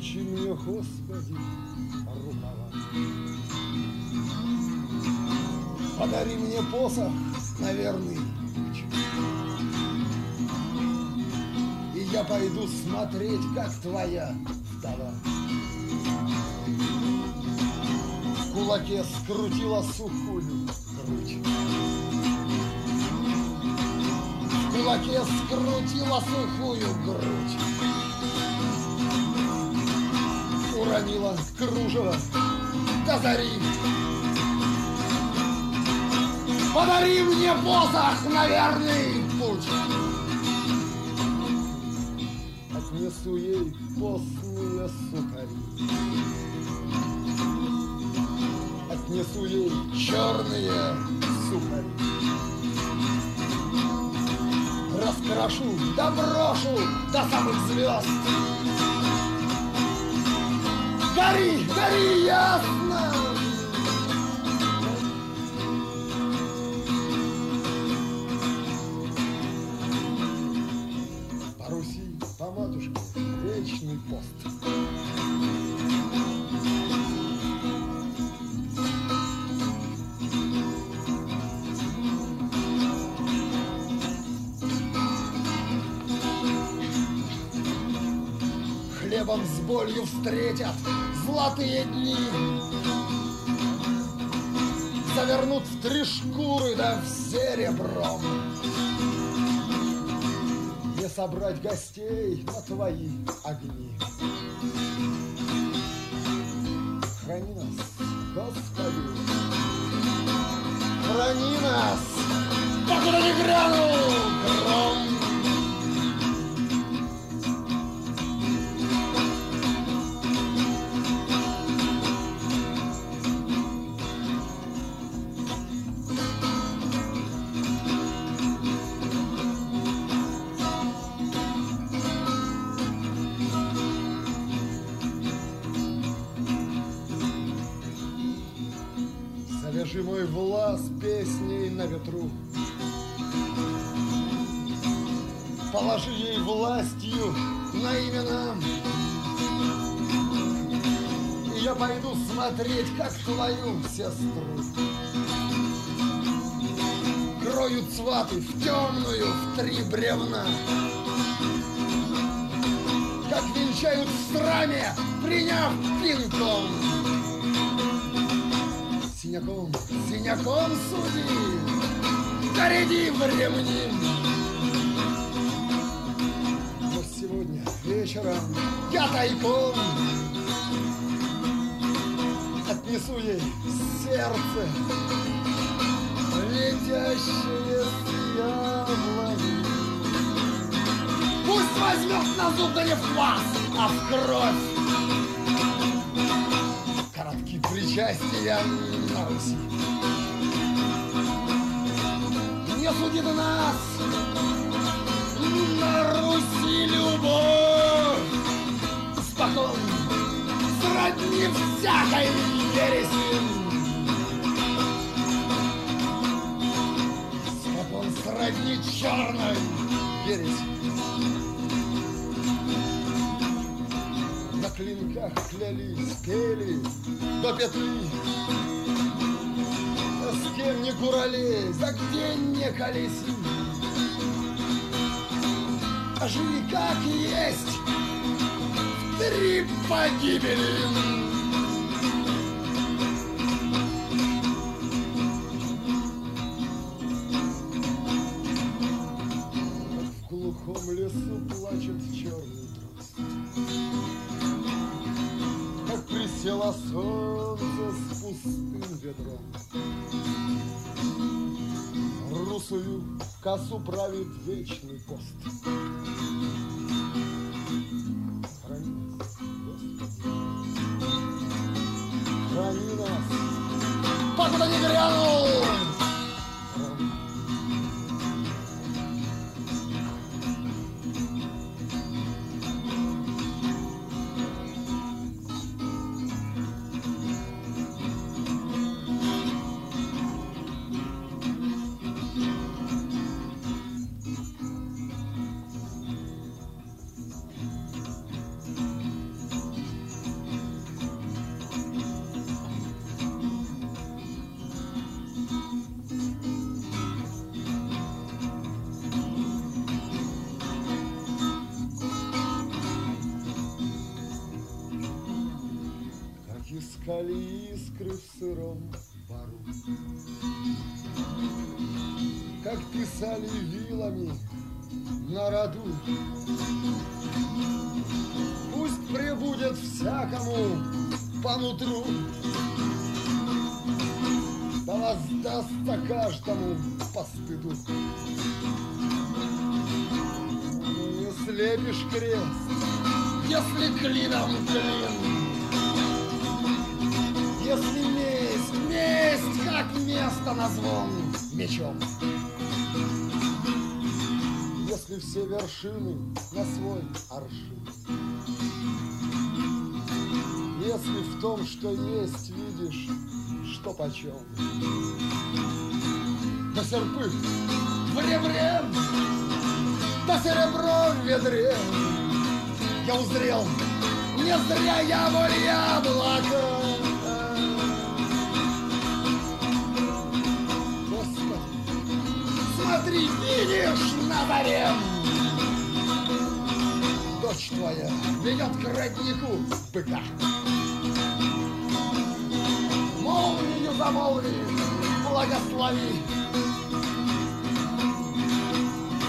Засучи мне, Господи, рукава. Подари мне посох на верный путь. И я пойду смотреть, как твоя вдова. В кулаке скрутила сухую грудь. В кулаке скрутила сухую грудь. Уронила кружево до зари. Подари мне посох на верный путь. Отнесу ей постные сухари. Отнесу ей черные сухари. Раскрашу, да брошу до самых звезд. Гори, гори ясно! По Руси, по матушке, вечный пост. Хлебом с болью встретят золотые дни. Завернут в три шкуры, да в серебром. Не собрать гостей на твои огни. Храни нас, Господи, храни нас, покуда не грянул сестру. Кроют сваты в темную, в три бревна. Как венчают в сраме, приняв пинком. Синяком, синяком суди, гореди времени. Но сегодня вечером я тайком отнесу ей сердце, летящее с яблони. Пусть возьмет на зуб, да не в паз, а в кровь. Коротки причастия на Руси. Не суди до нас, на Руси любовь. Спокон, сродни всякой ереси. Черной ереси. На клинках клялись, пели до петли. С кем не куролей, за где не колеси. А живи как есть, три погибели. Правит вечный пост. Плясали искры в сыром пару. Как писали вилами на роду. Пусть прибудет всякому по нутру, Да воздастся каждому по стыду. Не слепишь крест, если клином клин, как место на звон мечом. Если все вершины на свой аршин. Если в том, что есть, видишь, что почем. Да серпы в ребре, да серебро в ведре. Я узрел, не зря я воль яблоко. Смотри, видишь на заре. Дочь твоя ведет к роднику быка. Молнию замолви, благослови.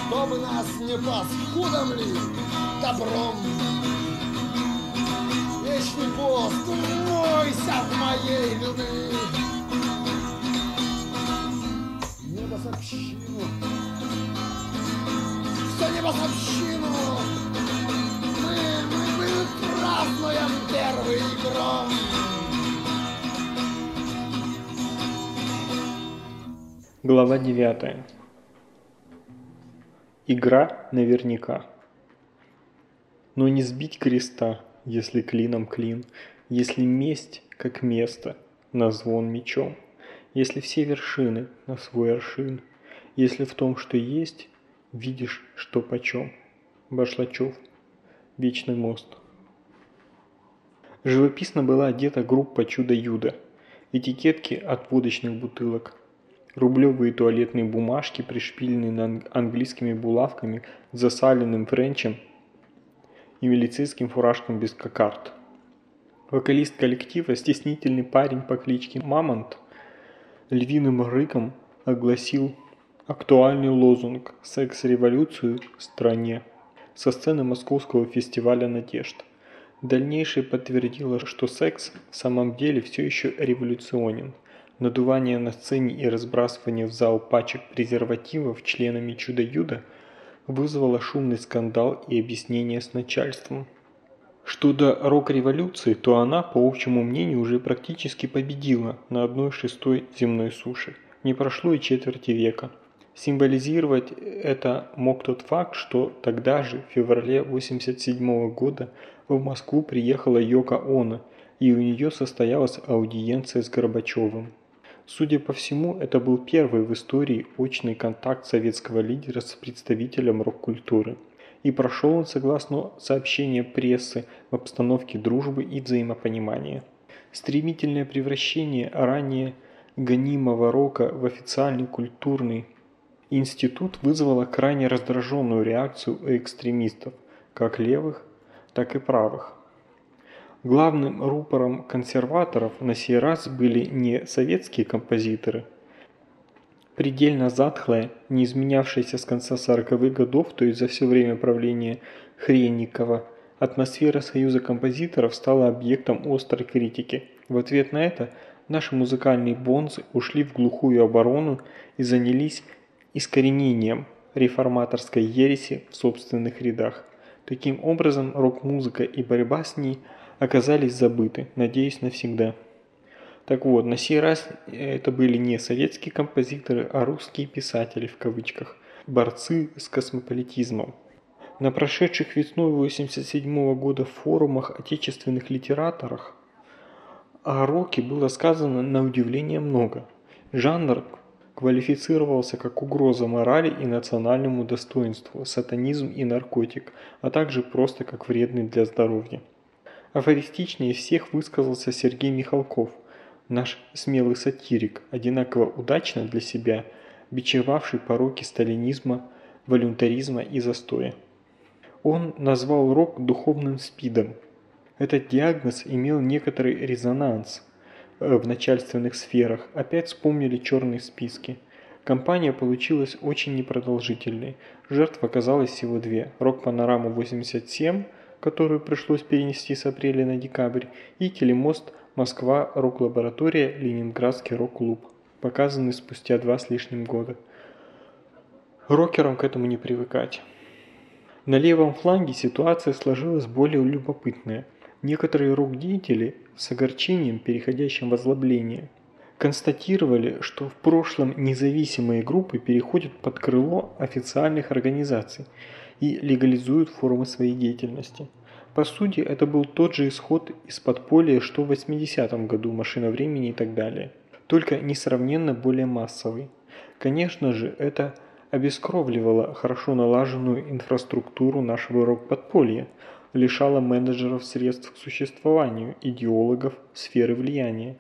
Чтобы нас не пас, худом ли, добром. Вечный пост, умойся в моей любви. небосовщину. Все небосовщину. Мы, мы, мы празднуем первый гром. Глава 9. Игра наверняка. Но не сбить креста, если клином клин, если месть, как место, на звон мечом если все вершины на свой аршин, если в том, что есть, видишь, что почем. Башлачев. Вечный мост. Живописно была одета группа «Чудо-Юдо». Этикетки от водочных бутылок. Рублевые туалетные бумажки, пришпиленные английскими булавками, засаленным френчем и милицейским фуражком без кокард. Вокалист коллектива, стеснительный парень по кличке Мамонт, львиным рыком огласил актуальный лозунг «Секс-революцию в стране» со сцены Московского фестиваля «Надежд». Дальнейшее подтвердило, что секс в самом деле все еще революционен. Надувание на сцене и разбрасывание в зал пачек презервативов членами Чудо-Юда вызвало шумный скандал и объяснение с начальством. Что до рок-революции, то она, по общему мнению, уже практически победила на одной шестой земной суше. Не прошло и четверти века. Символизировать это мог тот факт, что тогда же, в феврале 1987 года, в Москву приехала Йока Оно, и у нее состоялась аудиенция с Горбачевым. Судя по всему, это был первый в истории очный контакт советского лидера с представителем рок-культуры и прошел он согласно сообщению прессы в обстановке дружбы и взаимопонимания. Стремительное превращение ранее гонимого рока в официальный культурный институт вызвало крайне раздраженную реакцию у экстремистов, как левых, так и правых. Главным рупором консерваторов на сей раз были не советские композиторы – предельно затхлая, не изменявшаяся с конца 40-х годов, то есть за все время правления Хренникова, атмосфера Союза композиторов стала объектом острой критики. В ответ на это наши музыкальные бонзы ушли в глухую оборону и занялись искоренением реформаторской ереси в собственных рядах. Таким образом, рок-музыка и борьба с ней оказались забыты, надеюсь, навсегда. Так вот, на сей раз это были не советские композиторы, а русские писатели в кавычках, борцы с космополитизмом. На прошедших весной 1987 года форумах отечественных литераторах о роке было сказано на удивление много. Жанр квалифицировался как угроза морали и национальному достоинству, сатанизм и наркотик, а также просто как вредный для здоровья. Афористичнее всех высказался Сергей Михалков – наш смелый сатирик, одинаково удачно для себя бичевавший пороки сталинизма, волюнтаризма и застоя. Он назвал рок духовным спидом. Этот диагноз имел некоторый резонанс. Э, в начальственных сферах опять вспомнили черные списки. Компания получилась очень непродолжительной. Жертв оказалось всего две. Рок-панорама 87, которую пришлось перенести с апреля на декабрь, и телемост Москва, рок-лаборатория, Ленинградский рок-клуб, показанный спустя два с лишним года. Рокерам к этому не привыкать. На левом фланге ситуация сложилась более любопытная. Некоторые рок-деятели с огорчением, переходящим в озлобление, констатировали, что в прошлом независимые группы переходят под крыло официальных организаций и легализуют формы своей деятельности. По сути, это был тот же исход из подполья, что в 80-м году «Машина времени» и так далее, только несравненно более массовый. Конечно же, это обескровливало хорошо налаженную инфраструктуру нашего рок-подполья, лишало менеджеров средств к существованию, идеологов, сферы влияния.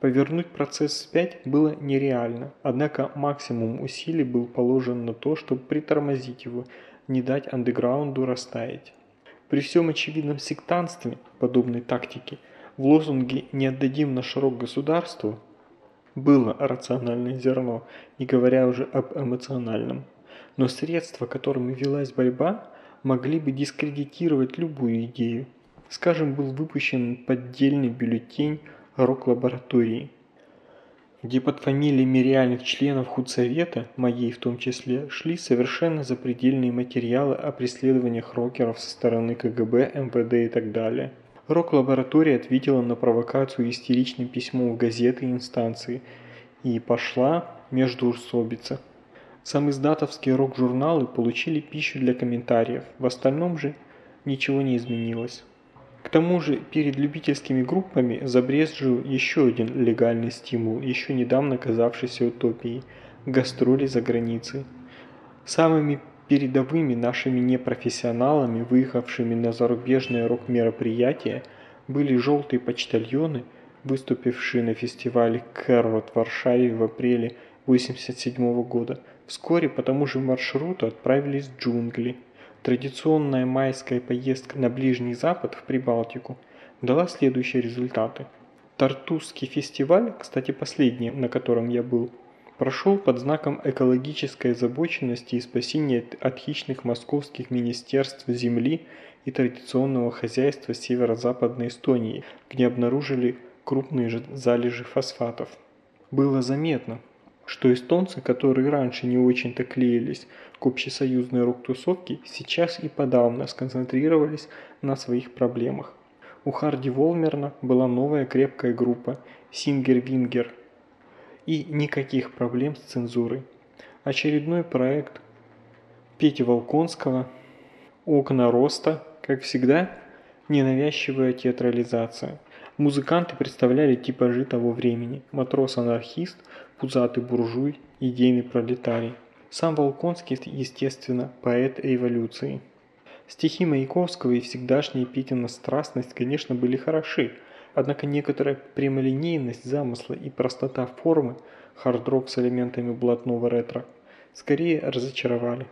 Повернуть процесс вспять было нереально, однако максимум усилий был положен на то, чтобы притормозить его, не дать андеграунду растаять. При всем очевидном сектантстве подобной тактики в лозунге «Не отдадим наш рок государству» было рациональное зерно, не говоря уже об эмоциональном. Но средства, которыми велась борьба, могли бы дискредитировать любую идею. Скажем, был выпущен поддельный бюллетень рок-лаборатории, где под фамилиями реальных членов худсовета, моей в том числе, шли совершенно запредельные материалы о преследованиях рокеров со стороны КГБ, МВД и так далее. Рок-лаборатория ответила на провокацию истеричным письмом в газеты и инстанции и пошла междуусобица. Сам издатовские рок-журналы получили пищу для комментариев, в остальном же ничего не изменилось. К тому же перед любительскими группами забрезжил еще один легальный стимул, еще недавно казавшийся утопией – гастроли за границей. Самыми Передовыми нашими непрофессионалами, выехавшими на зарубежные рок-мероприятия, были «желтые почтальоны», выступившие на фестивале «Кэррот» в Варшаве в апреле 1987 года. Вскоре по тому же маршруту отправились в джунгли. Традиционная майская поездка на Ближний Запад в Прибалтику дала следующие результаты. Тартусский фестиваль, кстати последний, на котором я был, прошел под знаком экологической озабоченности и спасения от хищных московских министерств земли и традиционного хозяйства северо-западной Эстонии, где обнаружили крупные залежи фосфатов. Было заметно, что эстонцы, которые раньше не очень-то клеились к общесоюзной рок-тусовке, сейчас и подавно сконцентрировались на своих проблемах. У Харди Волмера была новая крепкая группа «Singer Vinger», и никаких проблем с цензурой. Очередной проект Пети Волконского «Окна роста», как всегда, ненавязчивая театрализация. Музыканты представляли типажи того времени – матрос-анархист, пузатый буржуй, идейный пролетарий. Сам Волконский, естественно, поэт революции. Стихи Маяковского и всегдашняя Петина страстность, конечно, были хороши – Однако некоторая прямолинейность замысла и простота формы хард-рок с элементами блатного ретро скорее разочаровали.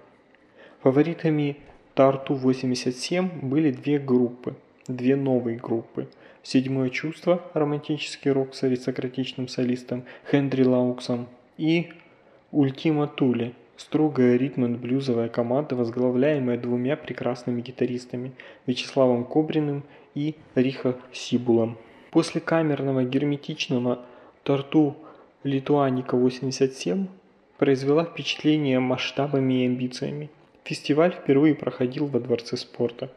Фаворитами Тарту 87 были две группы, две новые группы. Седьмое чувство, романтический рок с аристократичным солистом Хендри Лауксом и Ультима Тули, строгая ритм-блюзовая команда, возглавляемая двумя прекрасными гитаристами Вячеславом Кобриным и Рихо Сибулом. После камерного герметичного торту Литуаника 87 произвела впечатление масштабами и амбициями. Фестиваль впервые проходил во Дворце спорта.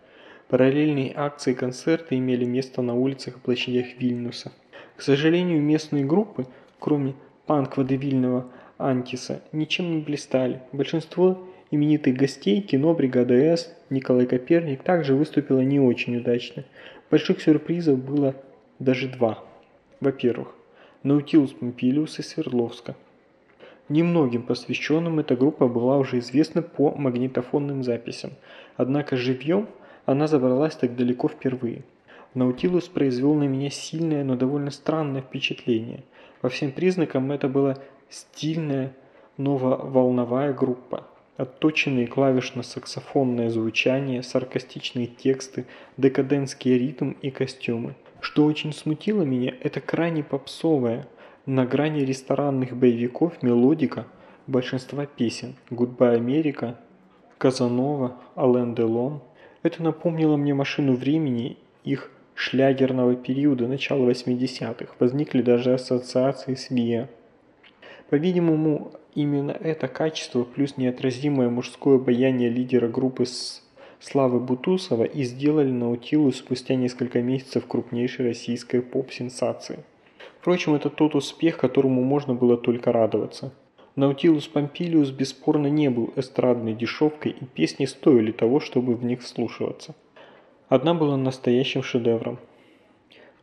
Параллельные акции и концерты имели место на улицах и площадях Вильнюса. К сожалению, местные группы, кроме панк-водевильного Антиса, ничем не блистали. Большинство именитых гостей, кино «Бригада С», Николай Коперник, также выступило не очень удачно. Больших сюрпризов было даже два. Во-первых, Наутилус Помпилиус из Свердловска. Немногим посвященным эта группа была уже известна по магнитофонным записям, однако живьем она забралась так далеко впервые. Наутилус произвел на меня сильное, но довольно странное впечатление. По всем признакам это была стильная, нововолновая группа. Отточенные клавишно-саксофонное звучание, саркастичные тексты, декадентский ритм и костюмы – Что очень смутило меня, это крайне попсовая, на грани ресторанных боевиков мелодика большинства песен «Goodbye America», «Казанова», «Ален Делон». Это напомнило мне машину времени их шлягерного периода начала 80-х. Возникли даже ассоциации с Виа. По-видимому, именно это качество плюс неотразимое мужское обаяние лидера группы Славы Бутусова и сделали Наутилус спустя несколько месяцев крупнейшей российской поп-сенсацией. Впрочем, это тот успех, которому можно было только радоваться. Наутилус Помпилиус бесспорно не был эстрадной дешевкой, и песни стоили того, чтобы в них вслушиваться. Одна была настоящим шедевром.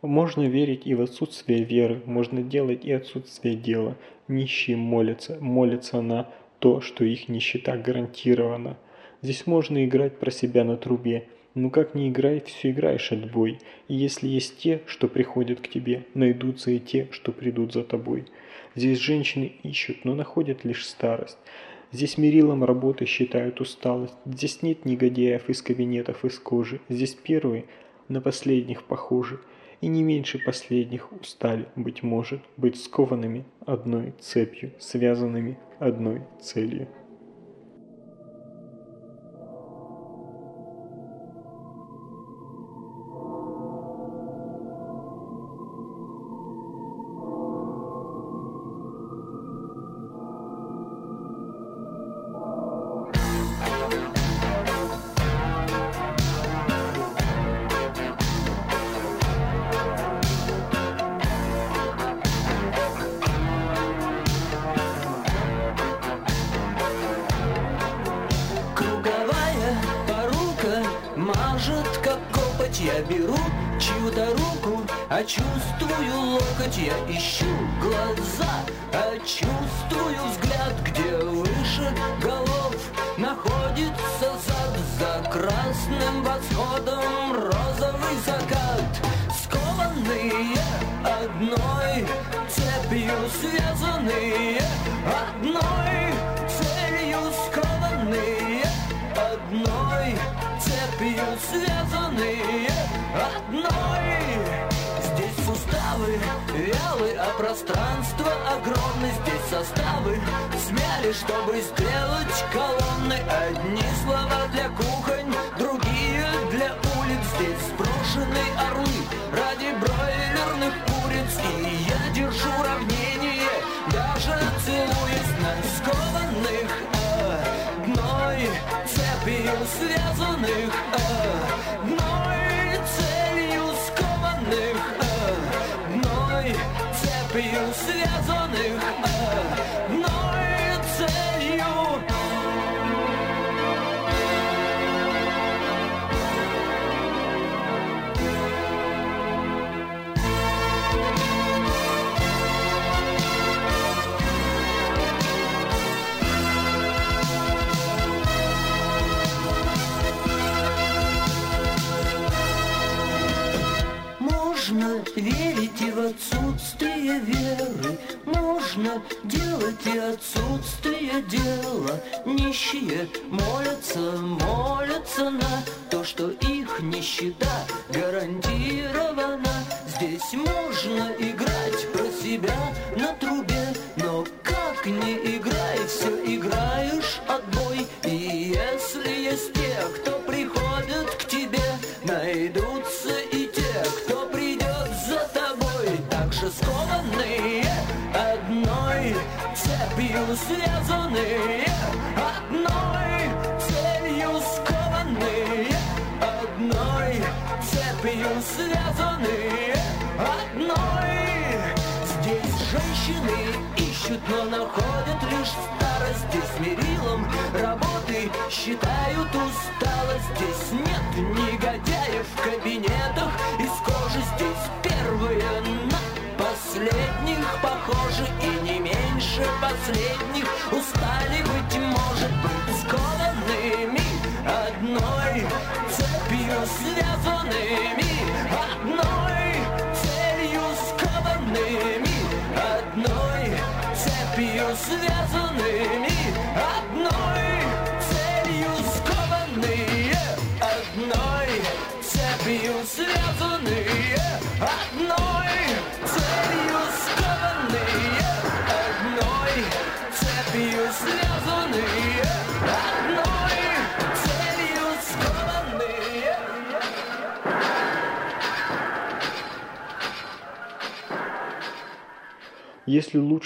Можно верить и в отсутствие веры, можно делать и отсутствие дела. Нищие молятся, молятся на то, что их нищета гарантирована. Здесь можно играть про себя на трубе. Ну как не играй, все играешь отбой. И если есть те, что приходят к тебе, найдутся и те, что придут за тобой. Здесь женщины ищут, но находят лишь старость. Здесь мерилом работы считают усталость. Здесь нет негодяев из кабинетов из кожи. Здесь первые на последних похожи и не меньше последних устали, быть может, быть скованными одной цепью, связанными одной целью.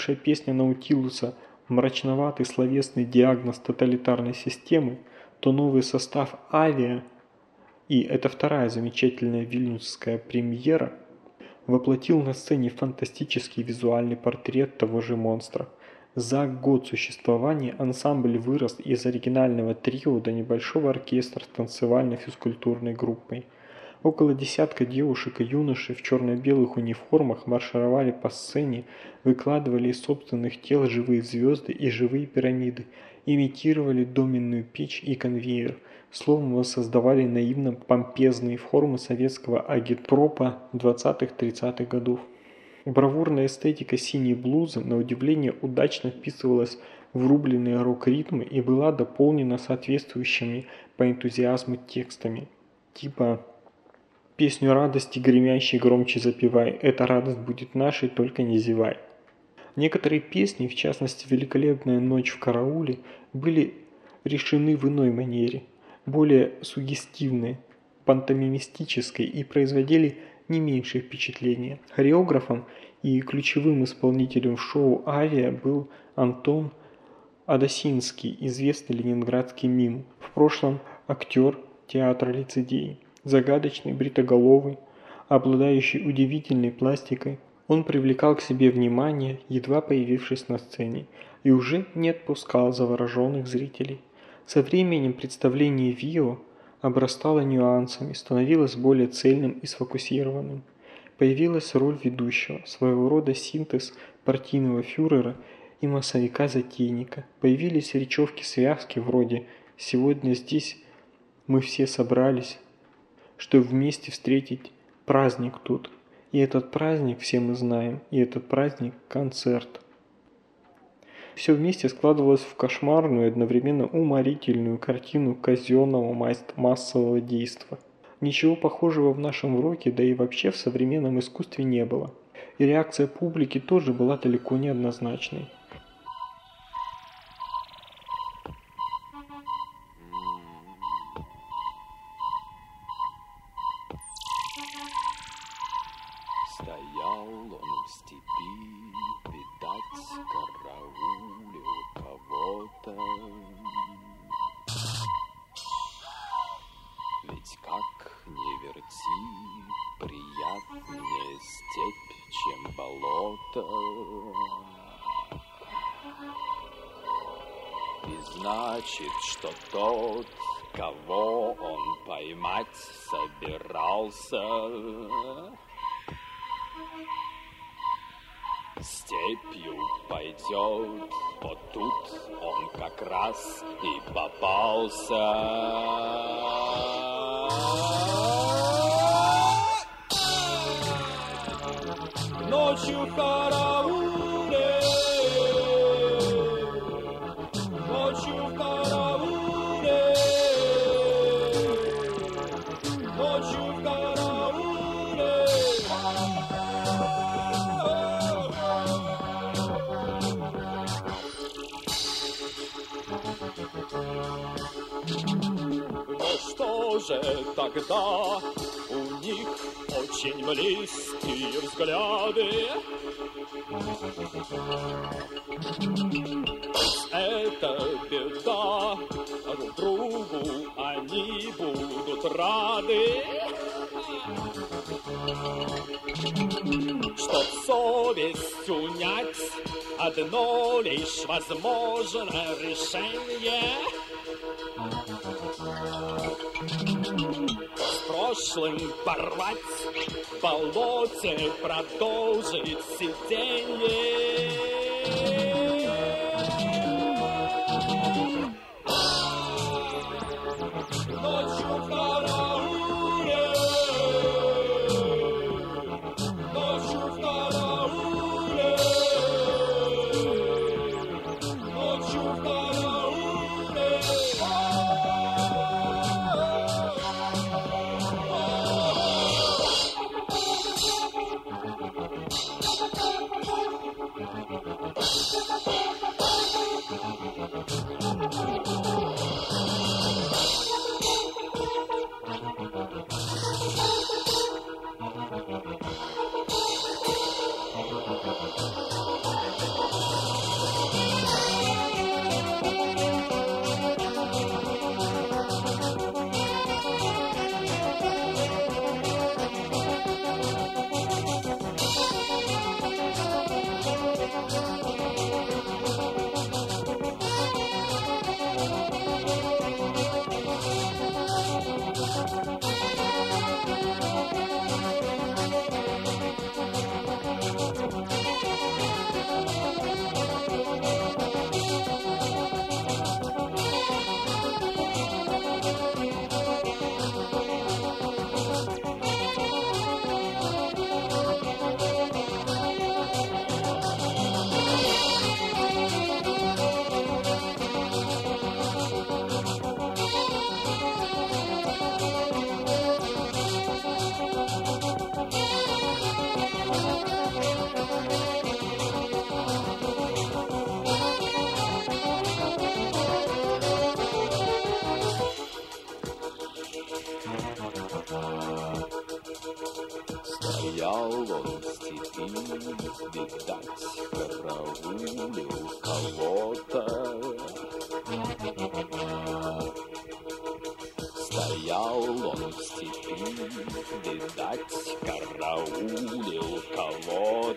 Лучшая песня Наутилуса – мрачноватый словесный диагноз тоталитарной системы, то новый состав «Авиа» и это вторая замечательная вильнюсская премьера воплотил на сцене фантастический визуальный портрет того же монстра. За год существования ансамбль вырос из оригинального трио до небольшого оркестра с танцевально-физкультурной группой – Около десятка девушек и юношей в черно-белых униформах маршировали по сцене, выкладывали из собственных тел живые звезды и живые пирамиды, имитировали доменную печь и конвейер, словом воссоздавали наивно помпезные формы советского агитпропа 20-30-х годов. Бравурная эстетика синей блузы, на удивление, удачно вписывалась в рубленые рок-ритмы и была дополнена соответствующими по энтузиазму текстами, типа Песню радости гремящей громче запевай, эта радость будет нашей, только не зевай. Некоторые песни, в частности «Великолепная ночь в карауле», были решены в иной манере, более сугестивной, пантомимистической и производили не меньшее впечатление. Хореографом и ключевым исполнителем шоу «Авиа» был Антон Адасинский, известный ленинградский мим, в прошлом актер театра лицедей. Загадочный, бритоголовый, обладающий удивительной пластикой, он привлекал к себе внимание, едва появившись на сцене, и уже не отпускал завороженных зрителей. Со временем представление Вио обрастало нюансами, становилось более цельным и сфокусированным. Появилась роль ведущего, своего рода синтез партийного фюрера и массовика-затейника. Появились речевки-связки вроде «Сегодня здесь мы все собрались, что вместе встретить праздник тут. И этот праздник все мы знаем, и этот праздник – концерт. Все вместе складывалось в кошмарную и одновременно уморительную картину казенного массового действа. Ничего похожего в нашем роке, да и вообще в современном искусстве не было. И реакция публики тоже была далеко не однозначной.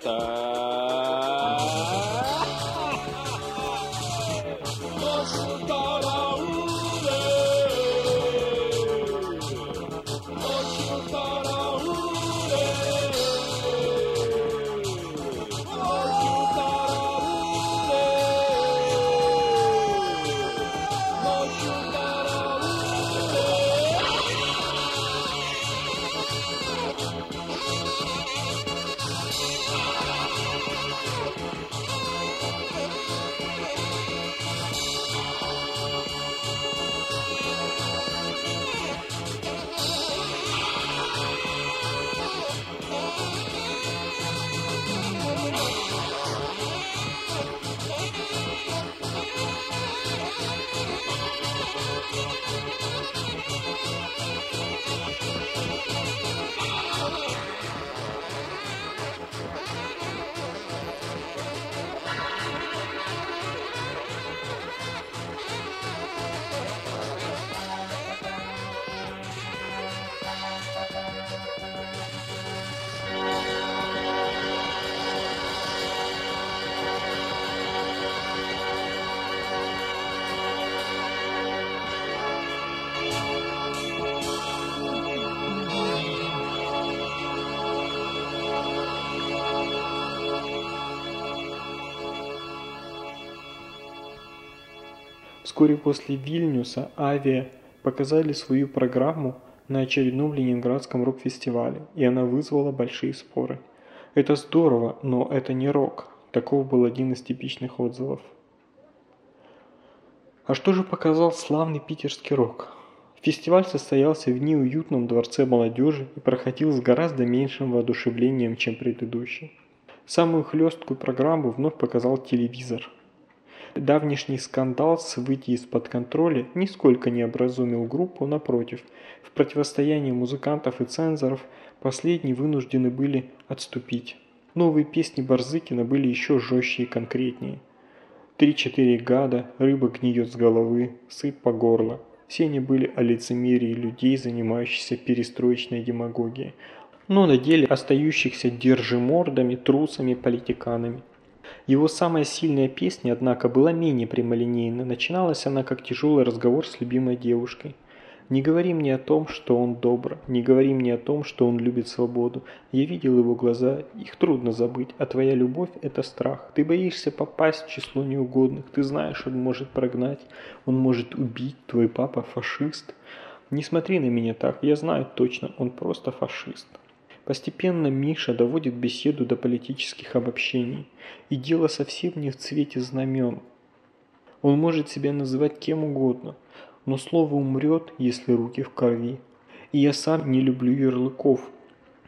Кого-то. Ночью Вскоре после Вильнюса Авиа показали свою программу на очередном ленинградском рок-фестивале, и она вызвала большие споры. Это здорово, но это не рок. Таков был один из типичных отзывов. А что же показал славный питерский рок? Фестиваль состоялся в неуютном дворце молодежи и проходил с гораздо меньшим воодушевлением, чем предыдущий. Самую хлесткую программу вновь показал телевизор. Давнишний скандал с выйти из-под контроля нисколько не образумил группу, напротив, в противостоянии музыкантов и цензоров последние вынуждены были отступить. Новые песни Барзыкина были еще жестче и конкретнее. Три-четыре гада, рыба гниет с головы, сыт по горло. Все они были о лицемерии людей, занимающихся перестроечной демагогией, но на деле остающихся держимордами, трусами, политиканами. Его самая сильная песня, однако, была менее прямолинейна. Начиналась она как тяжелый разговор с любимой девушкой. «Не говори мне о том, что он добр, не говори мне о том, что он любит свободу. Я видел его глаза, их трудно забыть, а твоя любовь – это страх. Ты боишься попасть в число неугодных, ты знаешь, он может прогнать, он может убить, твой папа – фашист. Не смотри на меня так, я знаю точно, он просто фашист». Постепенно Миша доводит беседу до политических обобщений. И дело совсем не в цвете знамен. Он может себя называть кем угодно, но слово умрет, если руки в крови. И я сам не люблю ярлыков,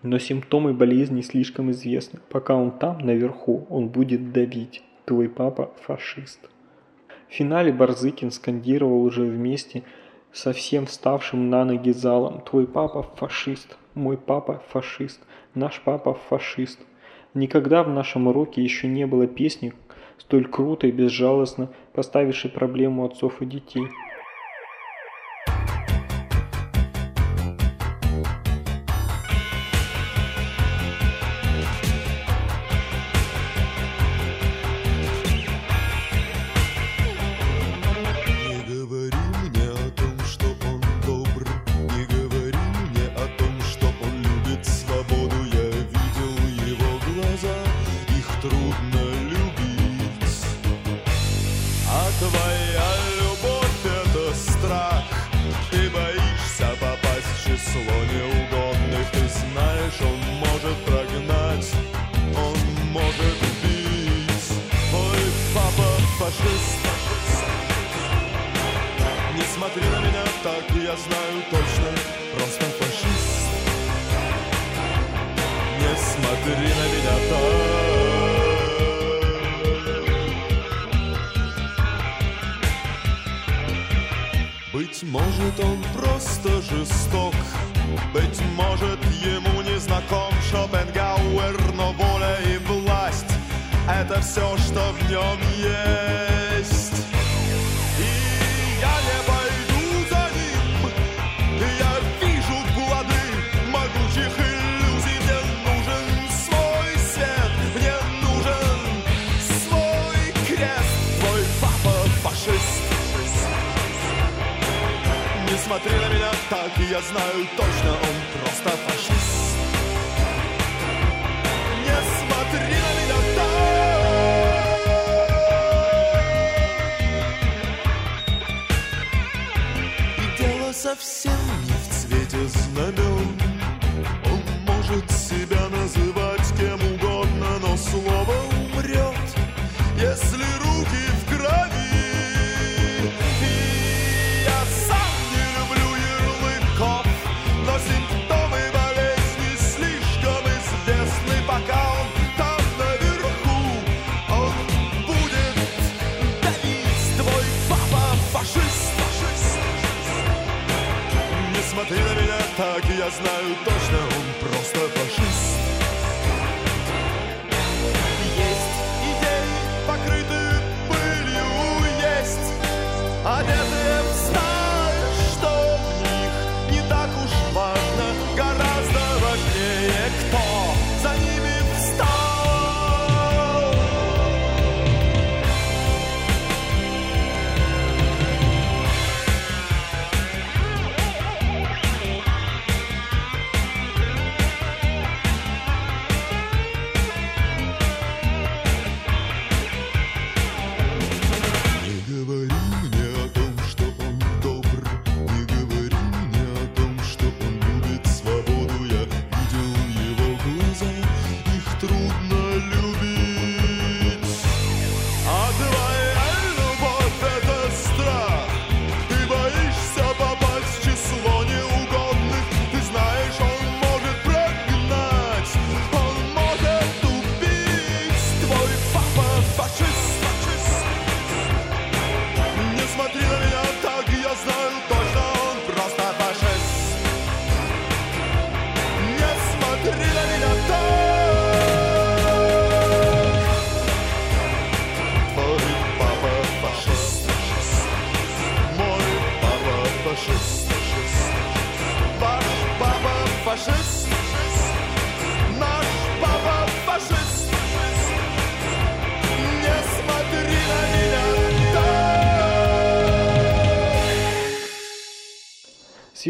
но симптомы болезни слишком известны. Пока он там, наверху, он будет давить. Твой папа – фашист. В финале Барзыкин скандировал уже вместе со всем вставшим на ноги залом «Твой папа – фашист, мой папа – фашист, наш папа – фашист». Никогда в нашем уроке еще не было песни, столь круто и безжалостно поставившей проблему отцов и детей. Я знаю точно Он просто фашист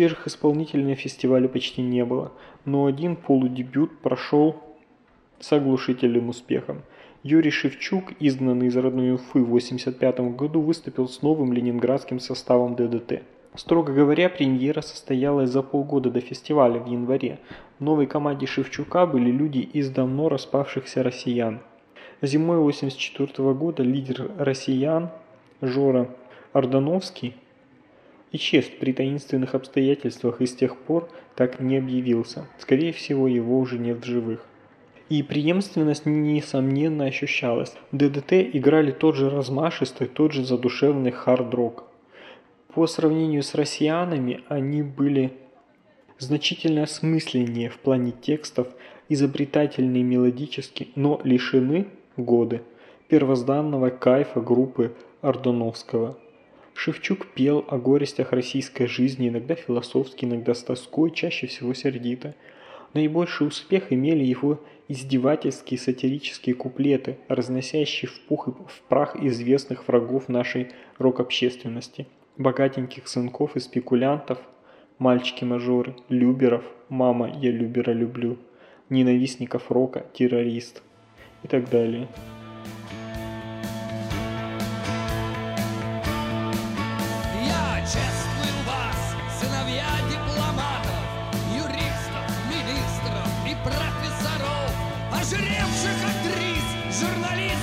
Свежих исполнителей на фестивале почти не было, но один полудебют прошел с оглушительным успехом. Юрий Шевчук, изгнанный из родной Уфы в 1985 году, выступил с новым ленинградским составом ДДТ. Строго говоря, премьера состоялась за полгода до фестиваля в январе. В новой команде Шевчука были люди из давно распавшихся россиян. Зимой 1984 года лидер россиян Жора Ордановский исчез при таинственных обстоятельствах и с тех пор так не объявился. Скорее всего, его уже нет в живых. И преемственность несомненно ощущалась. В ДДТ играли тот же размашистый, тот же задушевный хард-рок. По сравнению с россиянами они были значительно осмысленнее в плане текстов, изобретательнее мелодически, но лишены годы первозданного кайфа группы Ордоновского. Шевчук пел о горестях российской жизни, иногда философски, иногда с тоской, чаще всего сердито. Наибольший успех имели его издевательские сатирические куплеты, разносящие в пух и в прах известных врагов нашей рок-общественности, богатеньких сынков и спекулянтов, мальчики-мажоры, люберов, мама, я любера люблю, ненавистников рока, террорист и так далее. Я чествую вас, сыновья дипломатов, юристов, министров и профессоров, ожиревших актрис, журналистов,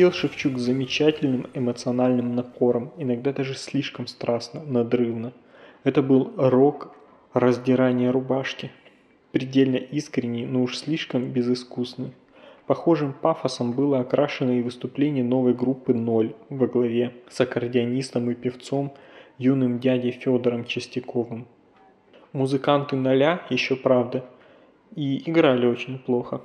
Пел Шевчук с замечательным эмоциональным напором, иногда даже слишком страстно, надрывно. Это был рок раздирания рубашки. Предельно искренний, но уж слишком безыскусный. Похожим пафосом было окрашено и выступление новой группы «Ноль» во главе с аккордеонистом и певцом юным дядей Федором Чистяковым. Музыканты «Ноля» еще правда и играли очень плохо.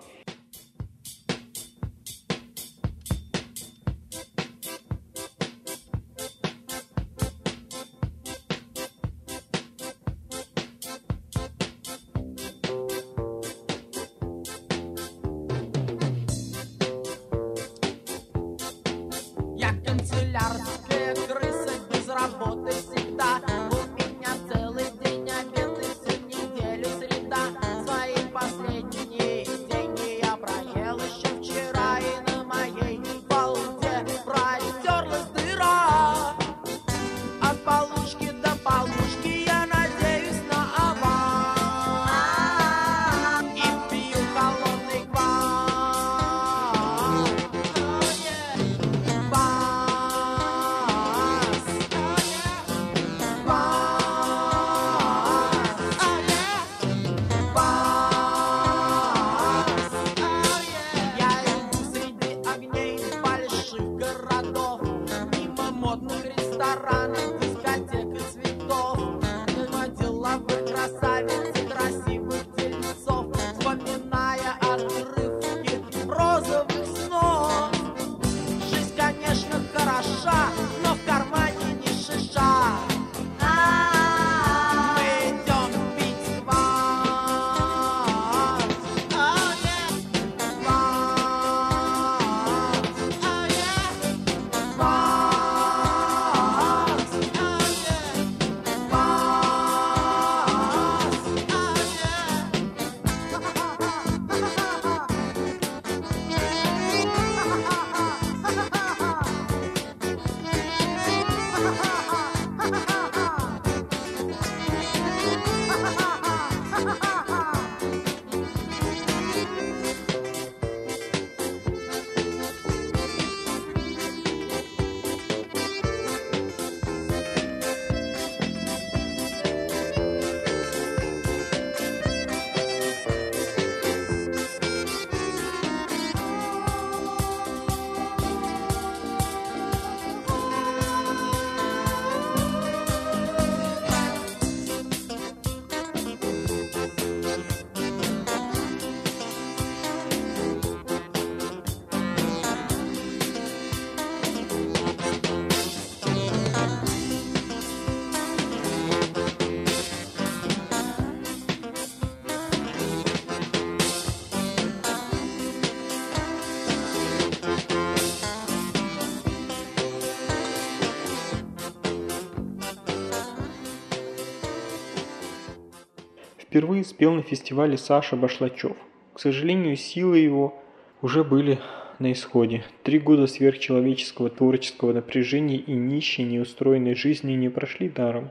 Впервые спел на фестивале Саша Башлачев. К сожалению, силы его уже были на исходе. Три года сверхчеловеческого творческого напряжения и нищей, неустроенной жизни не прошли даром.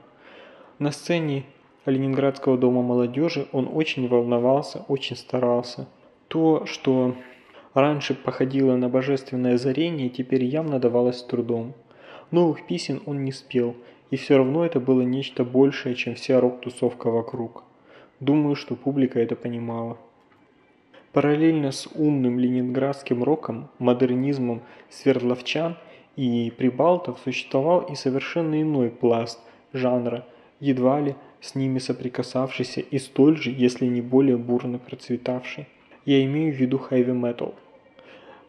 На сцене Ленинградского дома молодежи он очень волновался, очень старался. То, что раньше походило на божественное озарение, теперь явно давалось трудом. Новых песен он не спел, и все равно это было нечто большее, чем вся рок-тусовка вокруг. Думаю, что публика это понимала. Параллельно с умным ленинградским роком, модернизмом свердловчан и прибалтов существовал и совершенно иной пласт жанра, едва ли с ними соприкасавшийся и столь же, если не более бурно процветавший. Я имею в виду metal.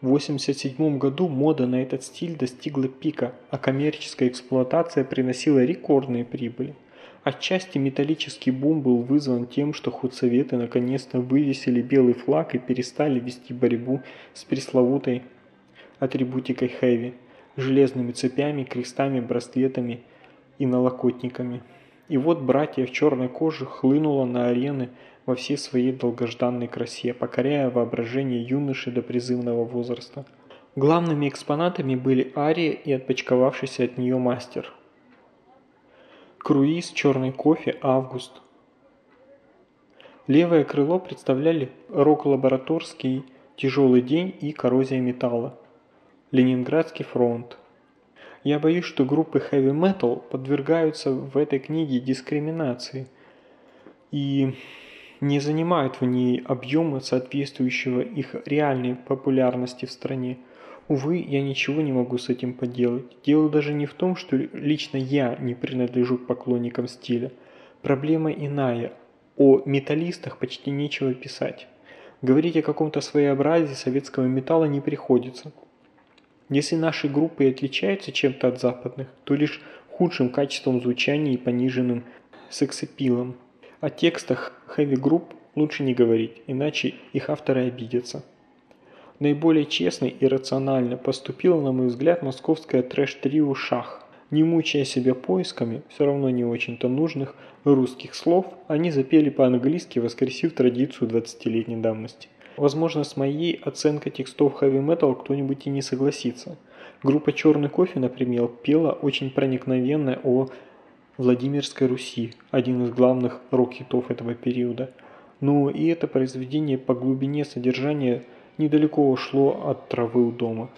В 1987 году мода на этот стиль достигла пика, а коммерческая эксплуатация приносила рекордные прибыли. Отчасти металлический бум был вызван тем, что худсоветы наконец-то вывесили белый флаг и перестали вести борьбу с пресловутой атрибутикой хэви – железными цепями, крестами, браслетами и налокотниками. И вот братья в черной коже хлынуло на арены во всей своей долгожданной красе, покоряя воображение юноши до призывного возраста. Главными экспонатами были Ария и отпочковавшийся от нее мастер – Круиз, черный кофе, август. Левое крыло представляли рок-лабораторский тяжелый день и коррозия металла. Ленинградский фронт. Я боюсь, что группы heavy metal подвергаются в этой книге дискриминации и не занимают в ней объема соответствующего их реальной популярности в стране. Увы, я ничего не могу с этим поделать. Дело даже не в том, что лично я не принадлежу к поклонникам стиля. Проблема иная. О металлистах почти нечего писать. Говорить о каком-то своеобразии советского металла не приходится. Если наши группы отличаются чем-то от западных, то лишь худшим качеством звучания и пониженным сексапилом. О текстах хэви-групп лучше не говорить, иначе их авторы обидятся. Наиболее честно и рационально поступило, на мой взгляд, московское трэш-трио «Шах». Не мучая себя поисками, все равно не очень-то нужных, русских слов, они запели по-английски, воскресив традицию 20-летней давности. Возможно, с моей оценкой текстов heavy metal кто-нибудь и не согласится. Группа «Черный кофе», например, пела очень проникновенно о Владимирской Руси, один из главных рок-хитов этого периода. Но и это произведение по глубине содержания – недалеко ушло от травы у дома.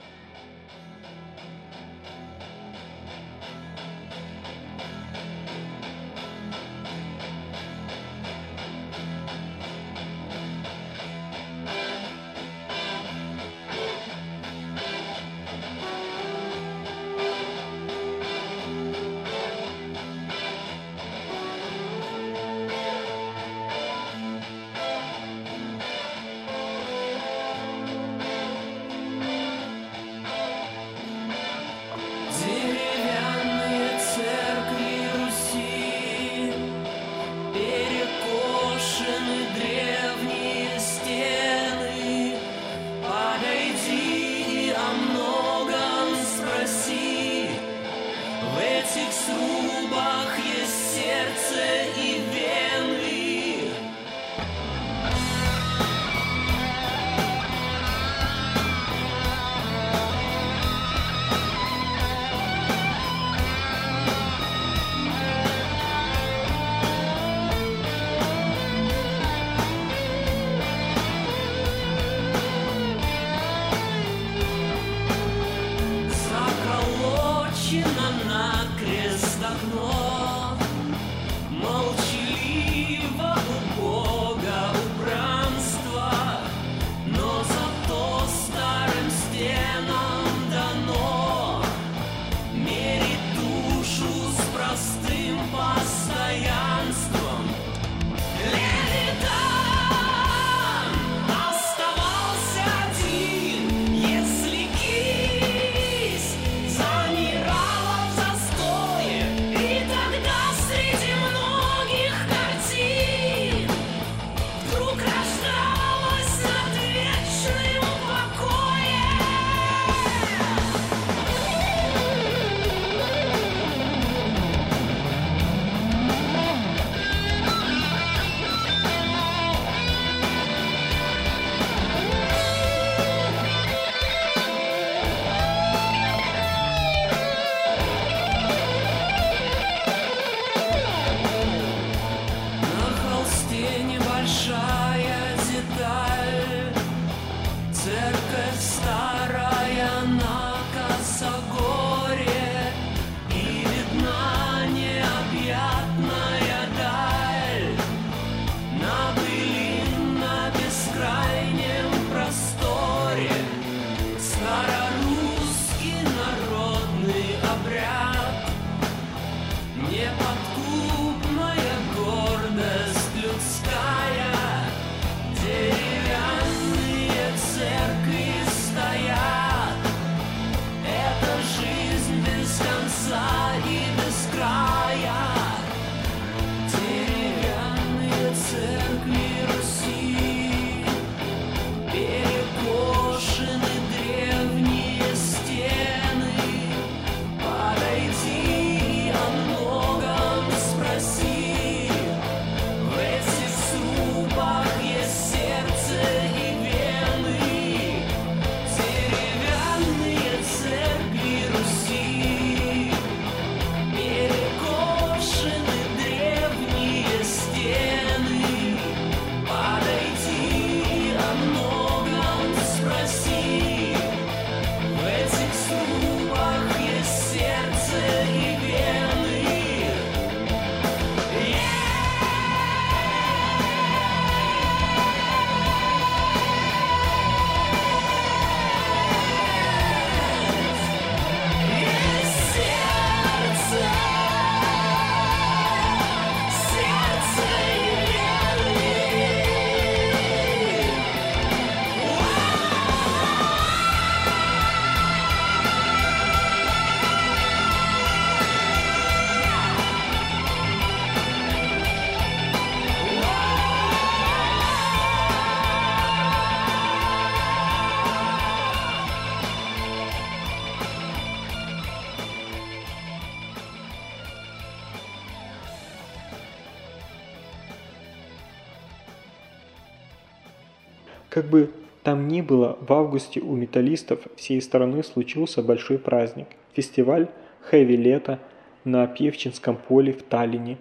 Там ни было, в августе у металлистов всей страны случился большой праздник – фестиваль «Хэви Лето» на Певчинском поле в Таллине.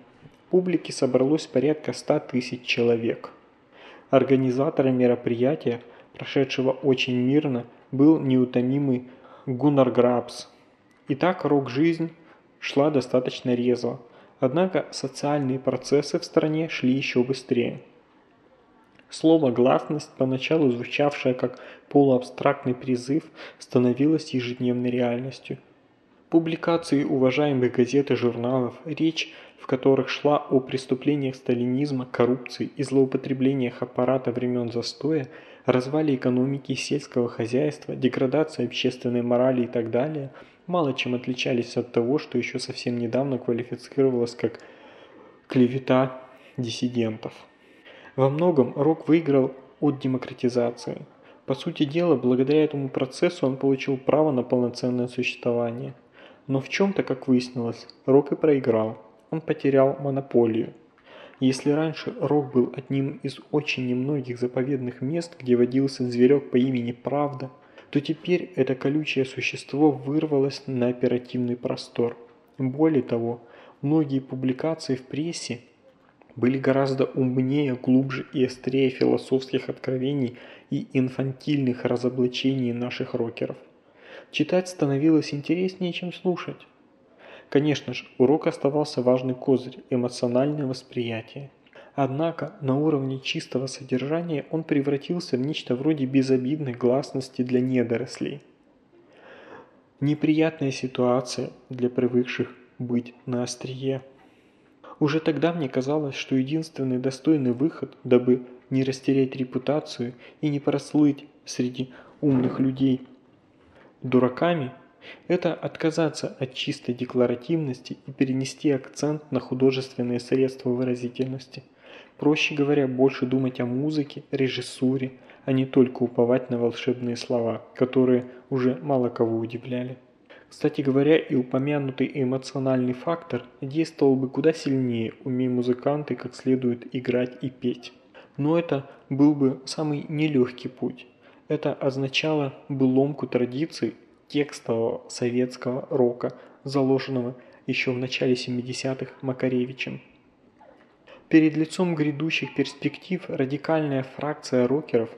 Публике собралось порядка 100 тысяч человек. Организатором мероприятия, прошедшего очень мирно, был неутомимый Гуннар Грабс. Итак, рок-жизнь шла достаточно резво, однако социальные процессы в стране шли еще быстрее. Слово «гласность», поначалу звучавшее как полуабстрактный призыв, становилось ежедневной реальностью. Публикации уважаемых газет и журналов, речь в которых шла о преступлениях сталинизма, коррупции и злоупотреблениях аппарата времен застоя, развале экономики сельского хозяйства, деградации общественной морали и так далее, мало чем отличались от того, что еще совсем недавно квалифицировалось как клевета диссидентов. Во многом рок выиграл от демократизации. По сути дела, благодаря этому процессу он получил право на полноценное существование. Но в чем-то, как выяснилось, рок и проиграл. Он потерял монополию. Если раньше рок был одним из очень немногих заповедных мест, где водился зверек по имени Правда, то теперь это колючее существо вырвалось на оперативный простор. Более того, многие публикации в прессе были гораздо умнее, глубже и острее философских откровений и инфантильных разоблачений наших рокеров. Читать становилось интереснее, чем слушать. Конечно же, урок оставался важный козырь – эмоциональное восприятие. Однако на уровне чистого содержания он превратился в нечто вроде безобидной гласности для недорослей. Неприятная ситуация для привыкших быть на острие. Уже тогда мне казалось, что единственный достойный выход, дабы не растерять репутацию и не прослыть среди умных людей дураками, это отказаться от чистой декларативности и перенести акцент на художественные средства выразительности. Проще говоря, больше думать о музыке, режиссуре, а не только уповать на волшебные слова, которые уже мало кого удивляли. Кстати говоря, и упомянутый эмоциональный фактор действовал бы куда сильнее, умея музыканты как следует играть и петь. Но это был бы самый нелегкий путь. Это означало бы ломку традиций текстового советского рока, заложенного еще в начале 70-х Макаревичем. Перед лицом грядущих перспектив радикальная фракция рокеров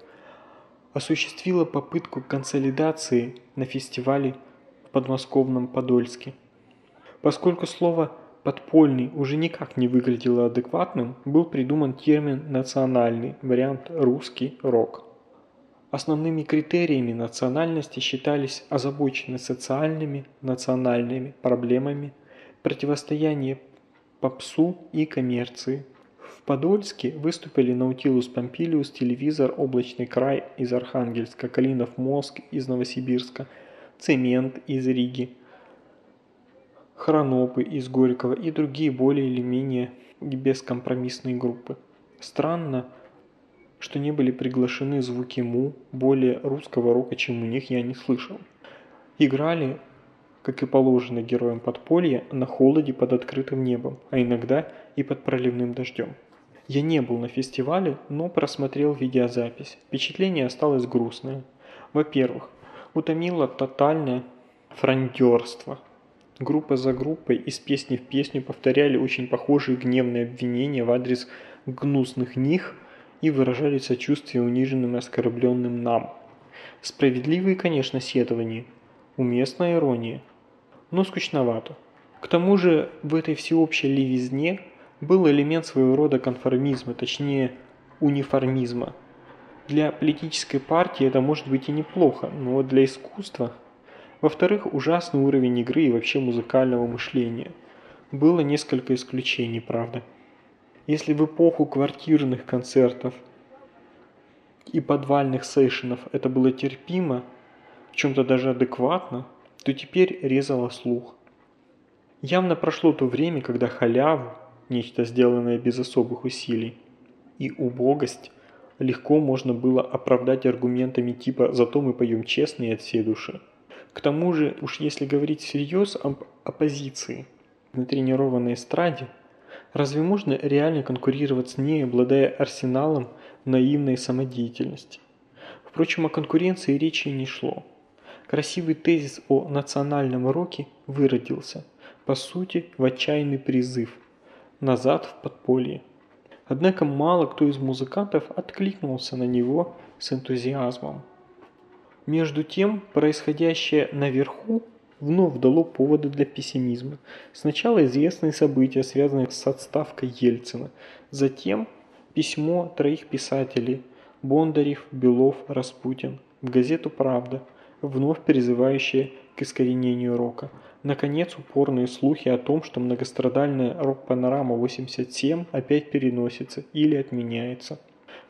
осуществила попытку консолидации на фестивале подмосковном Подольске. Поскольку слово «подпольный» уже никак не выглядело адекватным, был придуман термин «национальный» вариант «русский рок». Основными критериями национальности считались озабоченность социальными, национальными проблемами, противостояние попсу и коммерции. В Подольске выступили Наутилус Помпилиус, Телевизор, Облачный край из Архангельска, Калинов мозг из Новосибирска, Цемент из Риги, Хронопы из Горького и другие более или менее бескомпромиссные группы. Странно, что не были приглашены звуки Му, более русского рока, чем у них, я не слышал. Играли, как и положено героям подполья, на холоде под открытым небом, а иногда и под проливным дождем. Я не был на фестивале, но просмотрел видеозапись. Впечатление осталось грустное. Во-первых, утомило тотальное фрондерство. Группа за группой из песни в песню повторяли очень похожие гневные обвинения в адрес гнусных них – и выражали сочувствие униженным и оскорбленным нам. Справедливые, конечно, сетования, уместная ирония, но скучновато. К тому же в этой всеобщей левизне был элемент своего рода конформизма, точнее униформизма. Для политической партии это может быть и неплохо, но для искусства... Во-вторых, ужасный уровень игры и вообще музыкального мышления. Было несколько исключений, правда. Если в эпоху квартирных концертов и подвальных сейшенов это было терпимо, в чем-то даже адекватно, то теперь резало слух. Явно прошло то время, когда халяву, нечто сделанное без особых усилий, и убогость легко можно было оправдать аргументами типа «зато мы поем честно и от всей души». К тому же, уж если говорить всерьез об оппозиции, на тренированной эстраде, Разве можно реально конкурировать с ней, обладая арсеналом наивной самодеятельности? Впрочем, о конкуренции речи не шло. Красивый тезис о национальном роке выродился, по сути, в отчаянный призыв «назад в подполье». Однако мало кто из музыкантов откликнулся на него с энтузиазмом. Между тем, происходящее наверху вновь дало поводы для пессимизма. Сначала известные события, связанные с отставкой Ельцина, затем письмо троих писателей Бондарев, Белов, Распутин в газету «Правда», вновь призывающие к искоренению рока. Наконец, упорные слухи о том, что многострадальная рок-панорама 87 опять переносится или отменяется.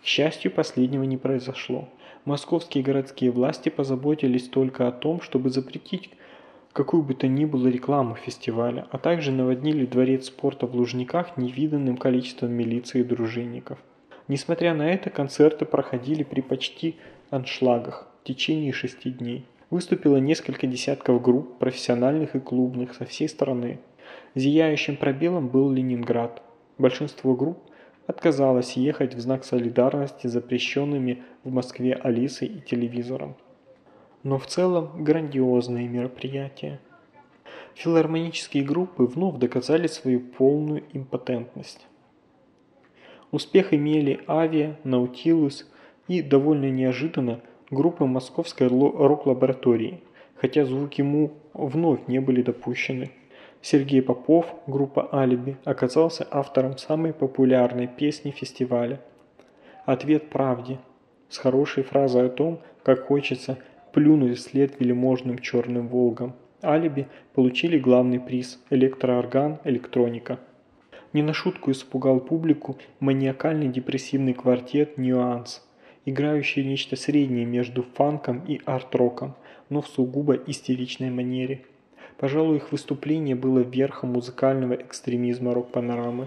К счастью, последнего не произошло. Московские городские власти позаботились только о том, чтобы запретить какую бы то ни было рекламу фестиваля, а также наводнили дворец спорта в Лужниках невиданным количеством милиции и дружинников. Несмотря на это, концерты проходили при почти аншлагах в течение шести дней. Выступило несколько десятков групп, профессиональных и клубных, со всей страны. Зияющим пробелом был Ленинград. Большинство групп отказалось ехать в знак солидарности с запрещенными в Москве Алисой и телевизором. Но в целом грандиозные мероприятия. Филармонические группы вновь доказали свою полную импотентность. Успех имели Авиа, Наутилус и, довольно неожиданно, группы Московской рок-лаборатории, хотя звуки Му вновь не были допущены. Сергей Попов, группа «Алиби», оказался автором самой популярной песни фестиваля «Ответ правде» с хорошей фразой о том, как хочется плюнуть вслед велиможным черным «Волгам». «Алиби» получили главный приз – электроорган «Электроника». Не на шутку испугал публику маниакальный депрессивный квартет «Нюанс», играющий нечто среднее между фанком и арт-роком, но в сугубо истеричной манере. Пожалуй, их выступление было верхом музыкального экстремизма рок-панорамы.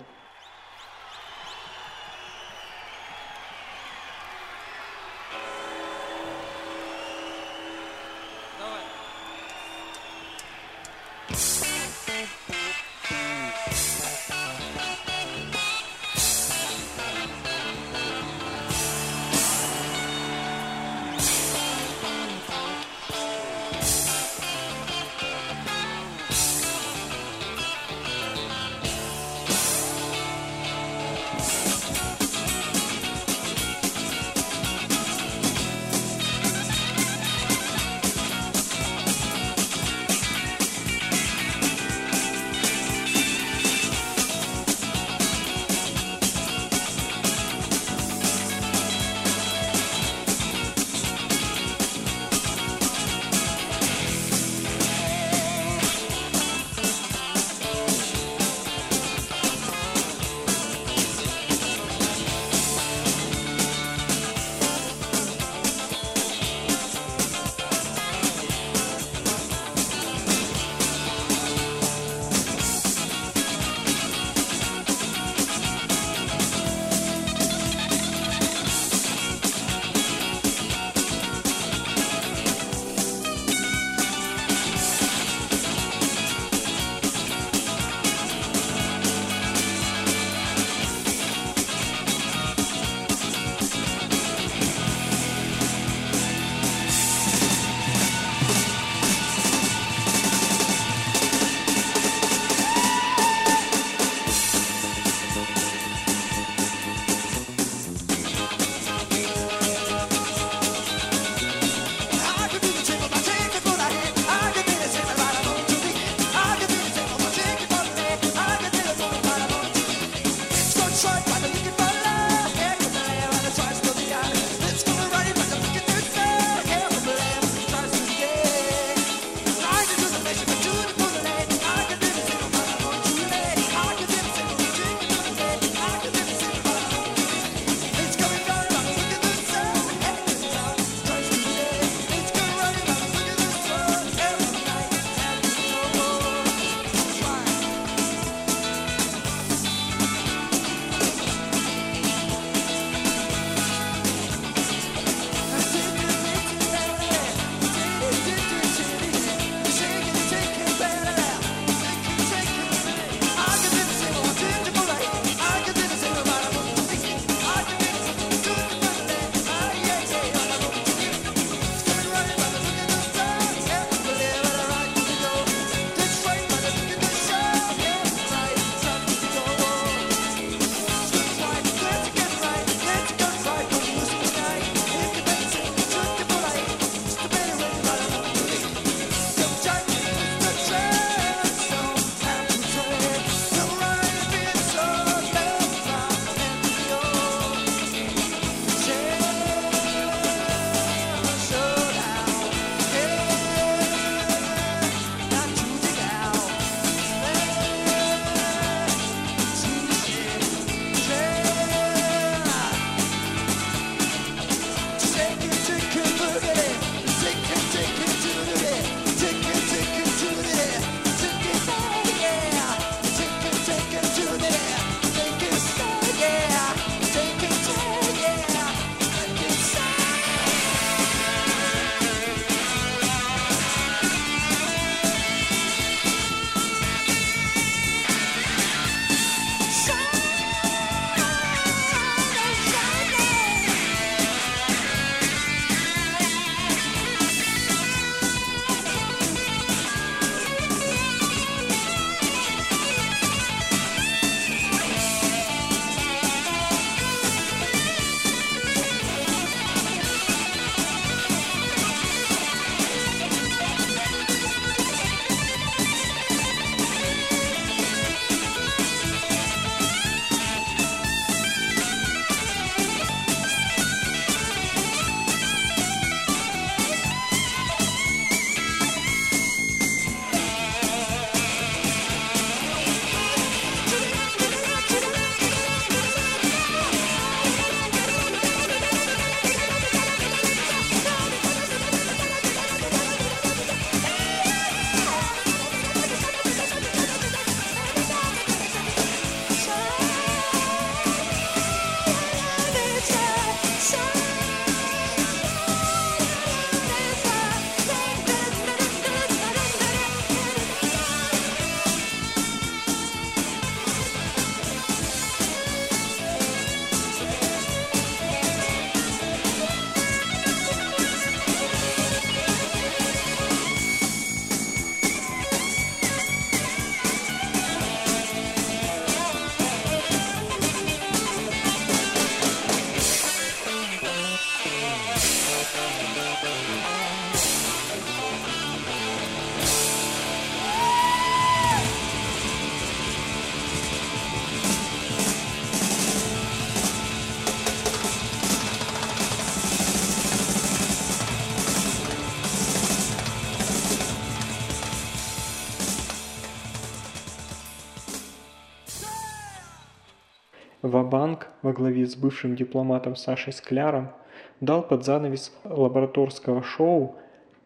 Вабанк во главе с бывшим дипломатом Сашей Скляром дал под занавес лабораторского шоу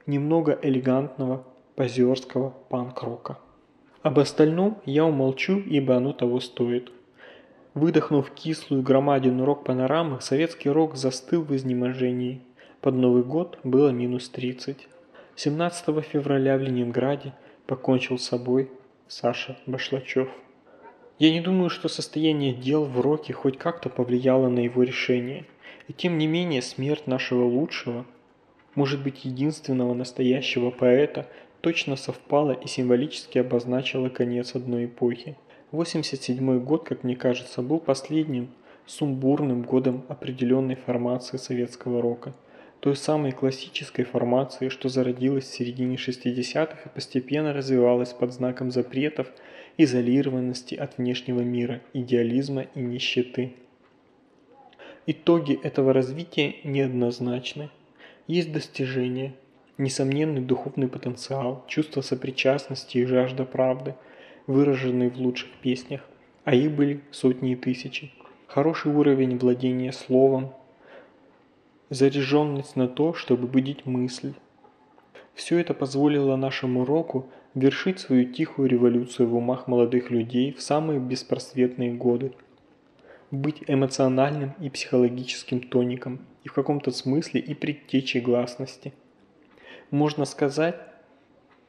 немного элегантного позерского панк-рока. Об остальном я умолчу, ибо оно того стоит. Выдохнув кислую громадину рок-панорамы, советский рок застыл в изнеможении. Под Новый год было минус 30. 17 февраля в Ленинграде покончил с собой Саша Башлачев. Я не думаю, что состояние дел в роке хоть как-то повлияло на его решение. И тем не менее смерть нашего лучшего, может быть единственного настоящего поэта, точно совпала и символически обозначила конец одной эпохи. 87 год, как мне кажется, был последним сумбурным годом определенной формации советского рока. Той самой классической формации, что зародилась в середине 60-х и постепенно развивалась под знаком запретов, изолированности от внешнего мира, идеализма и нищеты. Итоги этого развития неоднозначны. Есть достижения, несомненный духовный потенциал, чувство сопричастности и жажда правды – выраженные в лучших песнях, а их были сотни и тысячи. Хороший уровень владения словом, заряженность на то, чтобы будить мысль. Все это позволило нашему року вершить свою тихую революцию в умах молодых людей в самые беспросветные годы. Быть эмоциональным и психологическим тоником, и в каком-то смысле и предтечей гласности. Можно сказать,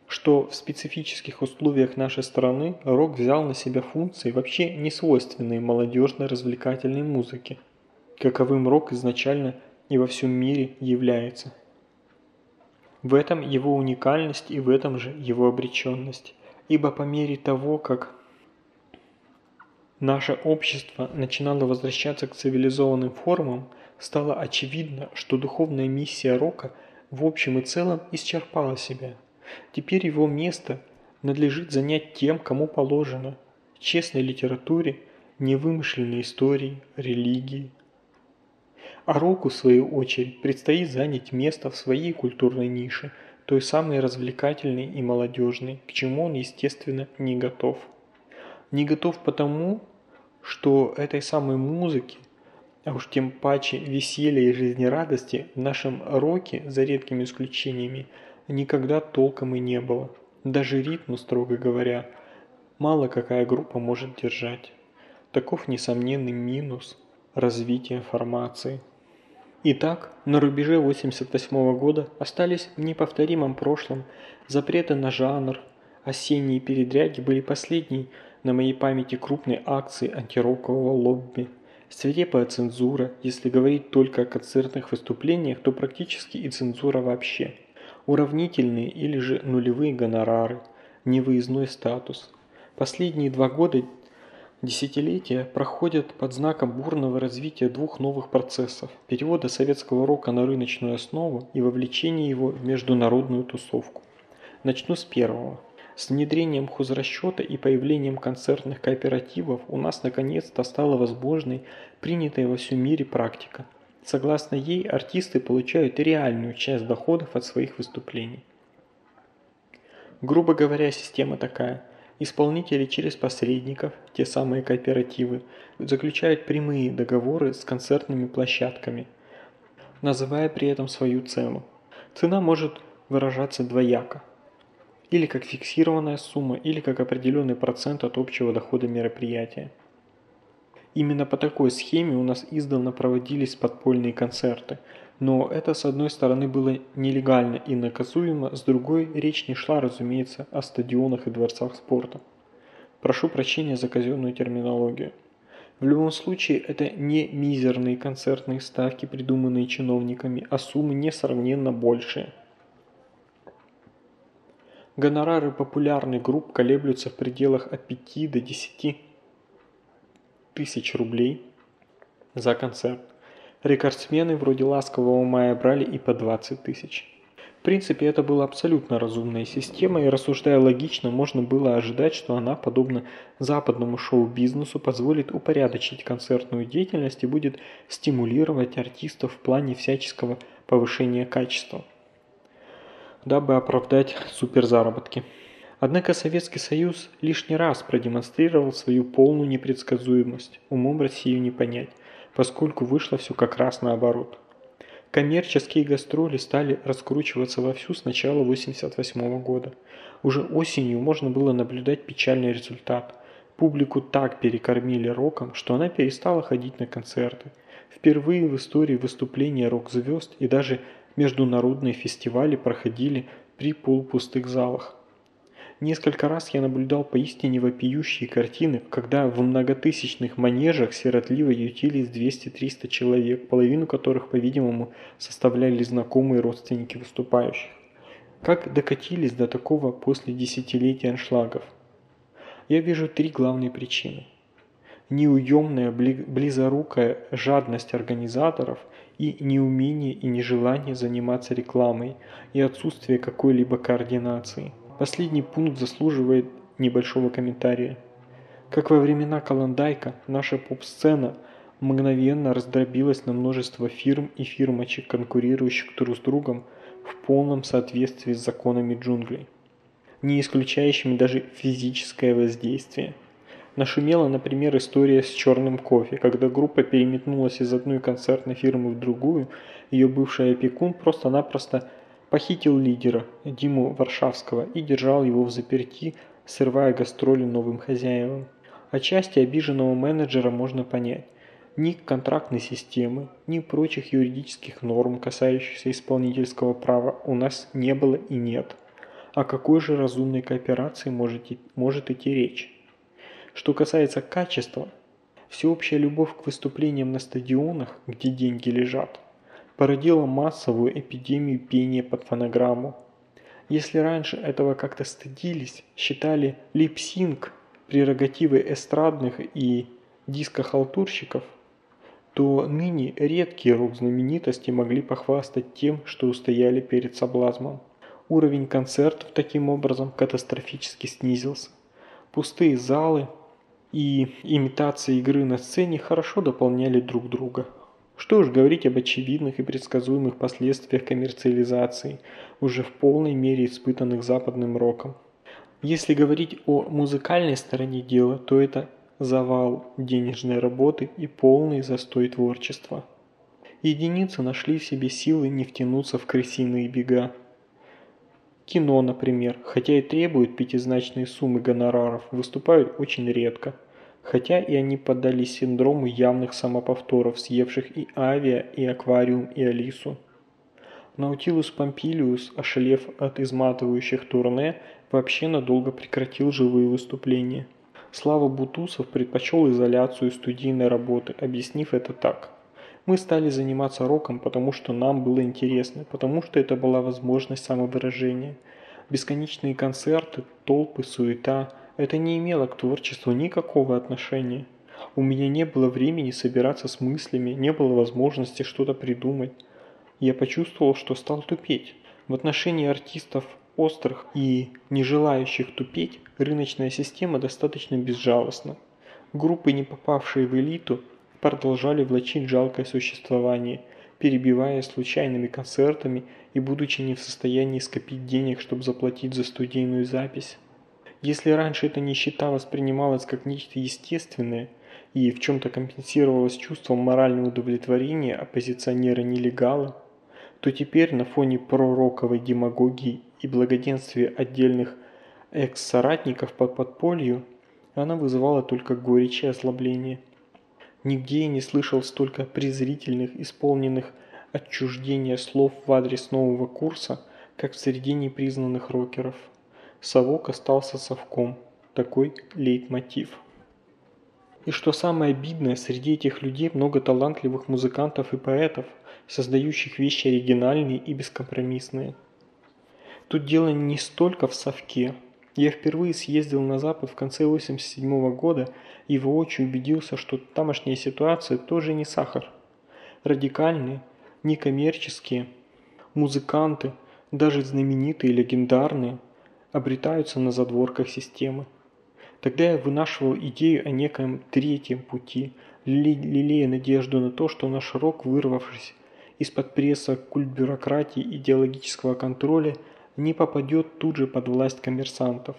что в специфических условиях нашей страны рок взял на себя функции вообще не свойственные молодежно-развлекательной музыке, каковым рок изначально и во всем мире является. В этом его уникальность и в этом же его обреченность, ибо по мере того, как наше общество начинало возвращаться к цивилизованным формам, стало очевидно, что духовная миссия рока в общем и целом исчерпала себя – Теперь его место надлежит занять тем, кому положено – честной литературе, невымышленной истории, религии. А Року, в свою очередь, предстоит занять место в своей культурной нише, той самой развлекательной и молодежной, к чему он, естественно, не готов. Не готов потому, что этой самой музыки, а уж тем паче веселья и жизнерадости в нашем роке, за редкими исключениями, никогда толком и не было. Даже ритм, строго говоря, мало какая группа может держать. Таков несомненный минус развития формации. Итак, на рубеже 88 года остались в неповторимом прошлом запреты на жанр, осенние передряги были последней на моей памяти крупной акции антирокового лобби. Свирепая цензура, если говорить только о концертных выступлениях, то практически и цензура вообще – уравнительные или же нулевые гонорары, невыездной статус. Последние два года десятилетия проходят под знаком бурного развития двух новых процессов – перевода советского рока на рыночную основу и вовлечения его в международную тусовку. Начну с первого. С внедрением хозрасчета и появлением концертных кооперативов у нас наконец-то стала возможной принятая во всем мире практика – Согласно ей, артисты получают реальную часть доходов от своих выступлений. Грубо говоря, система такая. Исполнители через посредников, те самые кооперативы, заключают прямые договоры с концертными площадками, называя при этом свою цену. Цена может выражаться двояко. Или как фиксированная сумма, или как определенный процент от общего дохода мероприятия. Именно по такой схеме у нас издавна проводились подпольные концерты. Но это с одной стороны было нелегально и наказуемо, с другой речь не шла, разумеется, о стадионах и дворцах спорта. Прошу прощения за казенную терминологию. В любом случае, это не мизерные концертные ставки, придуманные чиновниками, а суммы несравненно большие. Гонорары популярных групп колеблются в пределах от 5 до 10 тысяч рублей за концерт. Рекордсмены вроде «Ласкового мая» брали и по 20 тысяч. В принципе, это была абсолютно разумная система, и рассуждая логично, можно было ожидать, что она, подобно западному шоу-бизнесу, позволит упорядочить концертную деятельность и будет стимулировать артистов в плане всяческого повышения качества, дабы оправдать суперзаработки. Однако Советский Союз лишний раз продемонстрировал свою полную непредсказуемость, умом Россию не понять, поскольку вышло все как раз наоборот. Коммерческие гастроли стали раскручиваться вовсю с начала 1988 года. Уже осенью можно было наблюдать печальный результат. Публику так перекормили роком, что она перестала ходить на концерты. Впервые в истории выступления рок-звезд и даже международные фестивали проходили при полупустых залах. Несколько раз я наблюдал поистине вопиющие картины, когда в многотысячных манежах сиротливо ютились 200-300 человек, половину которых, по-видимому, составляли знакомые родственники выступающих. Как докатились до такого после десятилетий аншлагов? Я вижу три главные причины. Неуемная, близорукая жадность организаторов и неумение и нежелание заниматься рекламой и отсутствие какой-либо координации – Последний пункт заслуживает небольшого комментария. Как во времена Каландайка, наша поп-сцена мгновенно раздробилась на множество фирм и фирмочек, конкурирующих друг с другом в полном соответствии с законами джунглей, не исключающими даже физическое воздействие. Нашумела, например, история с черным кофе, когда группа переметнулась из одной концертной фирмы в другую, ее бывший опекун просто-напросто Похитил лидера, Диму Варшавского, и держал его в заперти, срывая гастроли новым хозяевам. Отчасти обиженного менеджера можно понять. Ни контрактной системы, ни прочих юридических норм, касающихся исполнительского права, у нас не было и нет. О какой же разумной кооперации может, может идти речь? Что касается качества, всеобщая любовь к выступлениям на стадионах, где деньги лежат – породила массовую эпидемию пения под фонограмму. Если раньше этого как-то стыдились, считали липсинг прерогативой эстрадных и дискохалтурщиков, то ныне редкие рок-знаменитости могли похвастать тем, что устояли перед соблазмом. Уровень концертов таким образом катастрофически снизился. Пустые залы и имитация игры на сцене хорошо дополняли друг друга. Что уж говорить об очевидных и предсказуемых последствиях коммерциализации, уже в полной мере испытанных западным роком. Если говорить о музыкальной стороне дела, то это завал денежной работы и полный застой творчества. Единицы нашли в себе силы не втянуться в крысиные бега. Кино, например, хотя и требует пятизначные суммы гонораров, выступают очень редко – хотя и они поддались синдрому явных самоповторов, съевших и Авиа, и Аквариум, и Алису. Наутилус Помпилиус, ошалев от изматывающих турне, вообще надолго прекратил живые выступления. Слава Бутусов предпочел изоляцию студийной работы, объяснив это так. Мы стали заниматься роком, потому что нам было интересно, потому что это была возможность самовыражения. Бесконечные концерты, толпы, суета – это не имело к творчеству никакого отношения. У меня не было времени собираться с мыслями, не было возможности что-то придумать. Я почувствовал, что стал тупеть. В отношении артистов острых и не желающих тупеть, рыночная система достаточно безжалостна. Группы, не попавшие в элиту, продолжали влачить жалкое существование, перебивая случайными концертами и будучи не в состоянии скопить денег, чтобы заплатить за студийную запись. Если раньше эта нищета воспринималась как нечто естественное и в чем-то компенсировалось чувством морального удовлетворения оппозиционера-нелегала, то теперь на фоне пророковой демагогии и благоденствия отдельных экс-соратников по подполью она вызывала только горечь и озлобление. Нигде я не слышал столько презрительных, исполненных отчуждения слов в адрес нового курса, как в среди непризнанных рокеров. Совок остался совком. Такой лейтмотив. И что самое обидное, среди этих людей много талантливых музыкантов и поэтов, создающих вещи оригинальные и бескомпромиссные. Тут дело не столько в совке. Я впервые съездил на Запад в конце 87 года и воочию убедился, что тамошняя ситуация тоже не сахар. Радикальные, некоммерческие, музыканты, даже знаменитые, легендарные, обретаются на задворках системы. Тогда я вынашивал идею о некоем третьем пути, лелея надежду на то, что наш рок, вырвавшись из-под пресса культ бюрократии идеологического контроля, не попадет тут же под власть коммерсантов.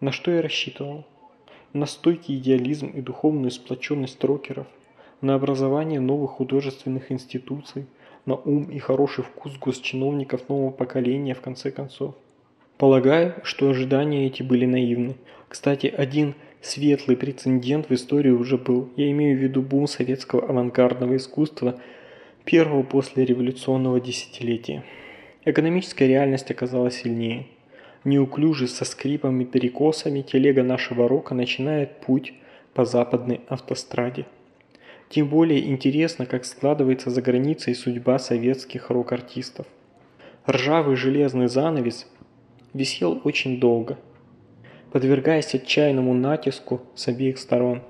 На что я рассчитывал? На стойкий идеализм и духовную сплоченность рокеров, на образование новых художественных институций, на ум и хороший вкус госчиновников нового поколения в конце концов. Полагаю, что ожидания эти были наивны. Кстати, один светлый прецедент в истории уже был. Я имею в виду бум советского авангардного искусства первого после революционного десятилетия. Экономическая реальность оказалась сильнее. Неуклюже со скрипом и перекосами телега нашего рока начинает путь по западной автостраде. Тем более интересно, как складывается за границей судьба советских рок-артистов. Ржавый железный занавес висел очень долго, подвергаясь отчаянному натиску с обеих сторон.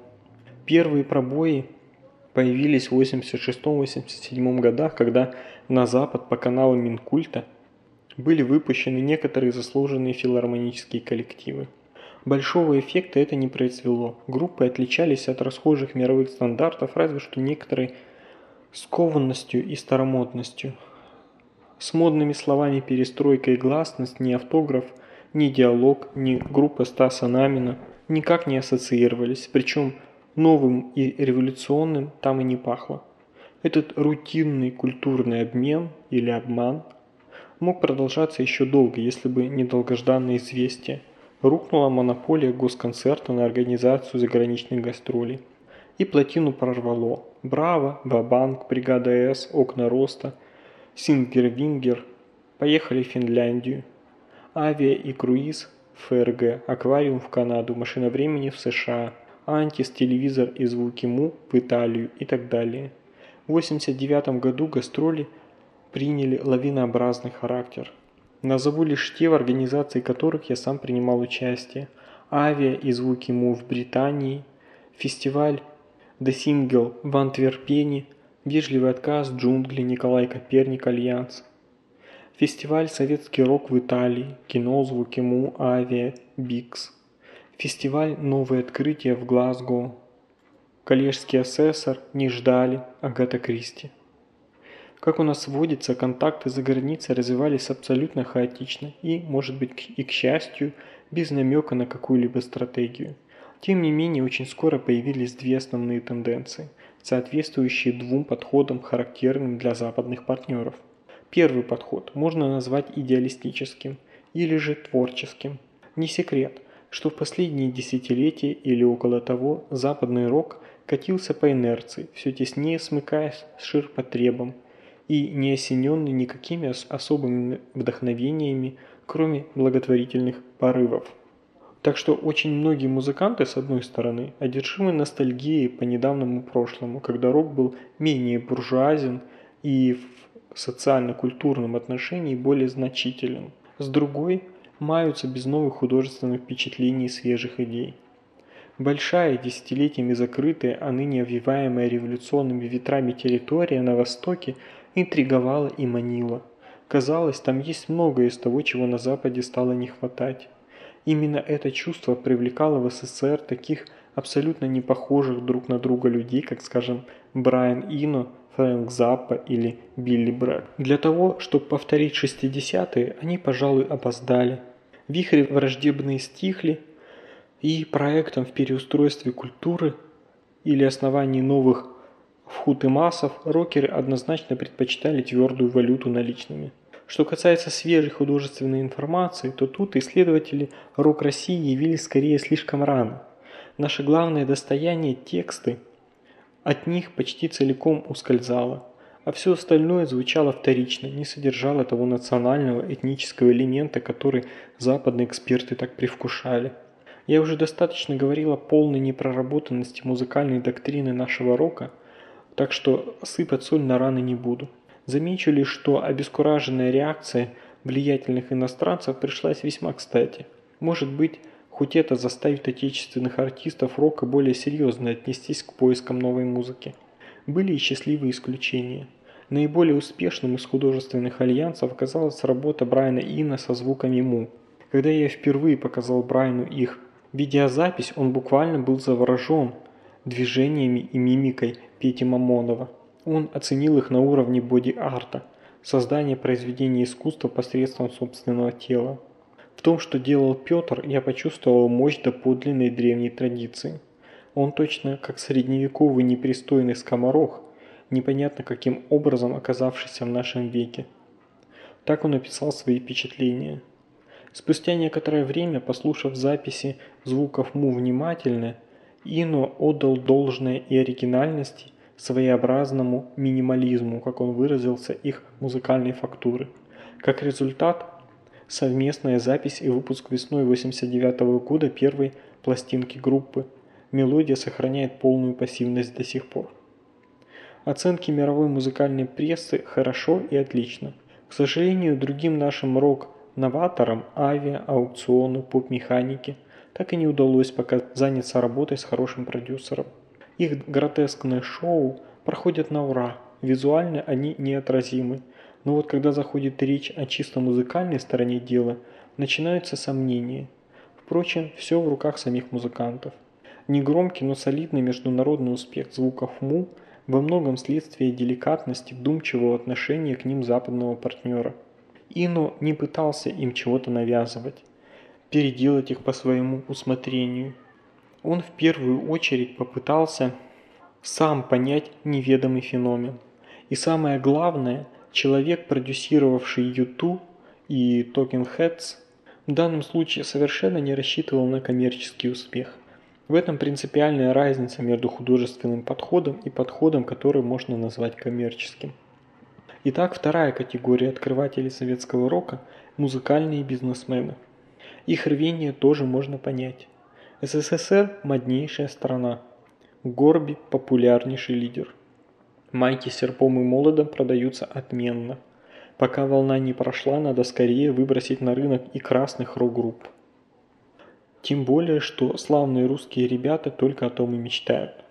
Первые пробои появились в 86-87 годах, когда на запад по каналу Минкульта были выпущены некоторые заслуженные филармонические коллективы. Большого эффекта это не произвело. Группы отличались от расхожих мировых стандартов разве что некоторой скованностью и старомодностью. С модными словами перестройка и гласность ни автограф, ни диалог, ни группа Стаса Намина никак не ассоциировались, причем новым и революционным там и не пахло. Этот рутинный культурный обмен или обман мог продолжаться еще долго, если бы не долгожданное известие. Рухнула монополия госконцерта на организацию заграничных гастролей. И плотину прорвало. Браво, Ва-банкъ, Бригада С, Окна Роста – Singer Vinger поехали в Финляндию. Авиа и круиз в ФРГ, аквариум в Канаду, машина времени в США, Антис, телевизор и звуки Му в Италию и так далее. В 1989 году гастроли приняли лавинообразный характер. Назову лишь те, в организации которых я сам принимал участие. Авиа и звуки Му в Британии, фестиваль The Single в Антверпене, Вежливый отказ, джунгли, Николай Коперник, Альянс. Фестиваль «Советский рок» в Италии, кино, звуки Му, Авиа, Бикс. Фестиваль «Новые открытия» в Глазго. Коллежский асессор, Не ждали, Агата Кристи. Как у нас водится, контакты за границей развивались абсолютно хаотично и, может быть, и к счастью, без намека на какую-либо стратегию. Тем не менее, очень скоро появились две основные тенденции – соответствующие двум подходам, характерным для западных партнеров. Первый подход можно назвать идеалистическим или же творческим. Не секрет, что в последние десятилетия или около того западный рок катился по инерции, все теснее смыкаясь с ширпотребом и не осененный никакими особыми вдохновениями, кроме благотворительных порывов. Так что очень многие музыканты, с одной стороны, одержимы ностальгией по недавнему прошлому, когда рок был менее буржуазен и в социально-культурном отношении более значителен. С другой, маются без новых художественных впечатлений и свежих идей. Большая, десятилетиями закрытая, а ныне овиваемая революционными ветрами территория на Востоке интриговала и манила. Казалось, там есть многое из того, чего на Западе стало не хватать. Именно это чувство привлекало в СССР таких абсолютно не похожих друг на друга людей, как, скажем, Брайан Ино, Фрэнк Заппа или Билли Брэк. Для того, чтобы повторить 60-е, они, пожалуй, опоздали. Вихри враждебные стихли, и проектом в переустройстве культуры или основании новых вхут и массов рокеры однозначно предпочитали твердую валюту наличными. Что касается свежей художественной информации, то тут исследователи рок России явились скорее слишком рано. Наше главное достояние – тексты. От них почти целиком ускользало, а все остальное звучало вторично, не содержало того национального этнического элемента, который западные эксперты так привкушали. Я уже достаточно говорил о полной непроработанности музыкальной доктрины нашего рока, так что сыпать соль на раны не буду. Замечу лишь, что обескураженная реакция влиятельных иностранцев пришлась весьма кстати. Может быть, хоть это заставит отечественных артистов рока более серьезно отнестись к поискам новой музыки. Были и счастливые исключения. Наиболее успешным из художественных альянсов оказалась работа Брайана Ина со звуками Му. Когда я впервые показал Брайану их видеозапись, он буквально был заворожен движениями и мимикой Пети Мамонова. Он оценил их на уровне боди-арта. создание произведения искусства посредством собственного тела. В том, что делал Петр, я почувствовал мощь доподлинной древней традиции. Он точно как средневековый непристойный скоморох, непонятно каким образом оказавшийся в нашем веке. Так он описал свои впечатления. Спустя некоторое время, послушав записи звуков Му внимательно, Ино отдал должное и оригинальности своеобразному минимализму, как он выразился, их музыкальной фактуры. Как результат, совместная запись и выпуск весной 89 года первой пластинки группы. Мелодия сохраняет полную пассивность до сих пор. Оценки мировой музыкальной прессы хорошо и отлично. К сожалению, другим нашим рок-новаторам, авиа, аукциону, поп-механике так и не удалось пока заняться работой с хорошим продюсером. Их гротескные шоу проходят на ура, визуально они неотразимы. Но вот когда заходит речь о чисто музыкальной стороне дела, начинаются сомнения. Впрочем, все в руках самих музыкантов. Негромкий, но солидный международный успех звуков Му во многом следствие деликатности, вдумчивого отношения к ним западного партнера. Ино не пытался им чего-то навязывать, переделать их по своему усмотрению – он в первую очередь попытался сам понять неведомый феномен. И самое главное, человек, продюсировавший YouTube и Talking Heads, в данном случае совершенно не рассчитывал на коммерческий успех. В этом принципиальная разница между художественным подходом и подходом, который можно назвать коммерческим. Итак, вторая категория открывателей советского рока – музыкальные бизнесмены. Их рвение тоже можно понять. СССР – моднейшая страна. Горби – популярнейший лидер. Майки с серпом и молодом продаются отменно. Пока волна не прошла, надо скорее выбросить на рынок и красных рок-групп. Тем более, что славные русские ребята только о том и мечтают.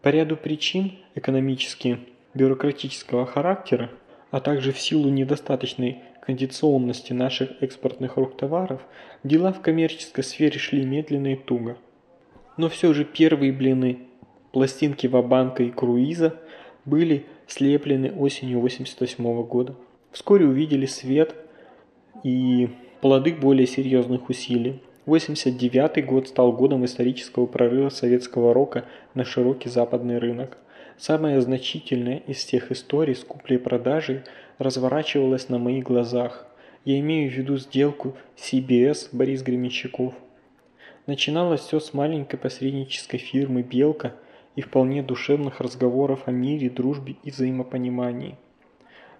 По ряду причин, экономически бюрократического характера, а также в силу недостаточной кондиционности наших экспортных рухтоваров, дела в коммерческой сфере шли медленно и туго. Но все же первые блины пластинки Вабанка и Круиза были слеплены осенью 88 года. Вскоре увидели свет и плоды более серьезных усилий. 89 год стал годом исторического прорыва советского рока на широкий западный рынок. Самая значительная из всех историй с куплей-продажей разворачивалась на моих глазах. Я имею в виду сделку CBS Борис Гременщиков. Начиналось все с маленькой посреднической фирмы «Белка» и вполне душевных разговоров о мире, дружбе и взаимопонимании.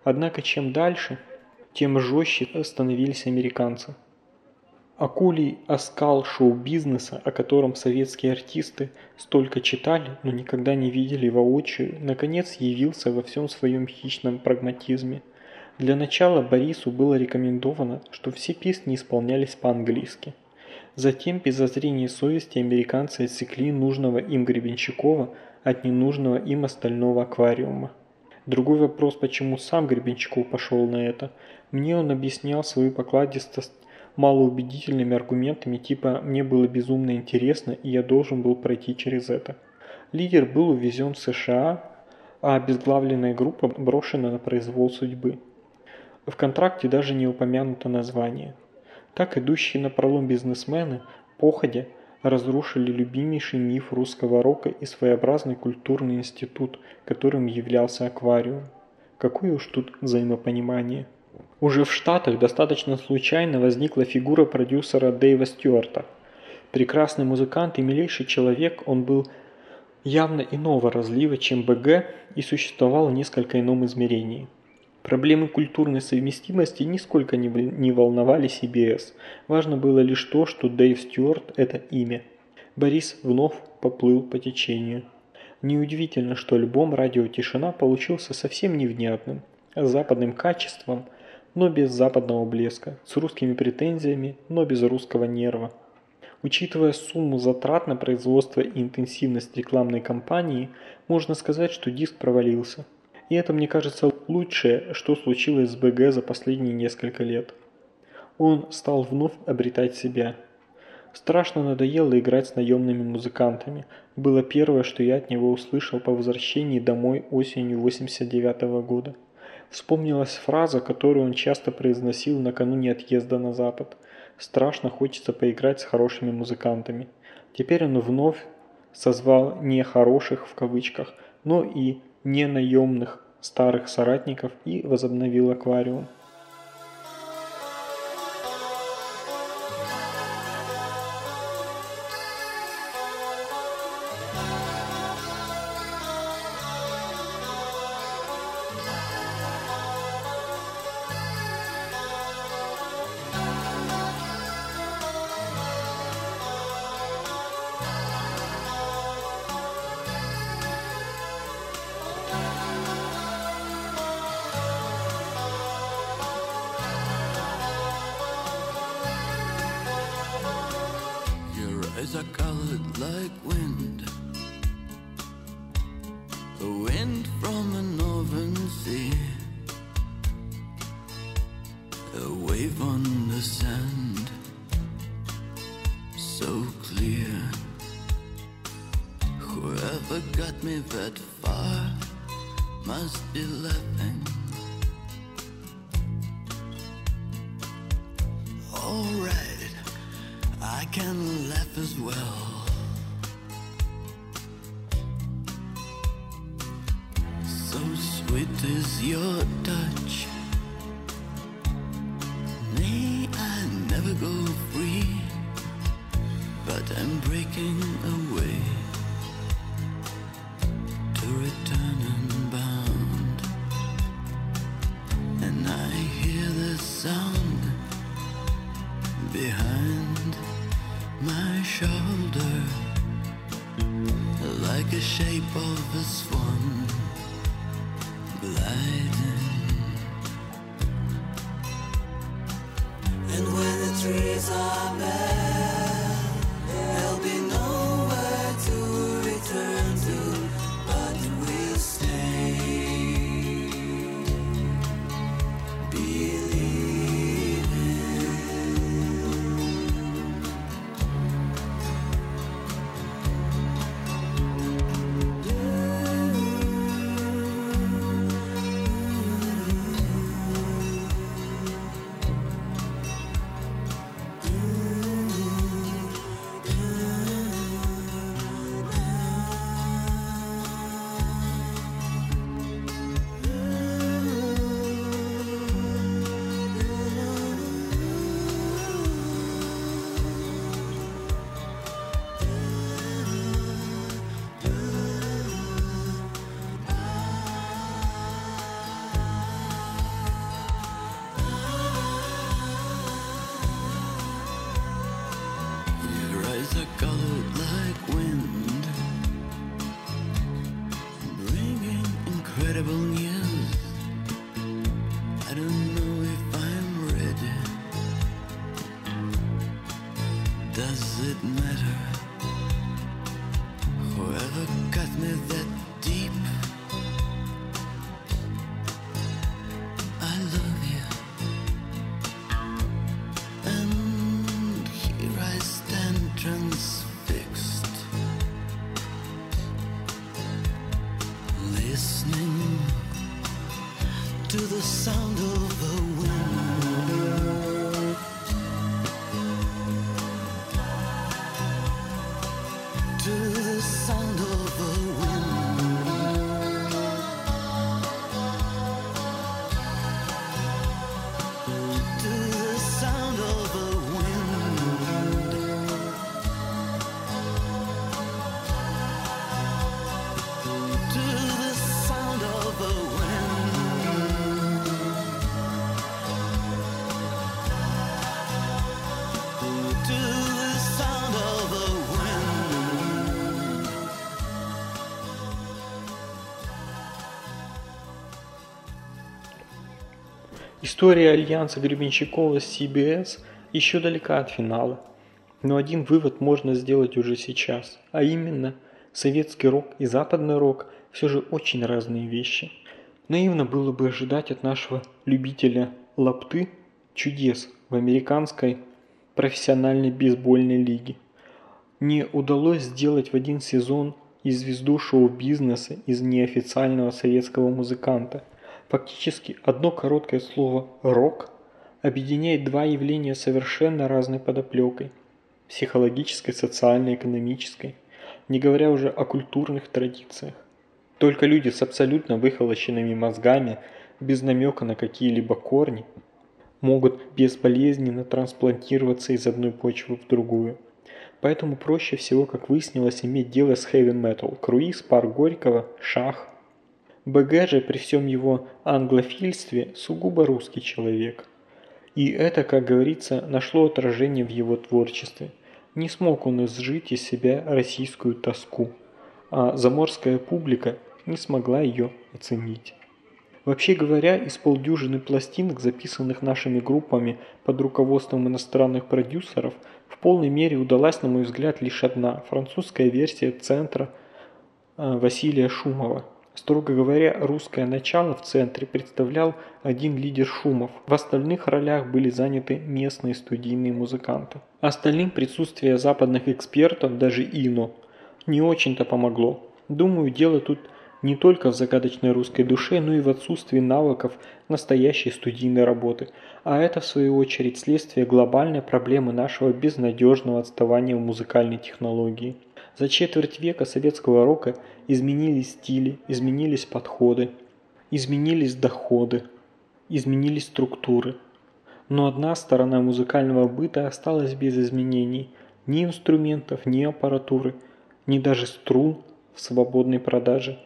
Однако чем дальше, тем жестче становились американцы. Акулий оскал шоу-бизнеса, о котором советские артисты столько читали, но никогда не видели воочию, наконец явился во всем своем хищном прагматизме. Для начала Борису было рекомендовано, что все песни исполнялись по-английски. Затем, без зазрения совести, американцы отсекли нужного им Гребенщикова от ненужного им остального аквариума. Другой вопрос, почему сам Гребенщиков пошел на это. Мне он объяснял свою покладистость малоубедительными аргументами типа «мне было безумно интересно, и я должен был пройти через это». Лидер был увезен в США, а обезглавленная группа брошена на произвол судьбы. В контракте даже не упомянуто название. Так идущие на пролом бизнесмены, походя, разрушили любимейший миф русского рока и своеобразный культурный институт, которым являлся аквариум. Какое уж тут взаимопонимание. Уже в Штатах достаточно случайно возникла фигура продюсера Дэйва Стюарта. Прекрасный музыкант и милейший человек, он был явно иного разлива, чем БГ и существовал в несколько ином измерении. Проблемы культурной совместимости нисколько не, не волновали CBS. Важно было лишь то, что Дэйв Стюарт – это имя. Борис вновь поплыл по течению. Неудивительно, что альбом «Радио Тишина» получился совсем невнятным, с западным качеством – но без западного блеска, с русскими претензиями, но без русского нерва. Учитывая сумму затрат на производство и интенсивность рекламной кампании, можно сказать, что диск провалился. И это, мне кажется, лучшее, что случилось с БГ за последние несколько лет. Он стал вновь обретать себя. Страшно надоело играть с наемными музыкантами. Было первое, что я от него услышал по возвращении домой осенью 89 -го года. Вспомнилась фраза, которую он часто произносил накануне отъезда на Запад. «Страшно хочется поиграть с хорошими музыкантами». Теперь он вновь созвал не «хороших» в кавычках, но и не наемных старых соратников и возобновил аквариум. Incredible news. История альянса Гребенщикова с CBS еще далека от финала. Но один вывод можно сделать уже сейчас, а именно, советский рок и западный рок все же очень разные вещи. Наивно было бы ожидать от нашего любителя лапты чудес в американской профессиональной бейсбольной лиге. Не удалось сделать в один сезон и звезду шоу-бизнеса из неофициального советского музыканта. Фактически одно короткое слово «рок» объединяет два явления совершенно разной подоплекой – психологической, социальной, экономической, не говоря уже о культурных традициях. Только люди с абсолютно выхолощенными мозгами, без намека на какие-либо корни, могут безболезненно трансплантироваться из одной почвы в другую. Поэтому проще всего, как выяснилось, иметь дело с heavy metal, круиз, пар Горького, шах. БГ же при всем его англофильстве сугубо русский человек. И это, как говорится, нашло отражение в его творчестве. Не смог он изжить из себя российскую тоску, а заморская публика не смогла ее оценить. Вообще говоря, из полдюжины пластинок, записанных нашими группами под руководством иностранных продюсеров, в полной мере удалась, на мой взгляд, лишь одна – французская версия «Центра» э, Василия Шумова. Строго говоря, русское начало в центре представлял один лидер Шумов. В остальных ролях были заняты местные студийные музыканты. Остальным присутствие западных экспертов, даже Ино, не очень-то помогло. Думаю, дело тут не только в загадочной русской душе, но и в отсутствии навыков настоящей студийной работы. А это, в свою очередь, следствие глобальной проблемы нашего безнадежного отставания в музыкальной технологии. За четверть века советского рока изменились стили, изменились подходы, изменились доходы, изменились структуры. Но одна сторона музыкального быта осталась без изменений. Ни инструментов, ни аппаратуры, ни даже струн в свободной продаже.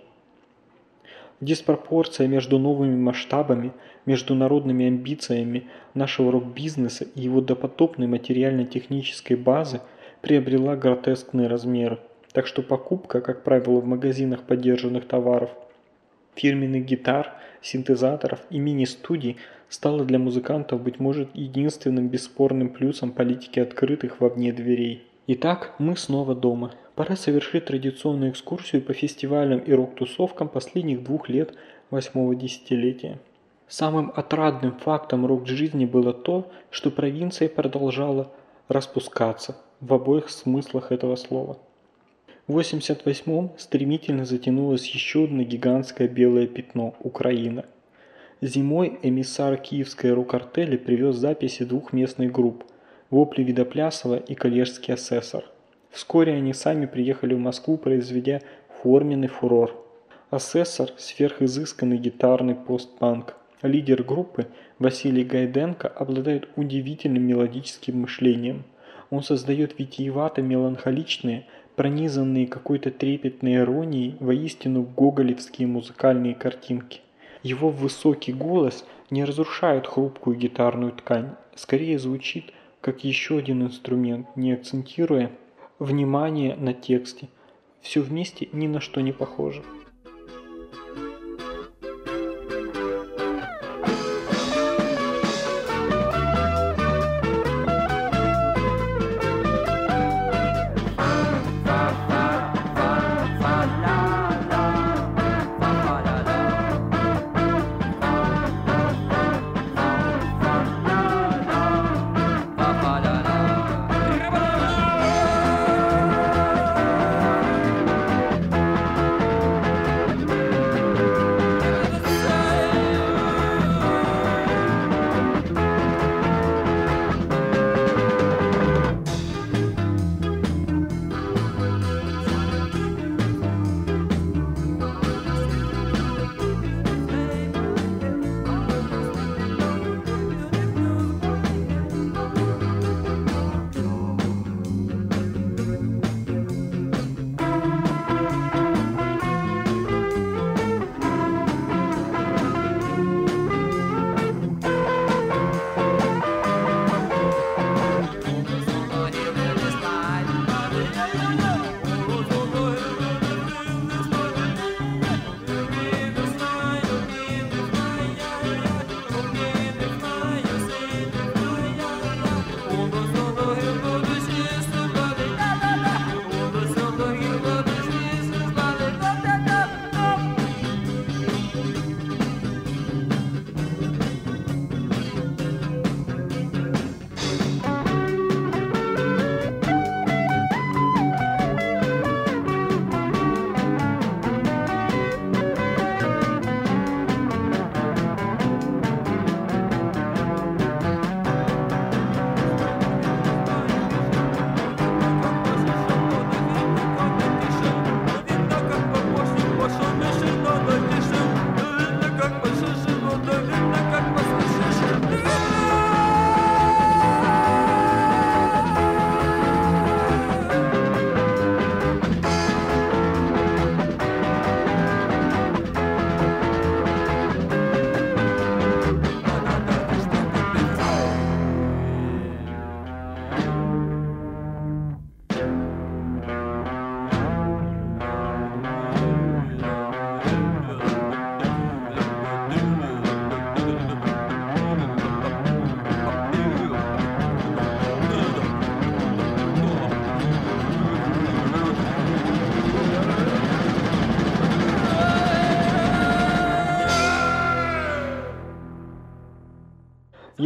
Диспропорция между новыми масштабами, международными амбициями нашего рок-бизнеса и его допотопной материально-технической базы приобрела гротескные размеры. Так что покупка, как правило, в магазинах поддержанных товаров, фирменных гитар, синтезаторов и мини-студий стала для музыкантов, быть может, единственным бесспорным плюсом политики открытых вовне дверей. Итак, мы снова дома. Пора совершить традиционную экскурсию по фестивалям и рок-тусовкам последних двух лет восьмого десятилетия. Самым отрадным фактом рок-жизни было то, что провинция продолжала распускаться в обоих смыслах этого слова. В 88-м стремительно затянулось еще одно гигантское белое пятно – Украина. Зимой эмиссар киевской рок-артели привез записи двух местных групп – Вопли Видоплясова и коллежский асессор. Вскоре они сами приехали в Москву, произведя форменный фурор. Асессор – сверхизысканный гитарный постпанк. Лидер группы Василий Гайденко обладает удивительным мелодическим мышлением. Он создает витиевато-меланхоличные, пронизанные какой-то трепетной иронией, воистину гоголевские музыкальные картинки. Его высокий голос не разрушает хрупкую гитарную ткань, скорее звучит как еще один инструмент, не акцентируя внимание на тексте. Все вместе ни на что не похоже.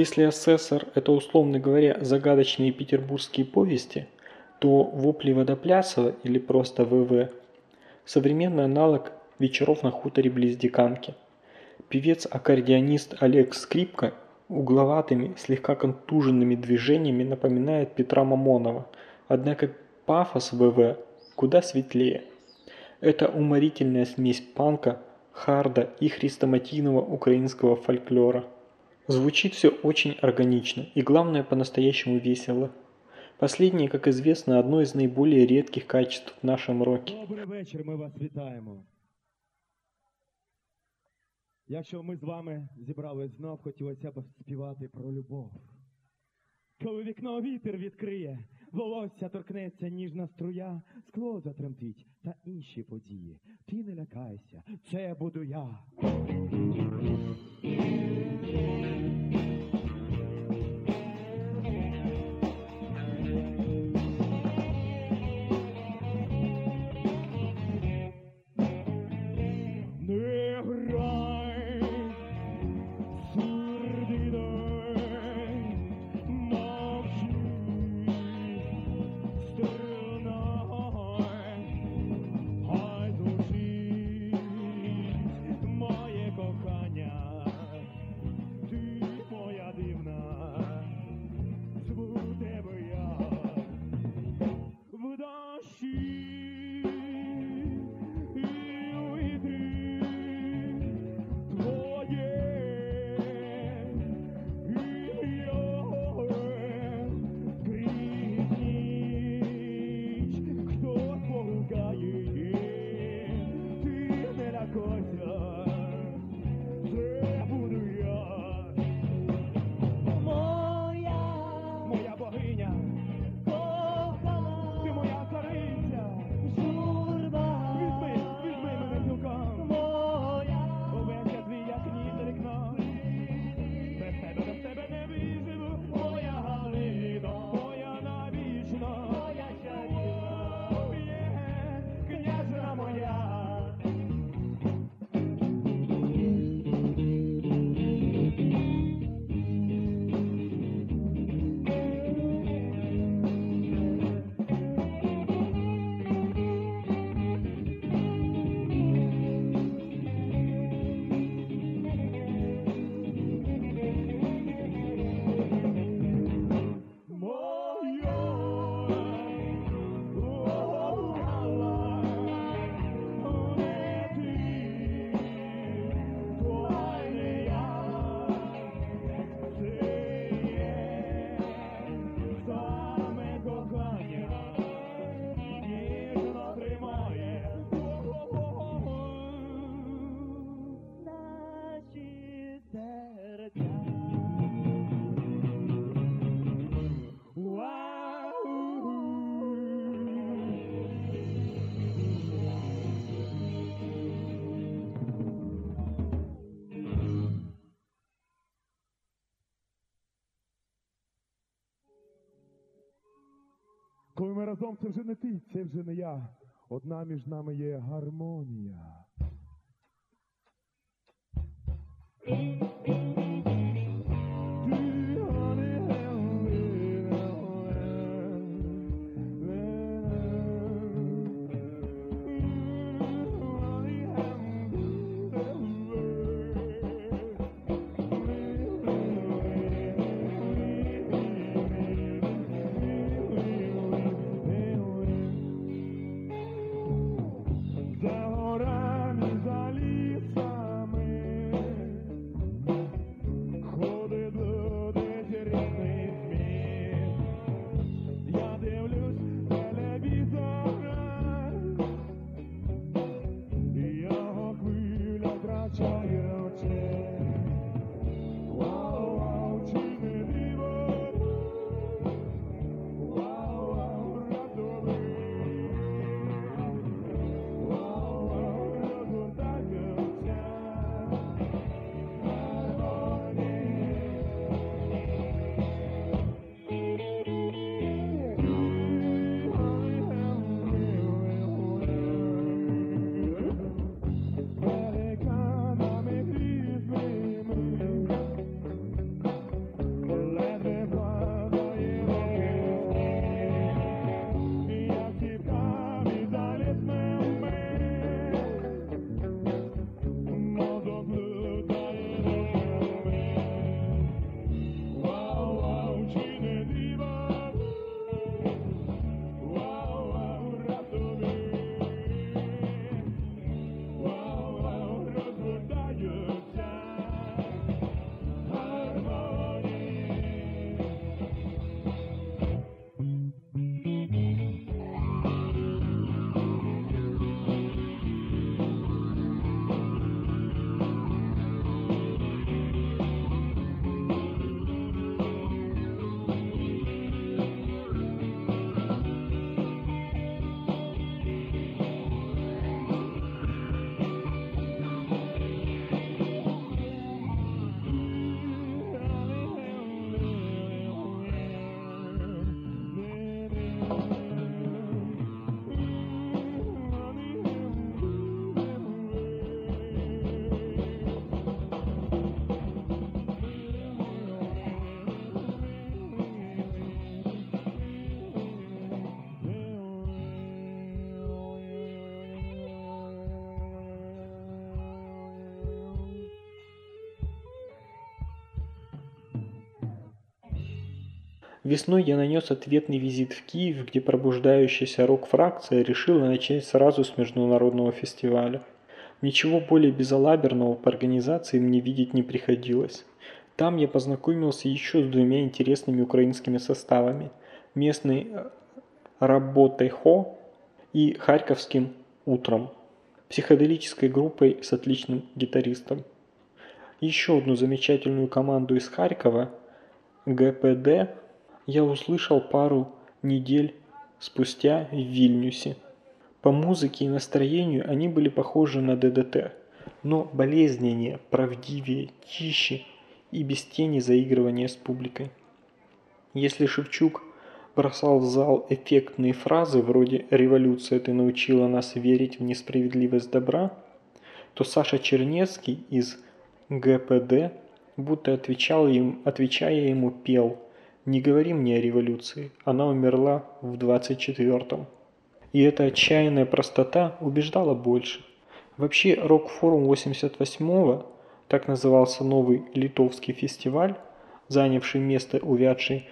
Если асессор – это, условно говоря, загадочные петербургские повести, то «Вопли Водоплясова» или просто «ВВ» – современный аналог «Вечеров на хуторе близ Диканки». Певец-аккордеонист Олег Скрипка угловатыми, слегка контуженными движениями напоминает Петра Мамонова, однако пафос ВВ куда светлее. Это уморительная смесь панка, харда и хрестоматийного украинского фольклора. Звучит все очень органично и главное по-настоящему весело. Последнее, как известно, одно из наиболее редких качеств в нашем роке. Добрий вечір, ми вас вітаємо. Якщо ми з вами зібрались знов, хотілося б співати про любов. Коли вікно вітер відкриє, волосся торкнеться ніжна струя, скло затремтить та інші події. Ти не лякайся, це буду я. Не грай, разом, це вже не ти, це вже не я. Одна між нами є гармонія. Весной я нанес ответный визит в Киев, где пробуждающаяся рок-фракция решила начать сразу с международного фестиваля. Ничего более безалаберного по организации мне видеть не приходилось. Там я познакомился еще с двумя интересными украинскими составами. Местной «Работой Хо» и «Харьковским утром» психоделической группой с отличным гитаристом. Еще одну замечательную команду из Харькова, ГПД, я услышал пару недель спустя в Вильнюсе. По музыке и настроению они были похожи на ДДТ, но болезненнее, правдивее, чище и без тени заигрывания с публикой. Если Шевчук бросал в зал эффектные фразы вроде «Революция ты научила нас верить в несправедливость добра», то Саша Чернецкий из ГПД, будто отвечал им, отвечая ему, пел «Не говори мне о революции, она умерла в 24-м». И эта отчаянная простота убеждала больше. Вообще, Рок-форум 88-го, так назывался новый литовский фестиваль, занявший место увядшей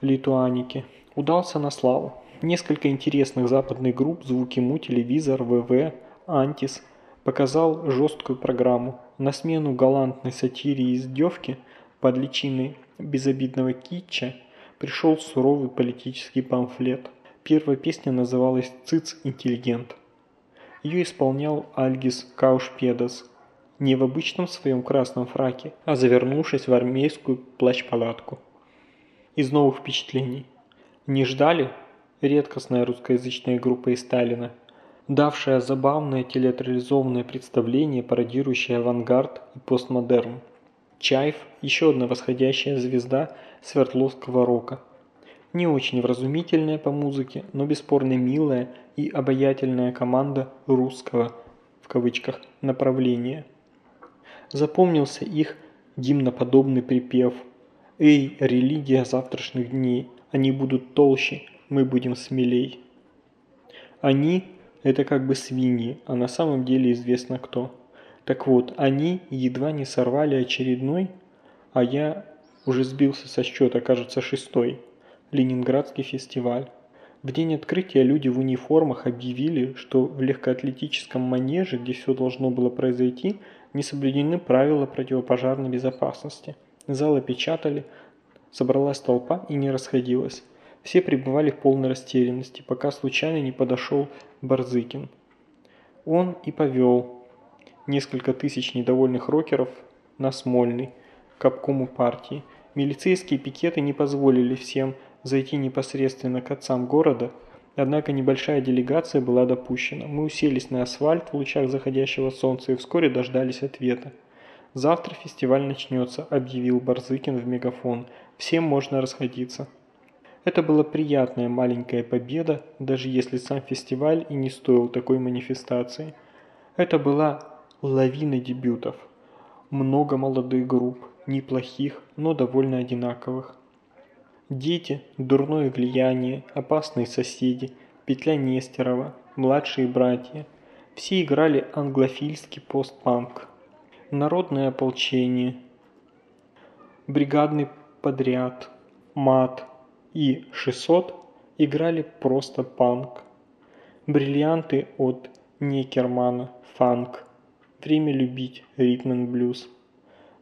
Литуаники, удался на славу. Несколько интересных западных групп «Звуки Му», «Телевизор», «ВВ», «Антис» показал жесткую программу. На смену галантной сатире и издевки под личиной безобидного китча пришел суровый политический памфлет. Первая песня называлась «Циц интеллигент». Ее исполнял Альгис Каушпедас, не в обычном своем красном фраке, а завернувшись в армейскую плащ-палатку. Из новых впечатлений. Не ждали? Редкостная русскоязычная группа из Сталина, давшая забавное телеатрализованное представление, пародирующее авангард и постмодерн. Чайф – еще одна восходящая звезда Свердловского рока. Не очень вразумительная по музыке, но бесспорно милая и обаятельная команда «русского» в кавычках направления. Запомнился их гимноподобный припев – Эй, религия завтрашних дней, они будут толще, мы будем смелей. Они – это как бы свиньи, а на самом деле известно кто. Так вот, они едва не сорвали очередной, а я уже сбился со счета, кажется, шестой, Ленинградский фестиваль. В день открытия люди в униформах объявили, что в легкоатлетическом манеже, где все должно было произойти, не соблюдены правила противопожарной безопасности – Зал опечатали, собралась толпа и не расходилась. Все пребывали в полной растерянности, пока случайно не подошел Барзыкин. Он и повел несколько тысяч недовольных рокеров на Смольный, к обкому партии. Милицейские пикеты не позволили всем зайти непосредственно к отцам города, однако небольшая делегация была допущена. Мы уселись на асфальт в лучах заходящего солнца и вскоре дождались ответа. «Завтра фестиваль начнется», – объявил Барзыкин в мегафон. «Всем можно расходиться». Это была приятная маленькая победа, даже если сам фестиваль и не стоил такой манифестации. Это была лавина дебютов. Много молодых групп, неплохих, но довольно одинаковых. Дети, дурное влияние, опасные соседи, петля Нестерова, младшие братья. Все играли англофильский постпанк народное ополчение, бригадный подряд, мат и 600 играли просто панк. Бриллианты от Некермана, фанк. Время любить, ритм блюз.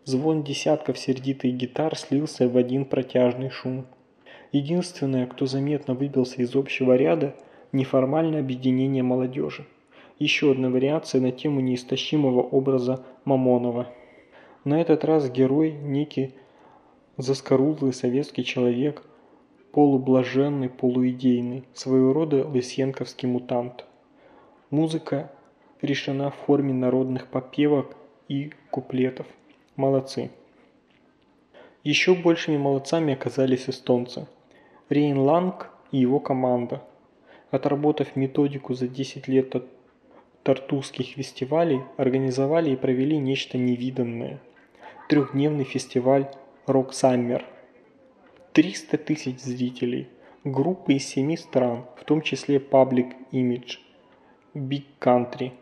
Звон десятков сердитых гитар слился в один протяжный шум. Единственное, кто заметно выбился из общего ряда – неформальное объединение молодежи. Еще одна вариация на тему неистощимого образа Мамонова. На этот раз герой – некий заскорузлый советский человек, полублаженный, полуидейный, своего рода лысенковский мутант. Музыка решена в форме народных попевок и куплетов. Молодцы. Еще большими молодцами оказались эстонцы. Рейн Ланг и его команда. Отработав методику за 10 лет от тартусских фестивалей организовали и провели нечто невиданное. Трехдневный фестиваль «Рок Саммер». 300 тысяч зрителей, группы из семи стран, в том числе Public Image, Big Country,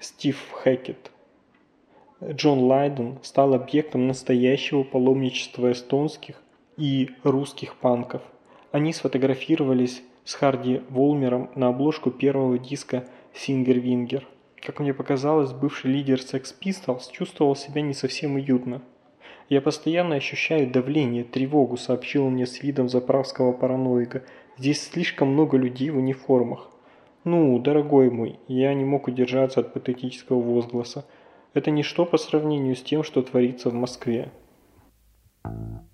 Стив Хэкет. Джон Лайден стал объектом настоящего паломничества эстонских и русских панков. Они сфотографировались с Харди Волмером на обложку первого диска «Сингер Вингер». Как мне показалось, бывший лидер Sex Pistols чувствовал себя не совсем уютно. «Я постоянно ощущаю давление, тревогу», – сообщил мне с видом заправского параноика. «Здесь слишком много людей в униформах». «Ну, дорогой мой», – я не мог удержаться от патетического возгласа. «Это ничто по сравнению с тем, что творится в Москве». В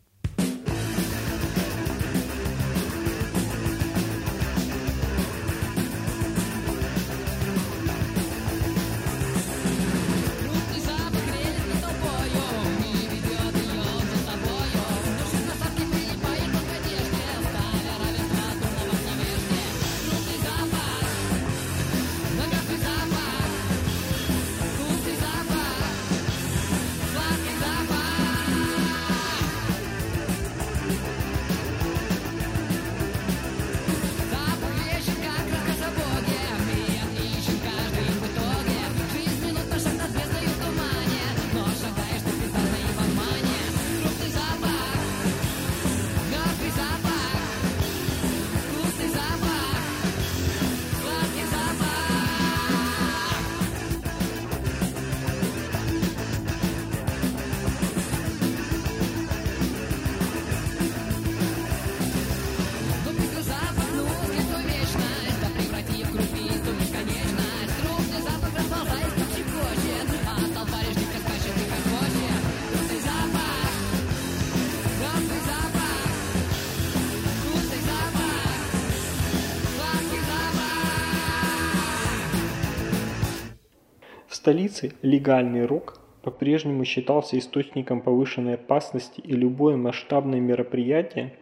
столице легальный рок по-прежнему считался источником повышенной опасности и любое масштабное мероприятие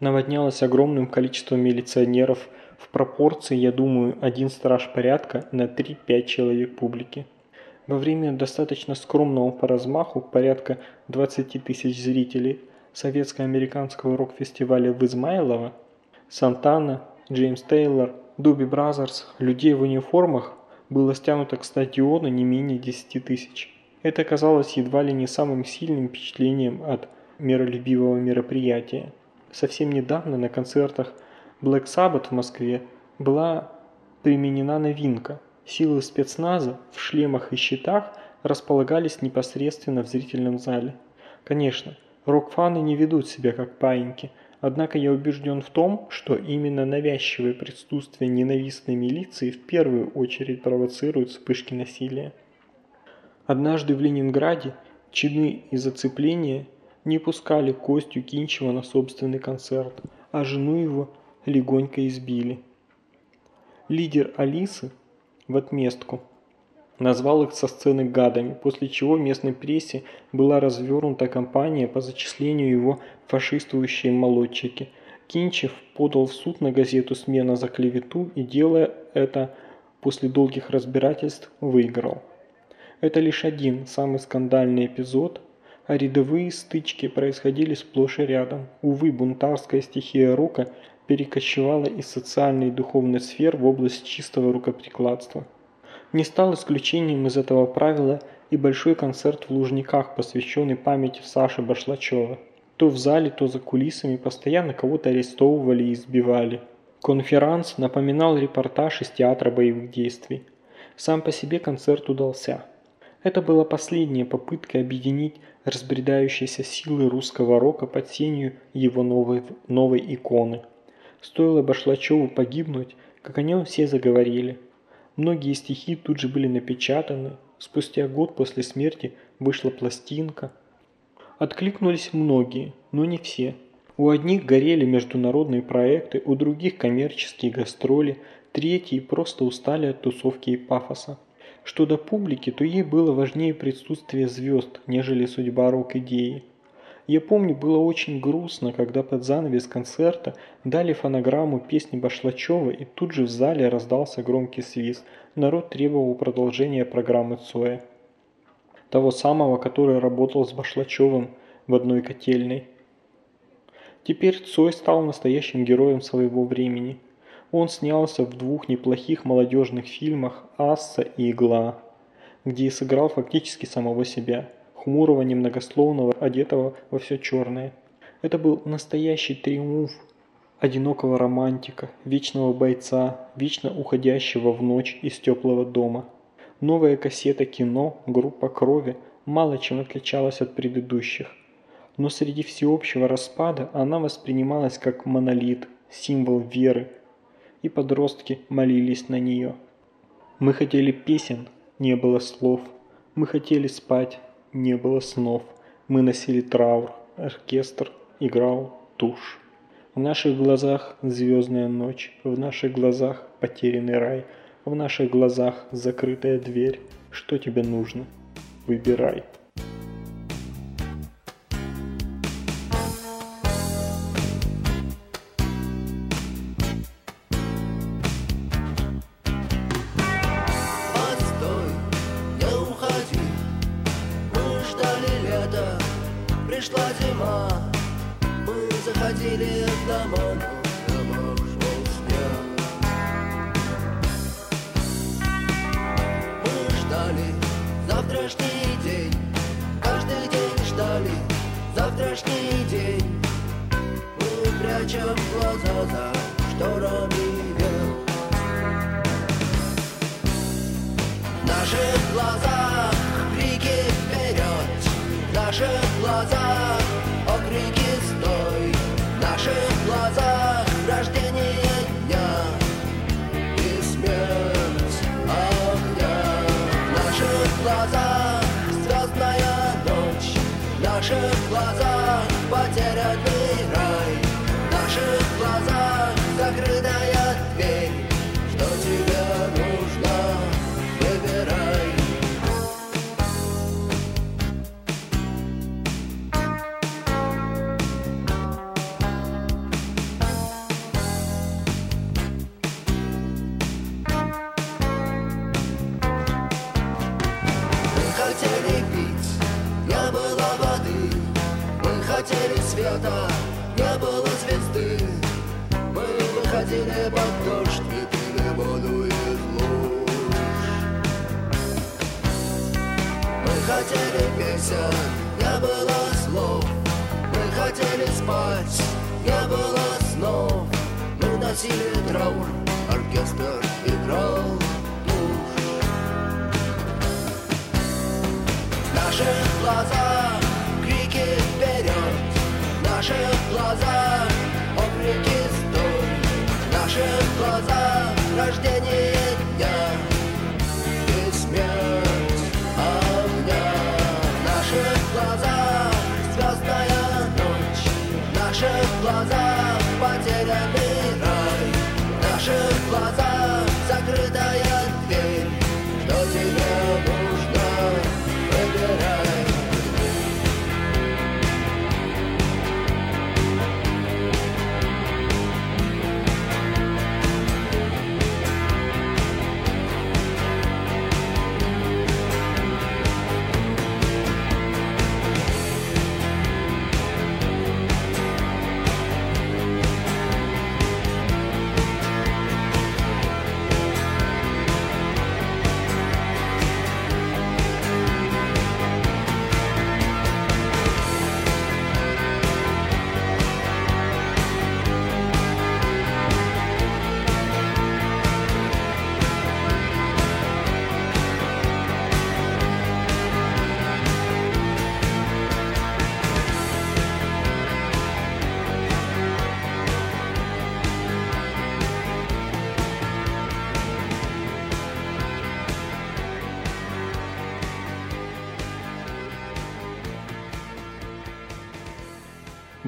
наводнялось огромным количеством милиционеров в пропорции, я думаю, один страж порядка на 3-5 человек публики. Во время достаточно скромного по размаху, порядка 20 тысяч зрителей, советско-американского рок-фестиваля в Измайлово, Сантана, Джеймс Тейлор, Doobie Brothers, людей в униформах было стянуто к стадиону не менее 10 тысяч. Это казалось едва ли не самым сильным впечатлением от миролюбивого мероприятия. Совсем недавно на концертах Black Sabbath в Москве была применена новинка. Силы спецназа в шлемах и щитах располагались непосредственно в зрительном зале. Конечно, рок-фаны не ведут себя как паиньки – Однако я убежден в том, что именно навязчивое присутствие ненавистной милиции в первую очередь провоцирует вспышки насилия. Однажды в Ленинграде чины из зацепления не пускали Костю Кинчева на собственный концерт, а жену его легонько избили. Лидер Алисы в отместку – назвал их со сцены гадами, после чего местной прессе была развернута кампания по зачислению его фашистующие молодчики. Кинчев подал в суд на газету «Смена» за клевету и, делая это после долгих разбирательств, выиграл. Это лишь один, самый скандальный эпизод, а рядовые стычки происходили сплошь и рядом. Увы, бунтарская стихия рока перекочевала из социальной и духовной сфер в область чистого рукоприкладства. Не стал исключением из этого правила и большой концерт в Лужниках, посвященный памяти Саши Башлачева. То в зале, то за кулисами постоянно кого-то арестовывали и избивали. Конферанс напоминал репортаж из театра боевых действий. Сам по себе концерт удался. Это была последняя попытка объединить разбредающиеся силы русского рока под сенью его новой, новой иконы. Стоило Башлачеву погибнуть, как о нем все заговорили – Многие стихи тут же были напечатаны, спустя год после смерти вышла пластинка. Откликнулись многие, но не все. У одних горели международные проекты, у других коммерческие гастроли, третьи просто устали от тусовки и пафоса. Что до публики, то ей было важнее присутствие звезд, нежели судьба рок-идеи. Я помню, было очень грустно, когда под занавес концерта дали фонограмму песни Башлачева и тут же в зале раздался громкий свист. Народ требовал продолжения программы Цоя. Того самого, который работал с Башлачевым в одной котельной. Теперь Цой стал настоящим героем своего времени. Он снялся в двух неплохих молодежных фильмах «Асса» и «Игла», где сыграл фактически самого себя – хмурого, немногословного, одетого во все черное. Это был настоящий триумф одинокого романтика, вечного бойца, вечно уходящего в ночь из теплого дома. Новая кассета кино «Группа крови» мало чем отличалась от предыдущих. Но среди всеобщего распада она воспринималась как монолит, символ веры, и подростки молились на нее. Мы хотели песен, не было слов. Мы хотели спать, не было снов. Мы носили траур, оркестр играл тушь. В наших глазах звездная ночь, в наших глазах потерянный рай, в наших глазах закрытая дверь. Что тебе нужно? Выбирай.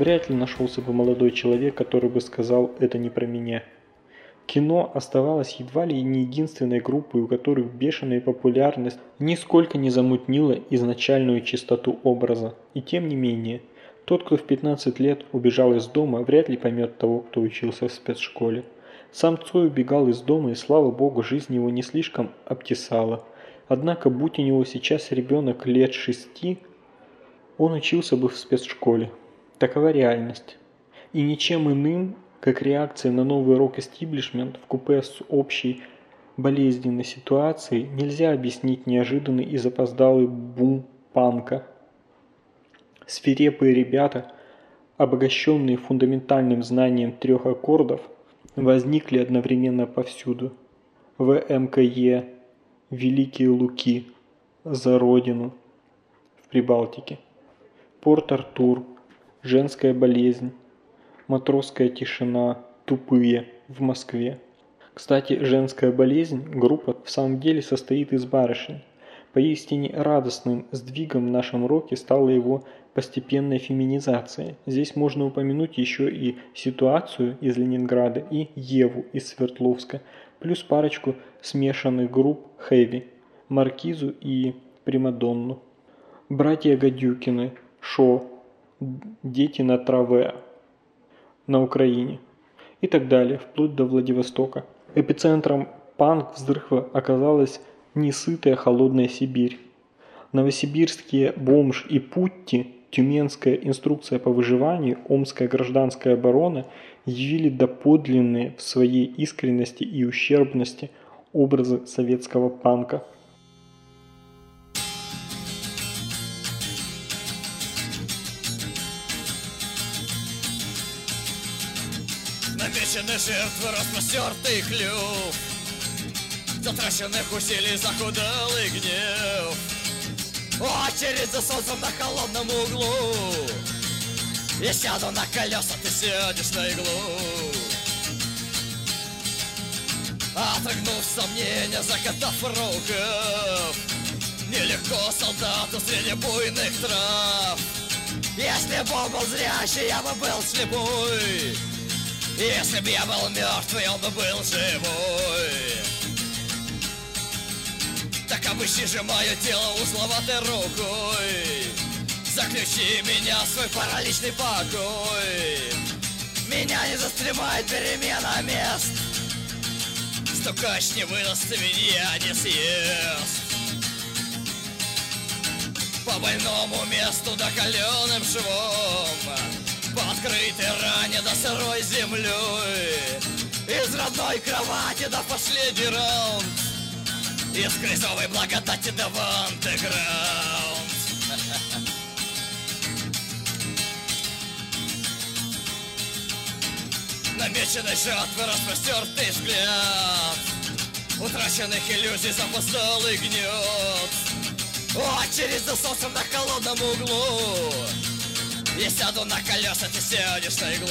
Вряд ли нашелся бы молодой человек, который бы сказал «это не про меня». Кино оставалось едва ли не единственной группой, у которых бешеная популярность нисколько не замутнила изначальную чистоту образа. И тем не менее, тот, кто в 15 лет убежал из дома, вряд ли поймет того, кто учился в спецшколе. Сам Цой убегал из дома, и слава богу, жизнь его не слишком обтесала. Однако, будь у него сейчас ребенок лет шести, он учился бы в спецшколе. Такова реальность. И ничем иным, как реакция на новый рок-эстиблишмент в купе с общей болезненной ситуацией, нельзя объяснить неожиданный и запоздалый бум панка. Свирепые ребята обогащенные фундаментальным знанием трех аккордов, возникли одновременно повсюду. В МКЕ, Великие Луки, За Родину, в Прибалтике, Порт-Артур, Женская болезнь, Матросская тишина, Тупые, в Москве. Кстати, «Женская болезнь» группа в самом деле состоит из барышень. Поистине радостным сдвигом в нашем роке стала его постепенная феминизация. Здесь можно упомянуть еще и ситуацию из Ленинграда и Еву из Свердловска, плюс парочку смешанных групп хэви, Маркизу и Примадонну. Братья Гадюкины, Шо, Дети на траве на Украине и так далее, вплоть до Владивостока. Эпицентром панк-взрыва оказалась несытая холодная Сибирь. Новосибирские «Бомж» и «Путти», Тюменская инструкция по выживанию, Омская гражданская оборона явили доподлинные в своей искренности и ущербности образы советского панка. Намечены жертвы, распростертый клюв Затраченных усилий захудалый гнев. Очередь за солнцем на холодном углу. Я сяду на колеса, ты сядешь на иглу. Отрыгнув сомнения, закатав рукав Нелегко солдату среди буйных трав. Если бы был зрящий, я бы был слепой Если бы я был мертвый, он бы был живой. Так обыщи же мое тело узловатой рукой. Заключи меня в свой параличный покой. Меня не застремает перемена мест. Стукач не выдаст, свинья не съест. По больному месту да каленым швом По открытой ране да сырой землей Из родной кровати до последний раунд. Из кризовой благодати до в андеграунд Намеченной жертвы распростертый взгляд. Утраченных иллюзий запоздалый гнет Очередь за солнцем на холодном углу Я сяду на колеса, ты сядешь на иглу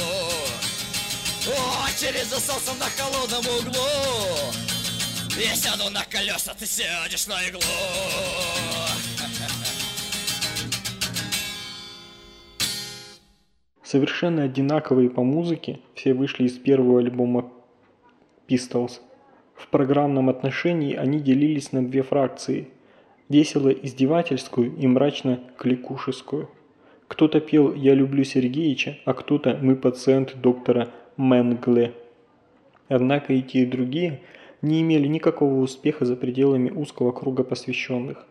Очередь за солнцем на холодном углу Я сяду на колеса, ты сядешь на иглу Совершенно одинаковые по музыке, все вышли из первого альбома Pistols. В программном отношении они делились на две фракции – весело-издевательскую и мрачно-кликушескую. Кто-то пел «Я люблю Сергеича», а кто-то «Мы пациенты доктора Менгле». Однако и те, и другие не имели никакого успеха за пределами узкого круга посвященных.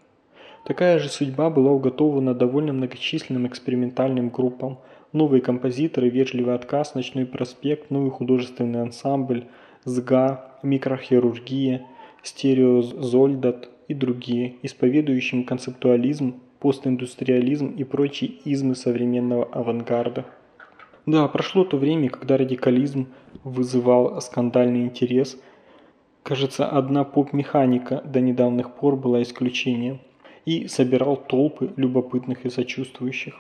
Такая же судьба была уготована довольно многочисленным экспериментальным группам – новые композиторы, вежливый отказ, ночной проспект, новый художественный ансамбль, СГА, микрохирургия, стереозольдат и другие, исповедующим концептуализм, постиндустриализм и прочие измы современного авангарда. Да, прошло то время, когда радикализм вызывал скандальный интерес. Кажется, одна поп-механика до недавних пор была исключением и собирал толпы любопытных и сочувствующих.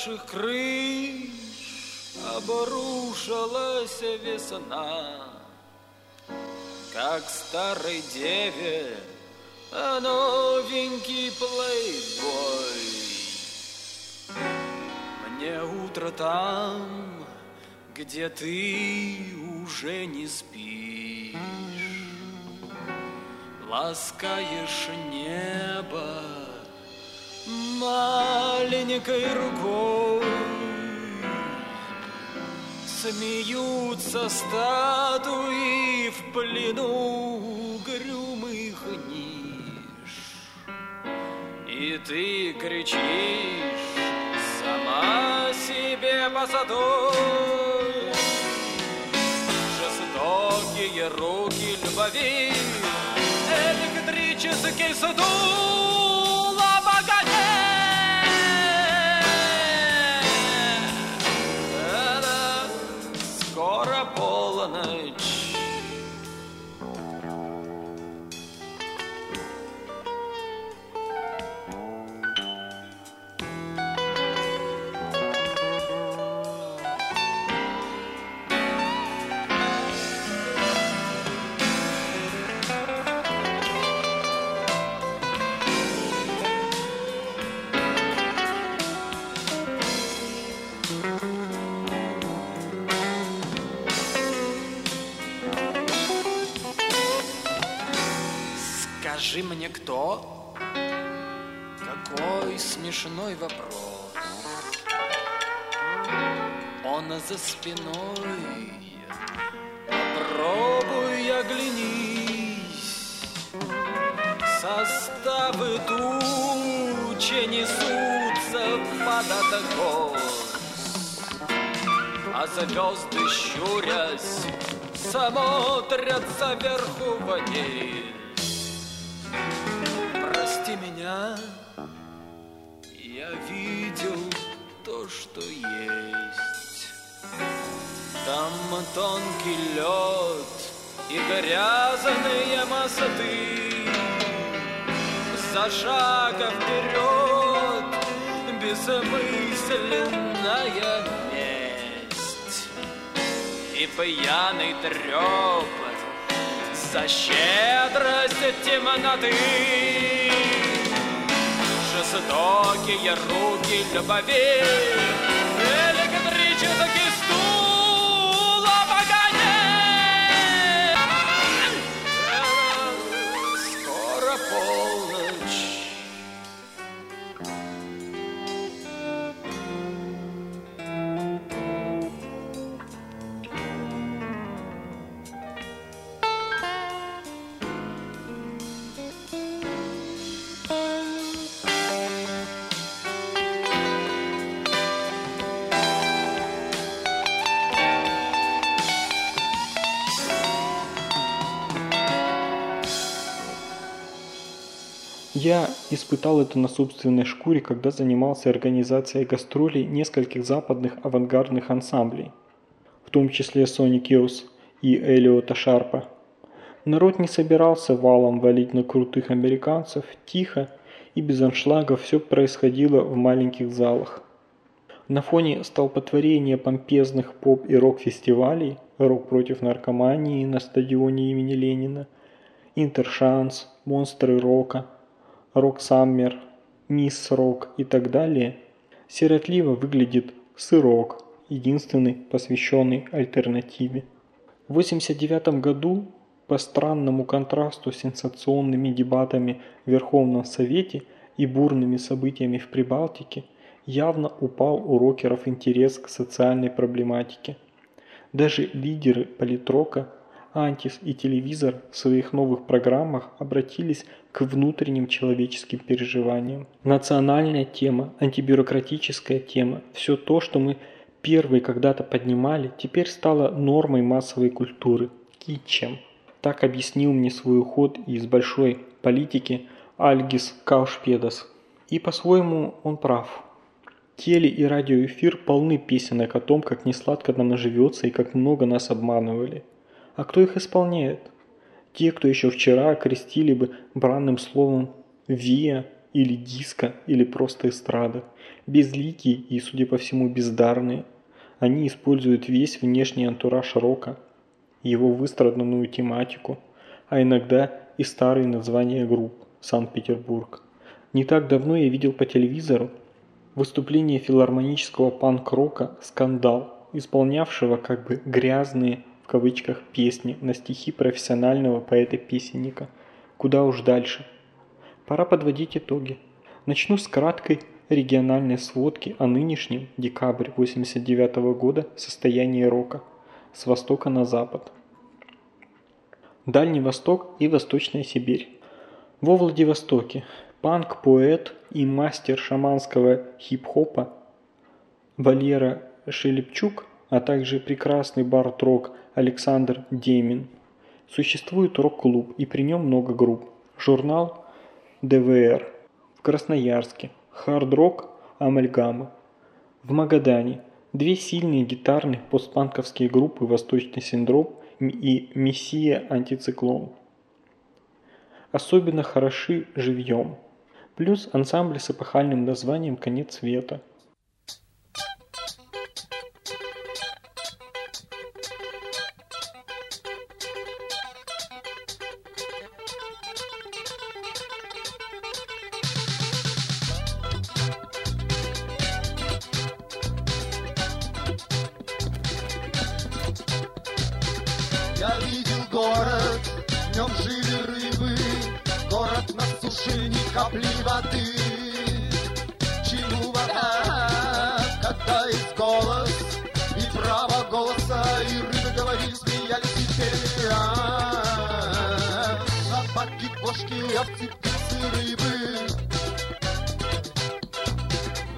Озябших крыш обрушилась весна, Как старой деве новенький плейбой. Мне утро там, где ты уже не спишь, Ласкаешь небо маленькой рукой. Смеются статуи в плену угрюмых ниш. И ты кричишь сама себе посадой. Жестокие руки любви, электрический стул Кто? Какой смешной вопрос. Он за спиной. Попробуй оглянись. Составы тучи несутся под откос. А звезды, щурясь, смотрятся вверху вниз. Меня, я видел то, что есть. Там тонкий лед и грязные мосты. За шагом вперед бессмысленная месть и пьяный трепот за щедрость темноты. Жестокие руки любви, Я испытал это на собственной шкуре, когда занимался организацией гастролей нескольких западных авангардных ансамблей, в том числе Sonic Youth и Элиота Шарпа. Народ не собирался валом валить на крутых американцев, тихо и без аншлагов все происходило в маленьких залах. На фоне столпотворения помпезных поп- и рок-фестивалей «Рок против наркомании» на стадионе имени Ленина, «Интершанс», «Монстры рока», «Рок Саммер», «Мисс Рок» и так далее, сиротливо выглядит «Сырок», единственный посвященный альтернативе. В 1989 году по странному контрасту с сенсационными дебатами в Верховном Совете и бурными событиями в Прибалтике явно упал у рокеров интерес к социальной проблематике. Даже лидеры политрока, Антис и Телевизор в своих новых программах обратились к внутренним человеческим переживаниям. Национальная тема, антибюрократическая тема, все то, что мы первые когда-то поднимали, теперь стало нормой массовой культуры, китчем. Так объяснил мне свой уход из большой политики Альгис Каушпедас. И по-своему он прав. Теле- и радиоэфир полны песенок о том, как несладко нам живется и как много нас обманывали. А кто их исполняет? Те, кто еще вчера окрестили бы бранным словом «виа» или диско, или просто эстрада. Безликие и, судя по всему, бездарные. Они используют весь внешний антураж рока, его выстраданную тематику, а иногда и старые названия групп «Санкт-Петербург». Не так давно я видел по телевизору выступление филармонического панк-рока «Скандал», исполнявшего как бы «грязные» кавычках песни на стихи профессионального поэта-песенника. Куда уж дальше. Пора подводить итоги. Начну с краткой региональной сводки о нынешнем, декабрь 89 года, состоянии рока с востока на запад. Дальний Восток и Восточная Сибирь. Во Владивостоке панк-поэт и мастер шаманского хип-хопа Валера Шелепчук, а также прекрасный бард-рок Александр Демин. Существует рок-клуб и при нем много групп. Журнал ДВР в Красноярске, хард-рок Амальгама. В Магадане две сильные гитарных постпанковские группы «Восточный синдром» и «Мессия антициклон». Особенно хороши живьем. Плюс ансамбли с эпохальным названием «Конец света».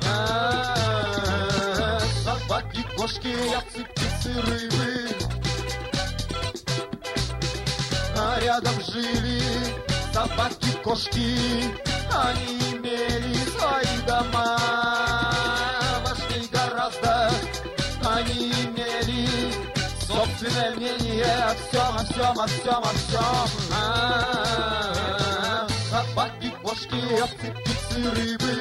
А, Собаки, кошки, овцы, птицы, рыбы. а рядом жили собаки, кошки, они имели свои дома. Важней гораздо, они имели собственное мнение о всем, о всем, о всем, о всем. А, Собаки, кошки, овцы, птицы, рыбы.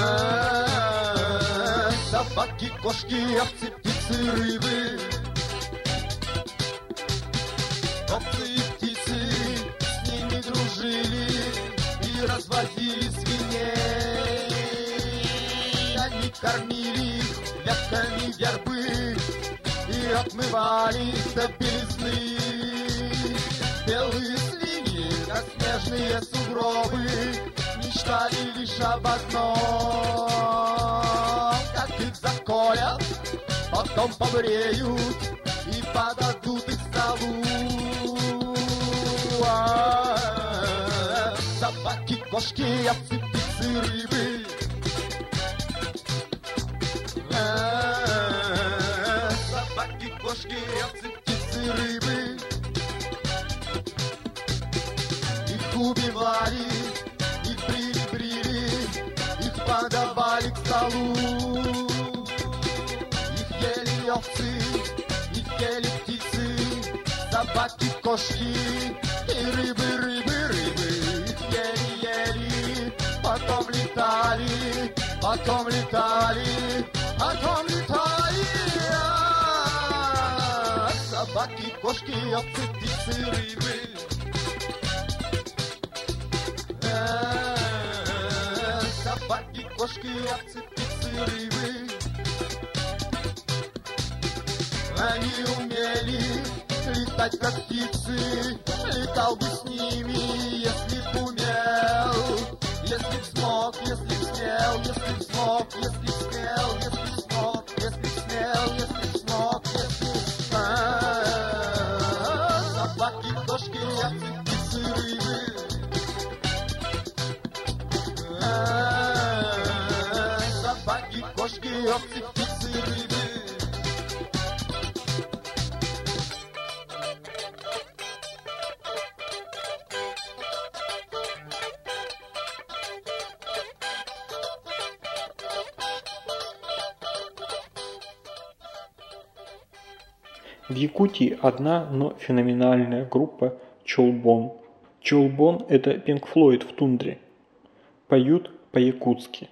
А, Собаки, кошки, овцы, птицы, рыбы. Овцы и птицы с ними дружили и разводили свиней. Они кормили их ветками вербы и отмывали до белизны. Белые свиньи, как снежные сугробы, мечтали лишь об одном, как их заколят, потом побреют и подадут их столу. А, Собаки, кошки, овцы, птицы, рыбы. Убивали, их брили, брили, их подавали к столу. Их ели овцы, их ели птицы, собаки, кошки и рыбы, рыбы, рыбы. Их ели, ели, потом летали, потом летали, потом летали. А, Собаки, кошки, овцы, птицы, рыбы. Собаки, кошки, овцы, птицы, рыбы. Они умели летать как птицы, летал бы с ними, если б умел, если б смог, если б смел, если б смог, если б смел, если б смог, если б смел, если Собаки, кошки, овцы, птицы, рыбы. В Якутии одна, но феноменальная группа Чолбон. Чолбон – это Пинк Флойд в тундре. Поют по-якутски.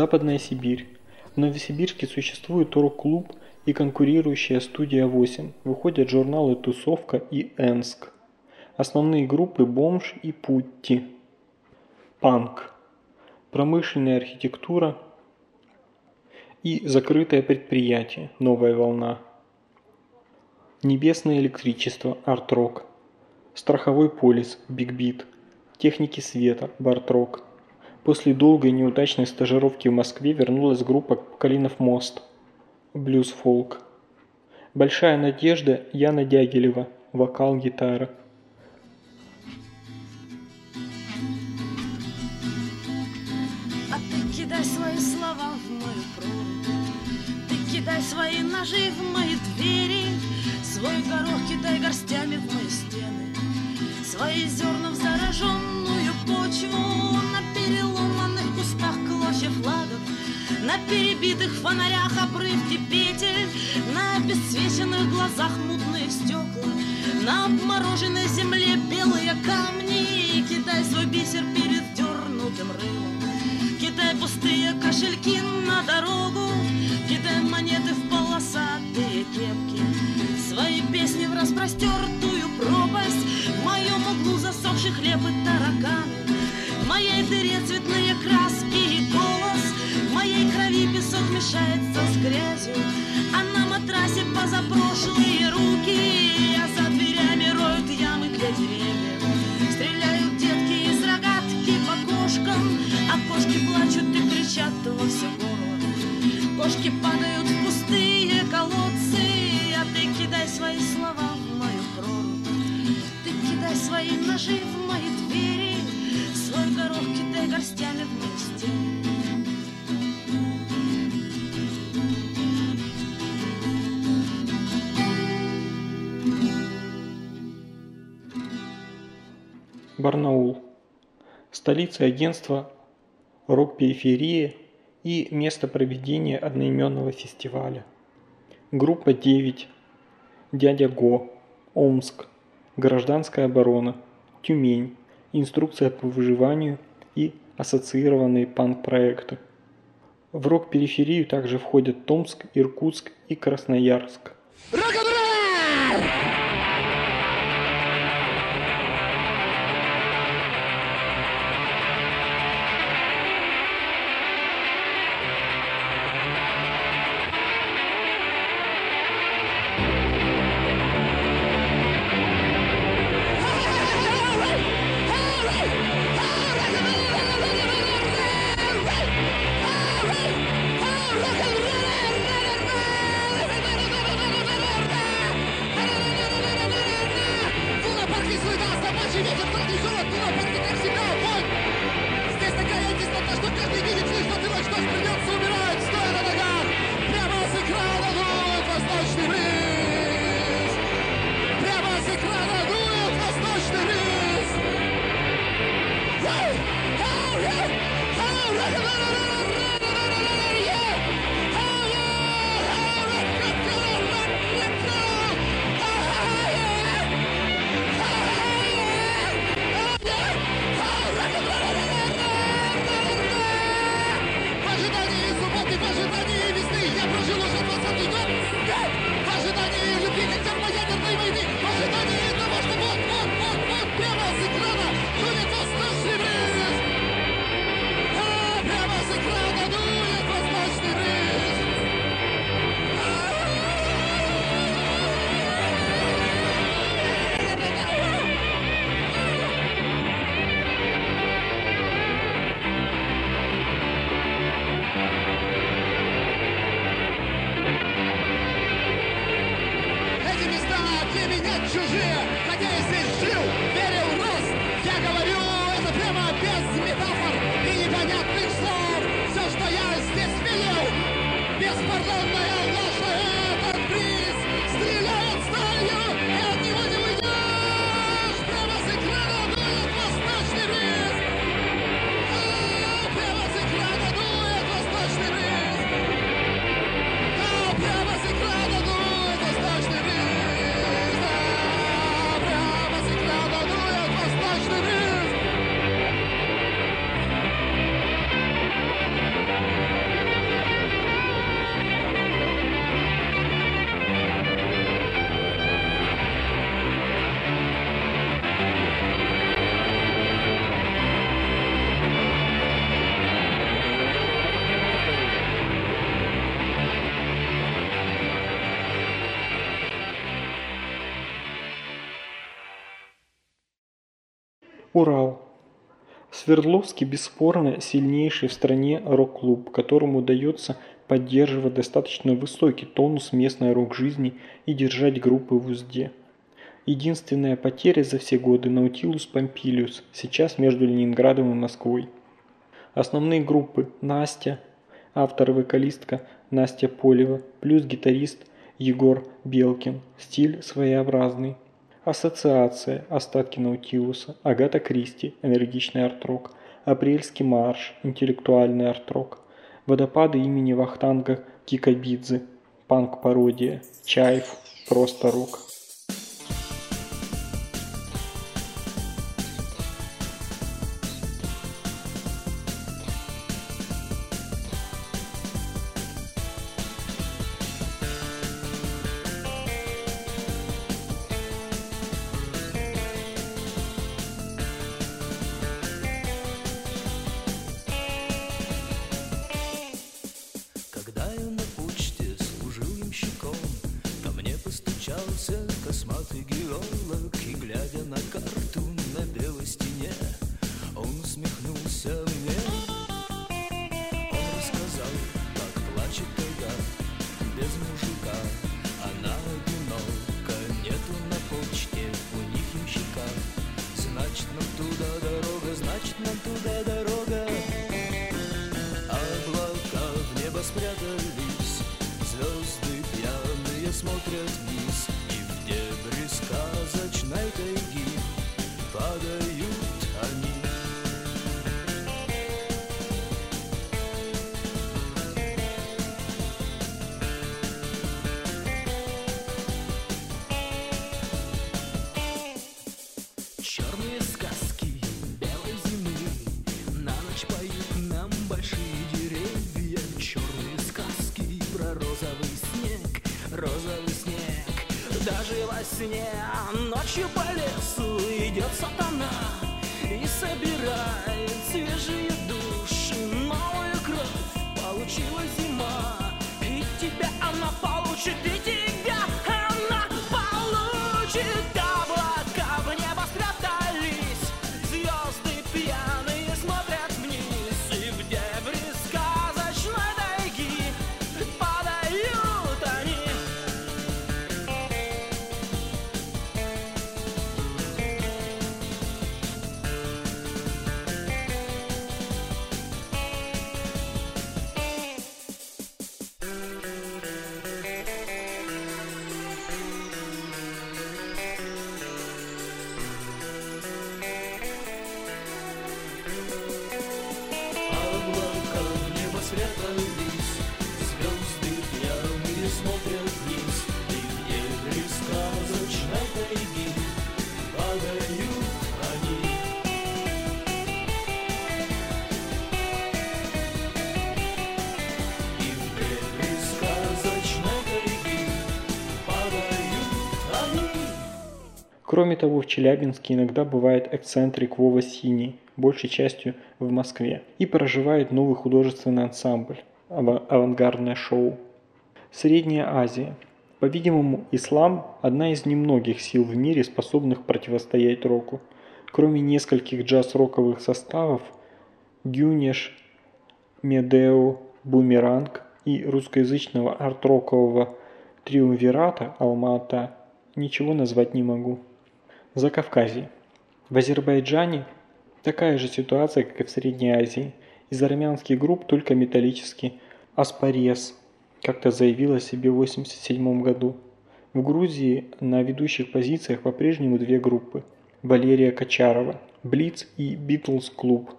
Западная Сибирь. В Новосибирске существует рок-клуб и конкурирующая студия 8. Выходят журналы «Тусовка» и «Энск». Основные группы «Бомж» и «Путти». Панк. Промышленная архитектура и закрытое предприятие «Новая волна». Небесное электричество, арт-рок. Страховой полис, биг-бит. Техники света, барт-рок. После долгой неудачной стажировки в Москве вернулась группа «Калинов мост», блюз-фолк. Большая надежда Яна Дягилева, вокал, гитара. А ты кидай свои слова в мою прорубь Ты кидай свои ножи в мои двери Свой горох кидай горстями в мои стены Свои зерна в зараженную почву переломанных кустах клочья флагов На перебитых фонарях обрывки петель На обесцвеченных глазах мутные стекла На обмороженной земле белые камни. Кидай свой бисер перед дернутым рылом. Кидай пустые кошельки на дорогу. Кидай монеты в полосатые кепки. Свои песни в распростертую пропасть. В моем углу засохший хлеб и тараканы моей дыре цветные краски и голос. В моей крови песок мешается с грязью А на матрасе позапрошлые руки. А за дверями роют ямы для деревьев. Стреляют детки из рогатки по кошкам А кошки плачут и кричат во все горло. Кошки падают в пустые колодцы А ты кидай свои слова в мою прорубь. Ты кидай свои ножи в Горох кидай горстями в мои стены Барнаул. Столица агентства «Рок-периферия» и место проведения одноименного фестиваля. Группа 9. Дядя Го. Омск. Гражданская оборона. Тюмень. Инструкция по выживанию и ассоциированные панк-проекты. В рок-периферию также входят Томск, Иркутск и Красноярск. Здесь Урал. Свердловский бесспорно сильнейший в стране рок-клуб, которому удается поддерживать достаточно высокий тонус местной рок-жизни и держать группы в узде. Единственная потеря за все годы – Наутилус Помпилиус, сейчас между Ленинградом и Москвой. Основные группы – Настя, автор и вокалистка Настя Полева, плюс гитарист Егор Белкин, стиль своеобразный. Ассоциация, остатки Наутилуса, Агата Кристи, энергичный арт-рок, Апрельский марш, интеллектуальный арт-рок, Водопады имени Вахтанга Кикабидзе, панк-пародия, Чайф, просто рок. Кроме того, в Челябинске иногда бывает эксцентрик Вова Синий, большей частью в Москве, и проживает новый художественный ансамбль ава- «Авангардное шоу». Средняя Азия. По-видимому, ислам – одна из немногих сил в мире, способных противостоять року. Кроме нескольких джаз-роковых составов – Гюнеш, Медео, Бумеранг и русскоязычного арт-рокового триумвирата Алма-Ата ничего назвать не могу. Закавказье. В Азербайджане такая же ситуация, как и в Средней Азии. Из армянских групп только металлический Аспарес как-то заявил о себе в 1987 году. В Грузии на ведущих позициях по-прежнему две группы – Валерия Качарова, Блиц и Битлз Клуб.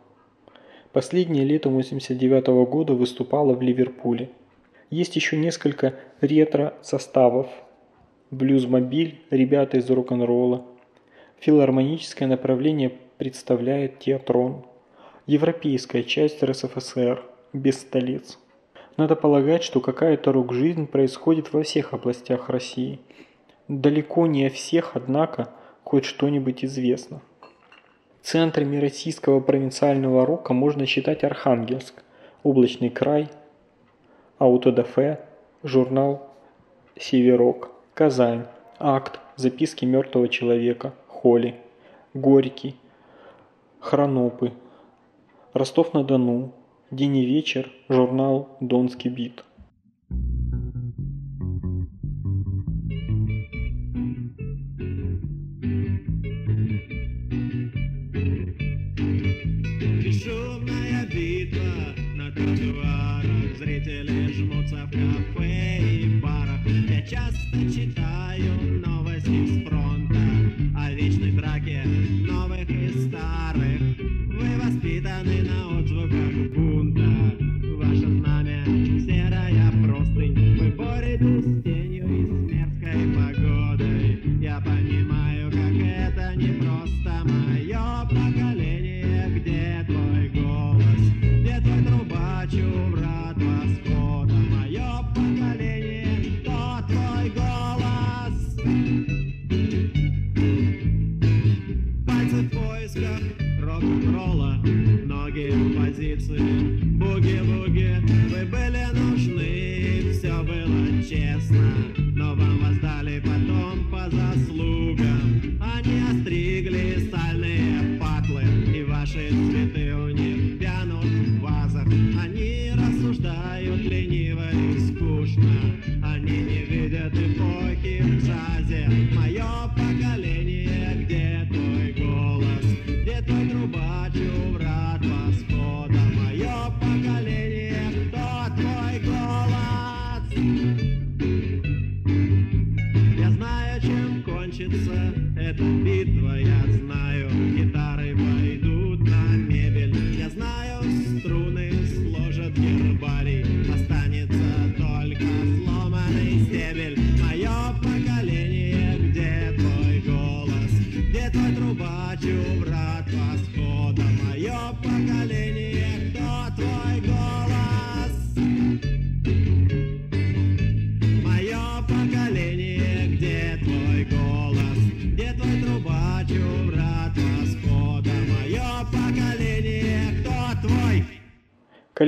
Последнее летом 1989 года выступала в Ливерпуле. Есть еще несколько ретро-составов. Блюзмобиль, ребята из рок-н-ролла. Филармоническое направление представляет Театрон. Европейская часть РСФСР, без столиц. Надо полагать, что какая-то рок-жизнь происходит во всех областях России. Далеко не о всех, однако, хоть что-нибудь известно. Центрами российского провинциального рока можно считать Архангельск, Облачный край, Аутодафе, журнал Северок, Казань, Акт, Записки мертвого человека, Холи, Горький, Хронопы. Ростов-на-Дону. День и вечер. Журнал «Донский бит».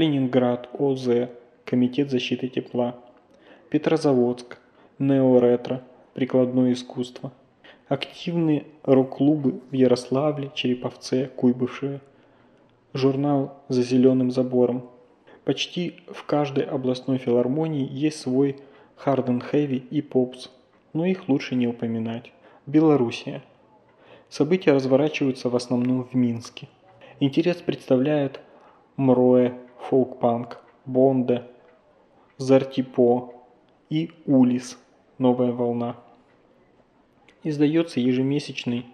Калининград, ОЗ, Комитет защиты тепла. Петрозаводск, Неоретро, прикладное искусство. Активные рок-клубы в Ярославле, Череповце, Куйбышеве. Журнал «За зеленым забором». Почти в каждой областной филармонии есть свой Харден Хэви и Попс, но их лучше не упоминать. Белоруссия. События разворачиваются в основном в Минске. Интерес представляет Мроэ, фолк-панк, Бонде, Зартипо и Улис, новая волна. Издается ежемесячный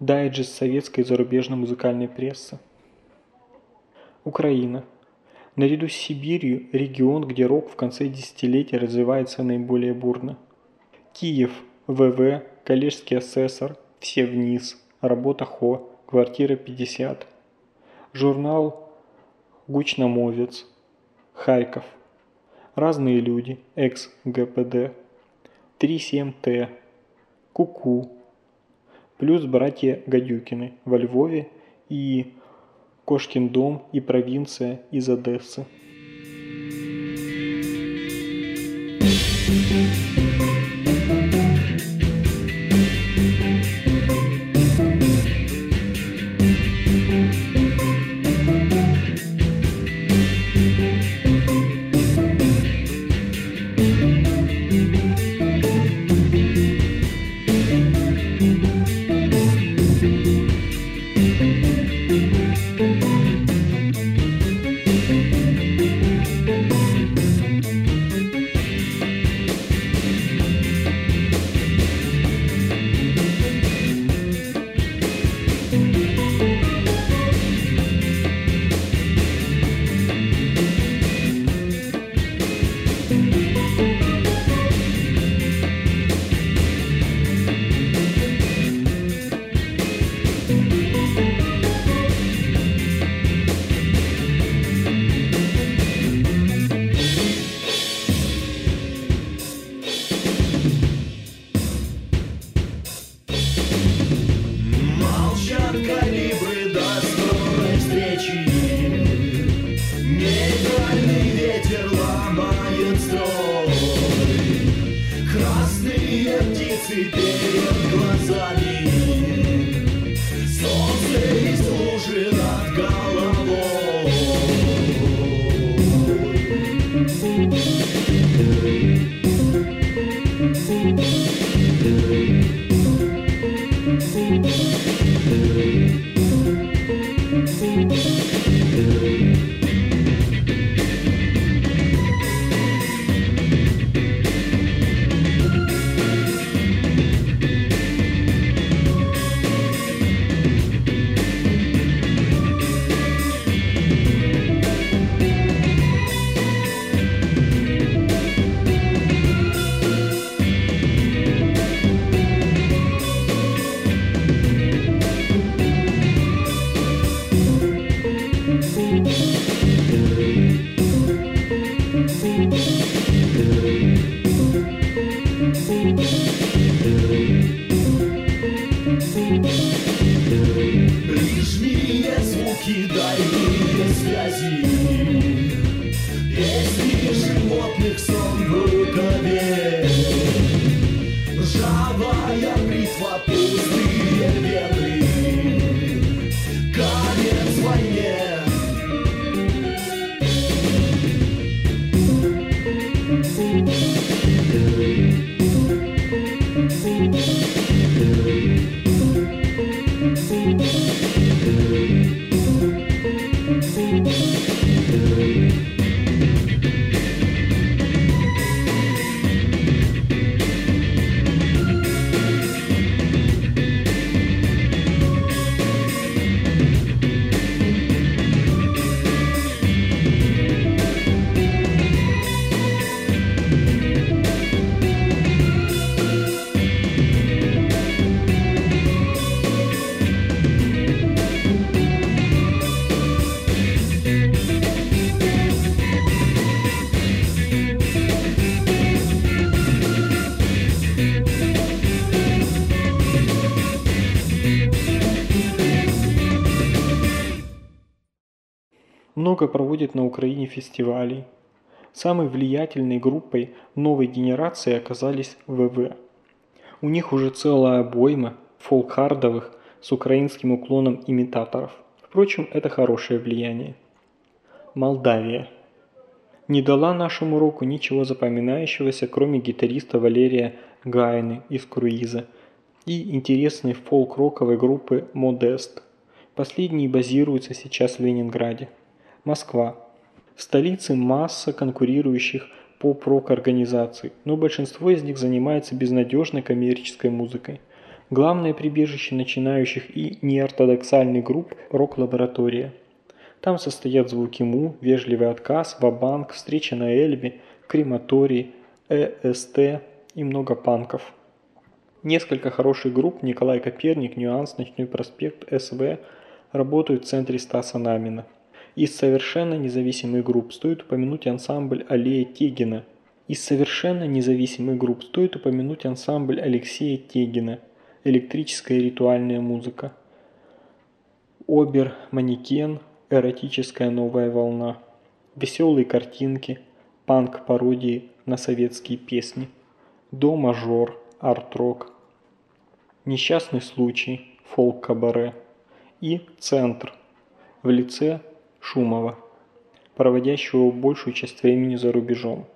дайджест советской и зарубежной музыкальной прессы. Украина. Наряду с Сибирью регион, где рок в конце десятилетия развивается наиболее бурно. Киев, ВВ, коллежский асессор, все вниз, работа ХО, квартира 50. Журнал Гучномовец, Харьков. Разные люди, экс-ГПД. 37Т, Куку. Плюс братья Гадюкины во Львове и Кошкин дом и провинция из Одессы. Много проводит на Украине фестивалей. Самой влиятельной группой новой генерации оказались ВВ. У них уже целая обойма фолк-хардовых с украинским уклоном имитаторов. Впрочем, это хорошее влияние. Молдавия. Не дала нашему року ничего запоминающегося, кроме гитариста Валерия Гайны из Круиза и интересной фолк-роковой группы Модест. Последние базируются сейчас в Ленинграде. Москва. В столице масса конкурирующих поп-рок организаций, но большинство из них занимается безнадежной коммерческой музыкой. Главное прибежище начинающих и неортодоксальных групп – рок-лаборатория. Там состоят звуки Му, Вежливый отказ, Вабанк, Встреча на Эльбе, Крематорий, ЭСТ и много панков. Несколько хороших групп Николай Коперник, Нюанс, Ночной проспект, СВ работают в центре Стаса Намина. Из совершенно независимых групп. Стоит упомянуть ансамбль Аллея Тегина. Из совершенно независимых групп. Стоит упомянуть ансамбль Алексея Тегина. «Электрическая ритуальная музыка». Обер, манекен, эротическая новая волна, веселые картинки, панк-пародии на советские песни, до-мажор, арт-рок, несчастный случай, фолк-кабаре. И центр. В лице Шумова, проводящего большую часть времени за рубежом.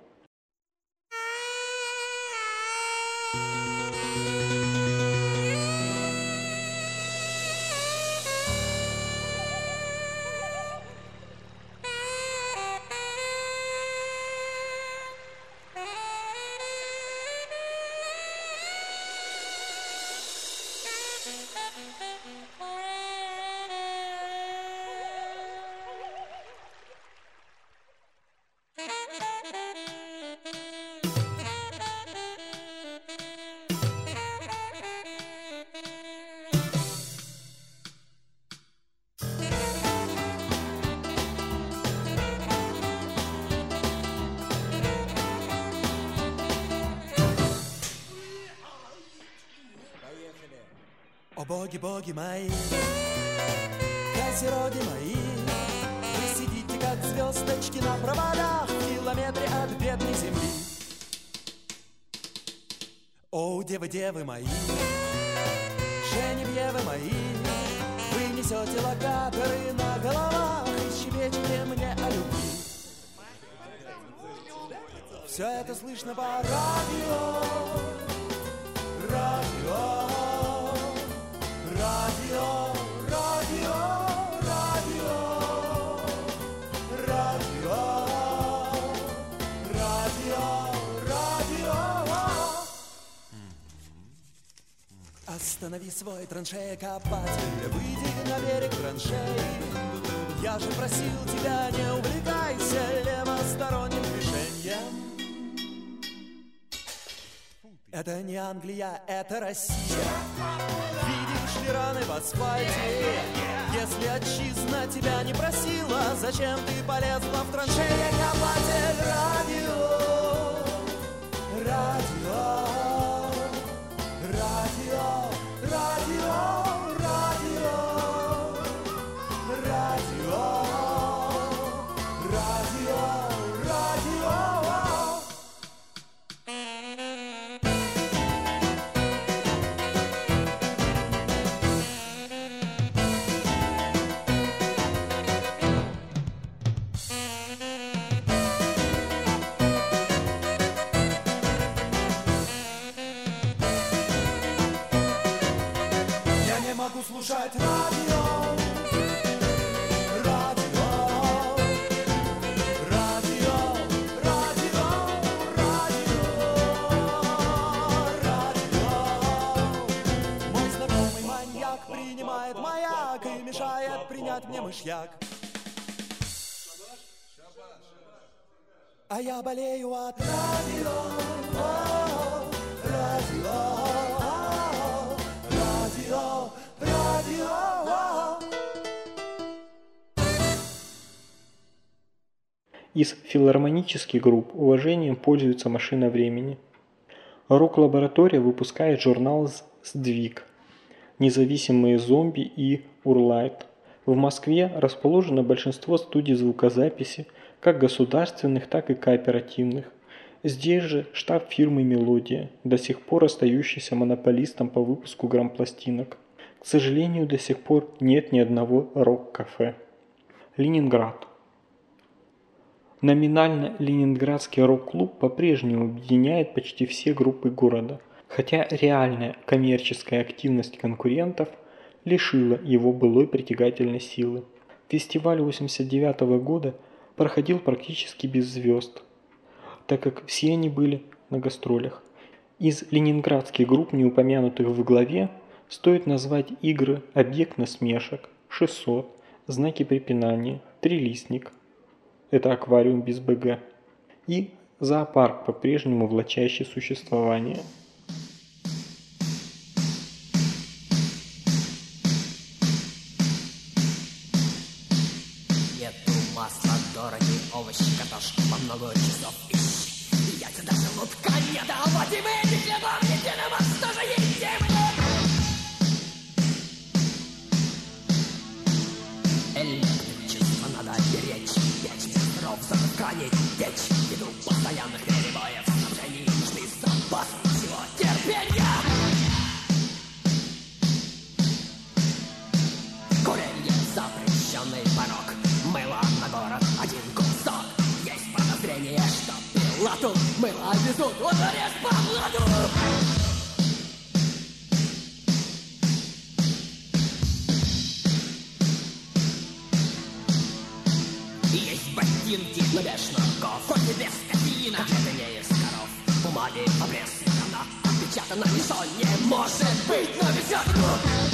Англия, это Россия. Видишь ли раны в асфальте? Если отчизна тебя не просила, зачем ты полезла в траншеи копатель радио? Мышьяк. А я болею от радио. Радио. Радио. Радио. Из филармонических групп уважением пользуется «Машина времени». Рок-лаборатория выпускает журнал «С- «Сдвиг», «Независимые зомби» и «Урлайт». В Москве расположено большинство студий звукозаписи, как государственных, так и кооперативных. Здесь же штаб фирмы «Мелодия», до сих пор остающийся монополистом по выпуску грампластинок. К сожалению, до сих пор нет ни одного рок-кафе. Ленинград. Номинально Ленинградский рок-клуб по-прежнему объединяет почти все группы города, хотя реальная коммерческая активность конкурентов лишила его былой притягательной силы. Фестиваль 89 года проходил практически без звезд, так как все они были на гастролях. Из ленинградских групп, не упомянутых в главе, стоит назвать игры «Объект насмешек», «600», «Знаки препинания», «Трилистник», это аквариум без БГ, и зоопарк, по-прежнему влачащий существование. Мыло везут. По блату Есть ботинки, но без шнурков Кофе без кофеина, котлеты не из коров Бумаги обрезана, отпечатано Ничто не может быть напечатано Государственный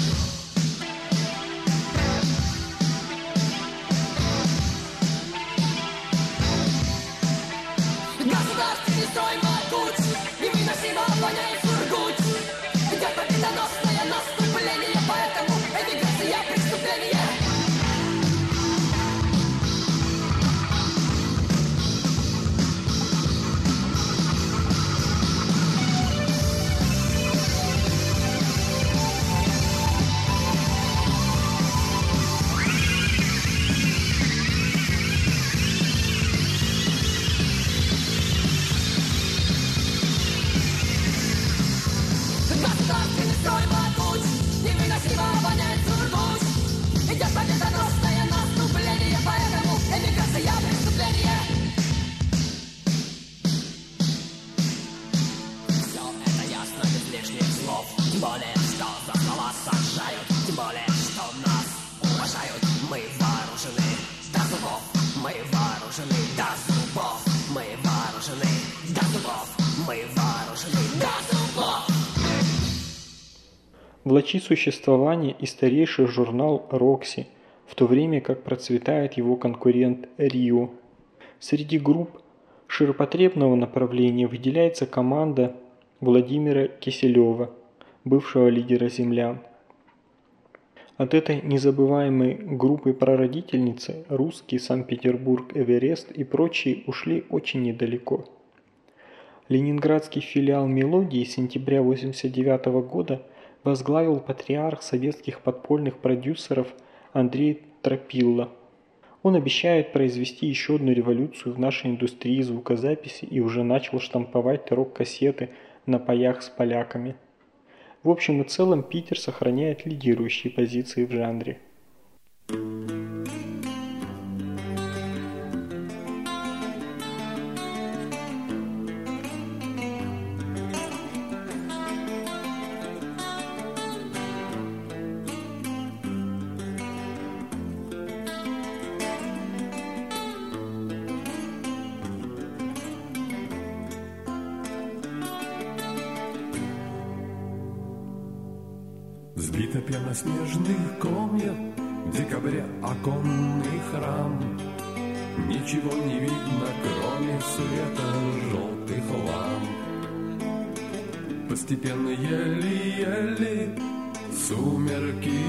Влачит существование и старейший журнал «Рокси», в то время как процветает его конкурент «Рио». Среди групп ширпотребного направления выделяется команда Владимира Киселева, бывшего лидера «Землян». От этой незабываемой группы прародительницы русский Санкт-Петербург, Эверест и прочие ушли очень недалеко. Ленинградский филиал «Мелодии» с сентября 1989 года возглавил патриарх советских подпольных продюсеров Андрей Тропилла. Он обещает произвести еще одну революцию в нашей индустрии звукозаписи и уже начал штамповать рок-кассеты на паях с поляками. В общем и целом Питер сохраняет лидирующие позиции в жанре. Сбито пена снежных комьев Декабря оконный храм. Ничего не видно, кроме света желтых ламп Постепенно еле-еле сумерки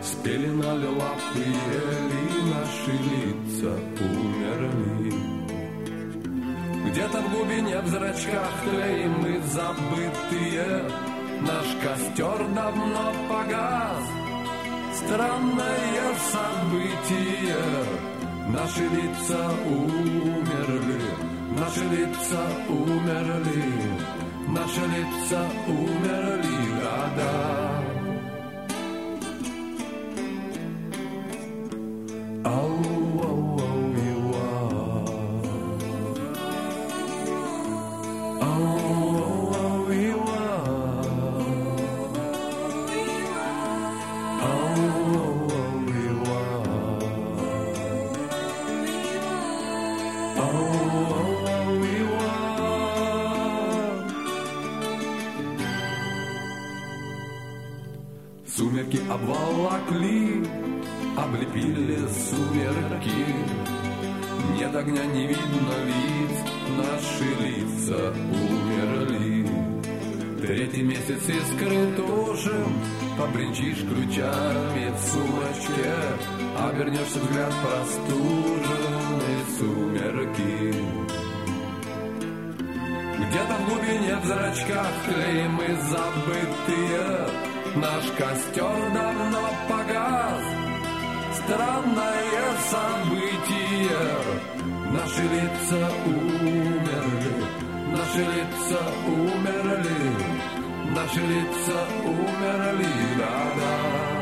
Спеленали лапы ели, наши лица умерли. Где-то в глубине в зрачках тлеем мы забытые Наш костер давно погас. Странное событие. Наши лица умерли. Наши лица умерли. Наши лица умерли, да-да Ау, Месяц искры тушим, Побренчишь ключами в сумочке, Обернешься взгляд простуженной сумерки. Где-то в глубине в зрачках тлеем мы забытые, Наш костер давно погас, Странное событие, Наши лица умерли, Наши лица умерли, Наши лица умерли, да-да.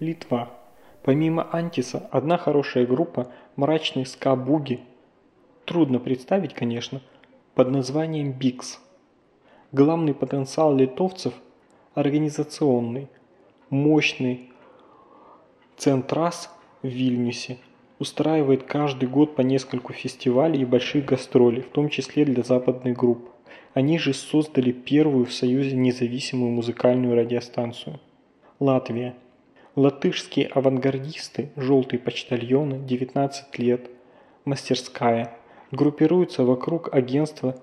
Литва. Помимо Антиса, одна хорошая группа мрачный ска-буги, трудно представить, конечно, под названием Бикс. Главный потенциал литовцев – организационный, мощный Центрас в Вильнюсе устраивает каждый год по нескольку фестивалей и больших гастролей, в том числе для западных групп. Они же создали первую в Союзе независимую музыкальную радиостанцию. Латвия. Латышские авангардисты, желтые почтальоны, 19 лет, мастерская, группируются вокруг агентства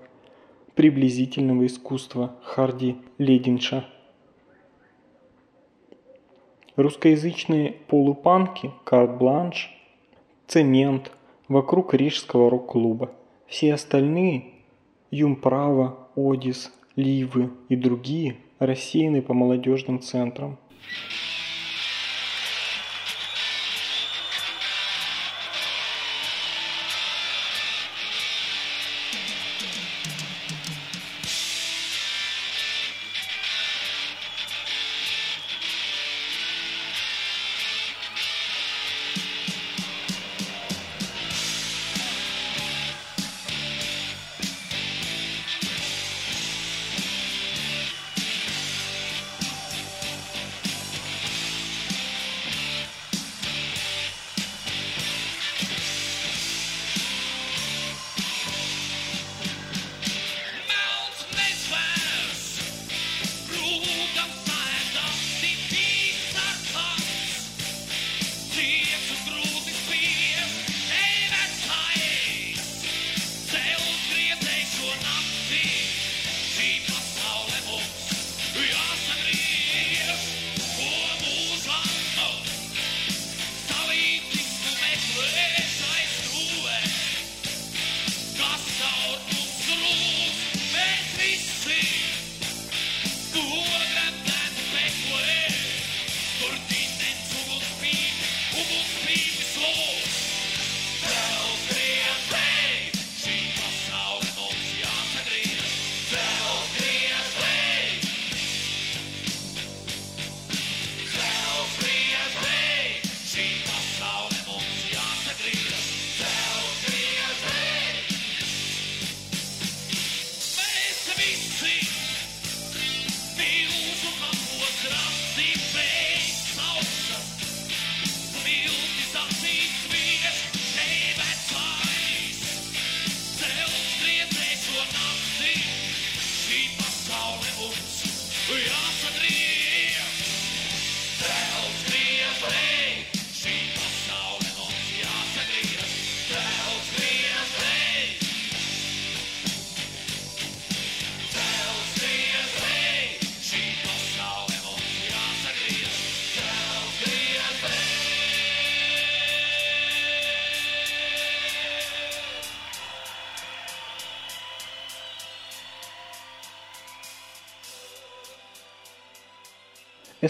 приблизительного искусства Харди Лединша. Русскоязычные полупанки, карт-бланш, цемент, вокруг рижского рок-клуба. Все остальные – Юмправа, Одис, Ливы и другие – рассеяны по молодежным центрам.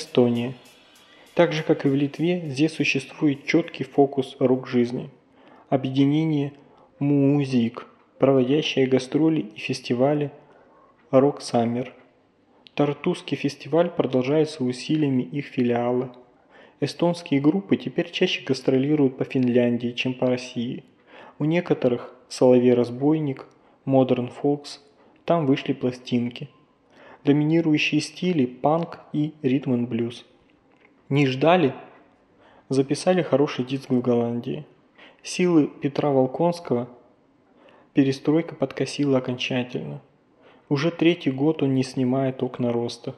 Эстония. Так же, как и в Литве, здесь существует четкий фокус рук жизни. Объединение «Музик», проводящее гастроли и фестивали «Рок Саммер». Тартусский фестиваль продолжается усилиями их филиала. Эстонские группы теперь чаще гастролируют по Финляндии, чем по России. У некоторых «Соловей-разбойник», «Модерн Фолкс» там вышли пластинки – Доминирующие стили – панк и ритм н блюз. Не ждали? Записали хороший диск в Голландии. Силы Петра Волконского перестройка подкосила окончательно. Уже третий год он не снимает окна роста.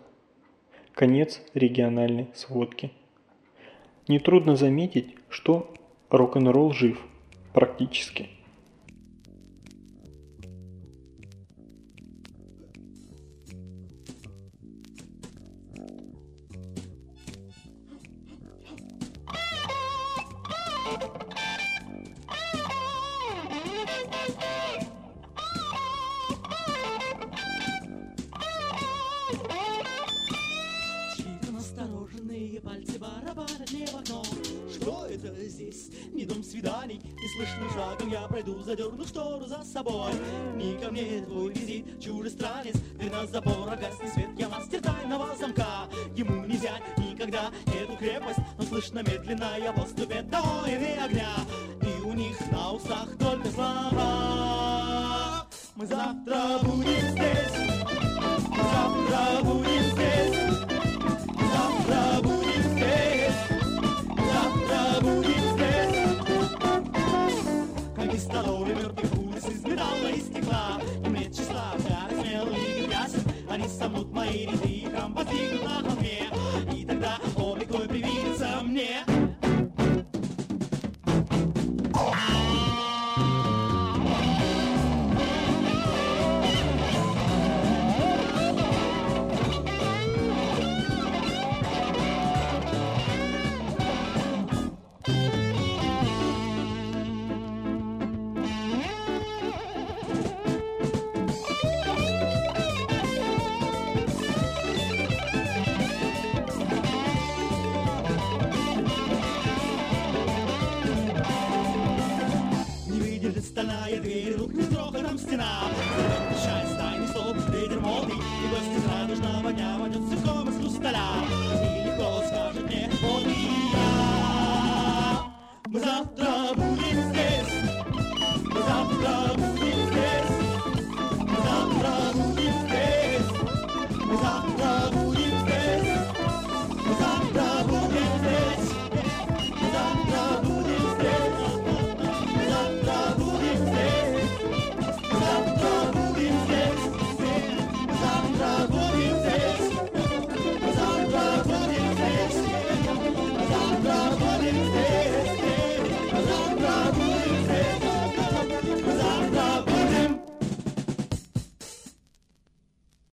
Конец региональной сводки. Нетрудно заметить, что рок-н-ролл жив, практически.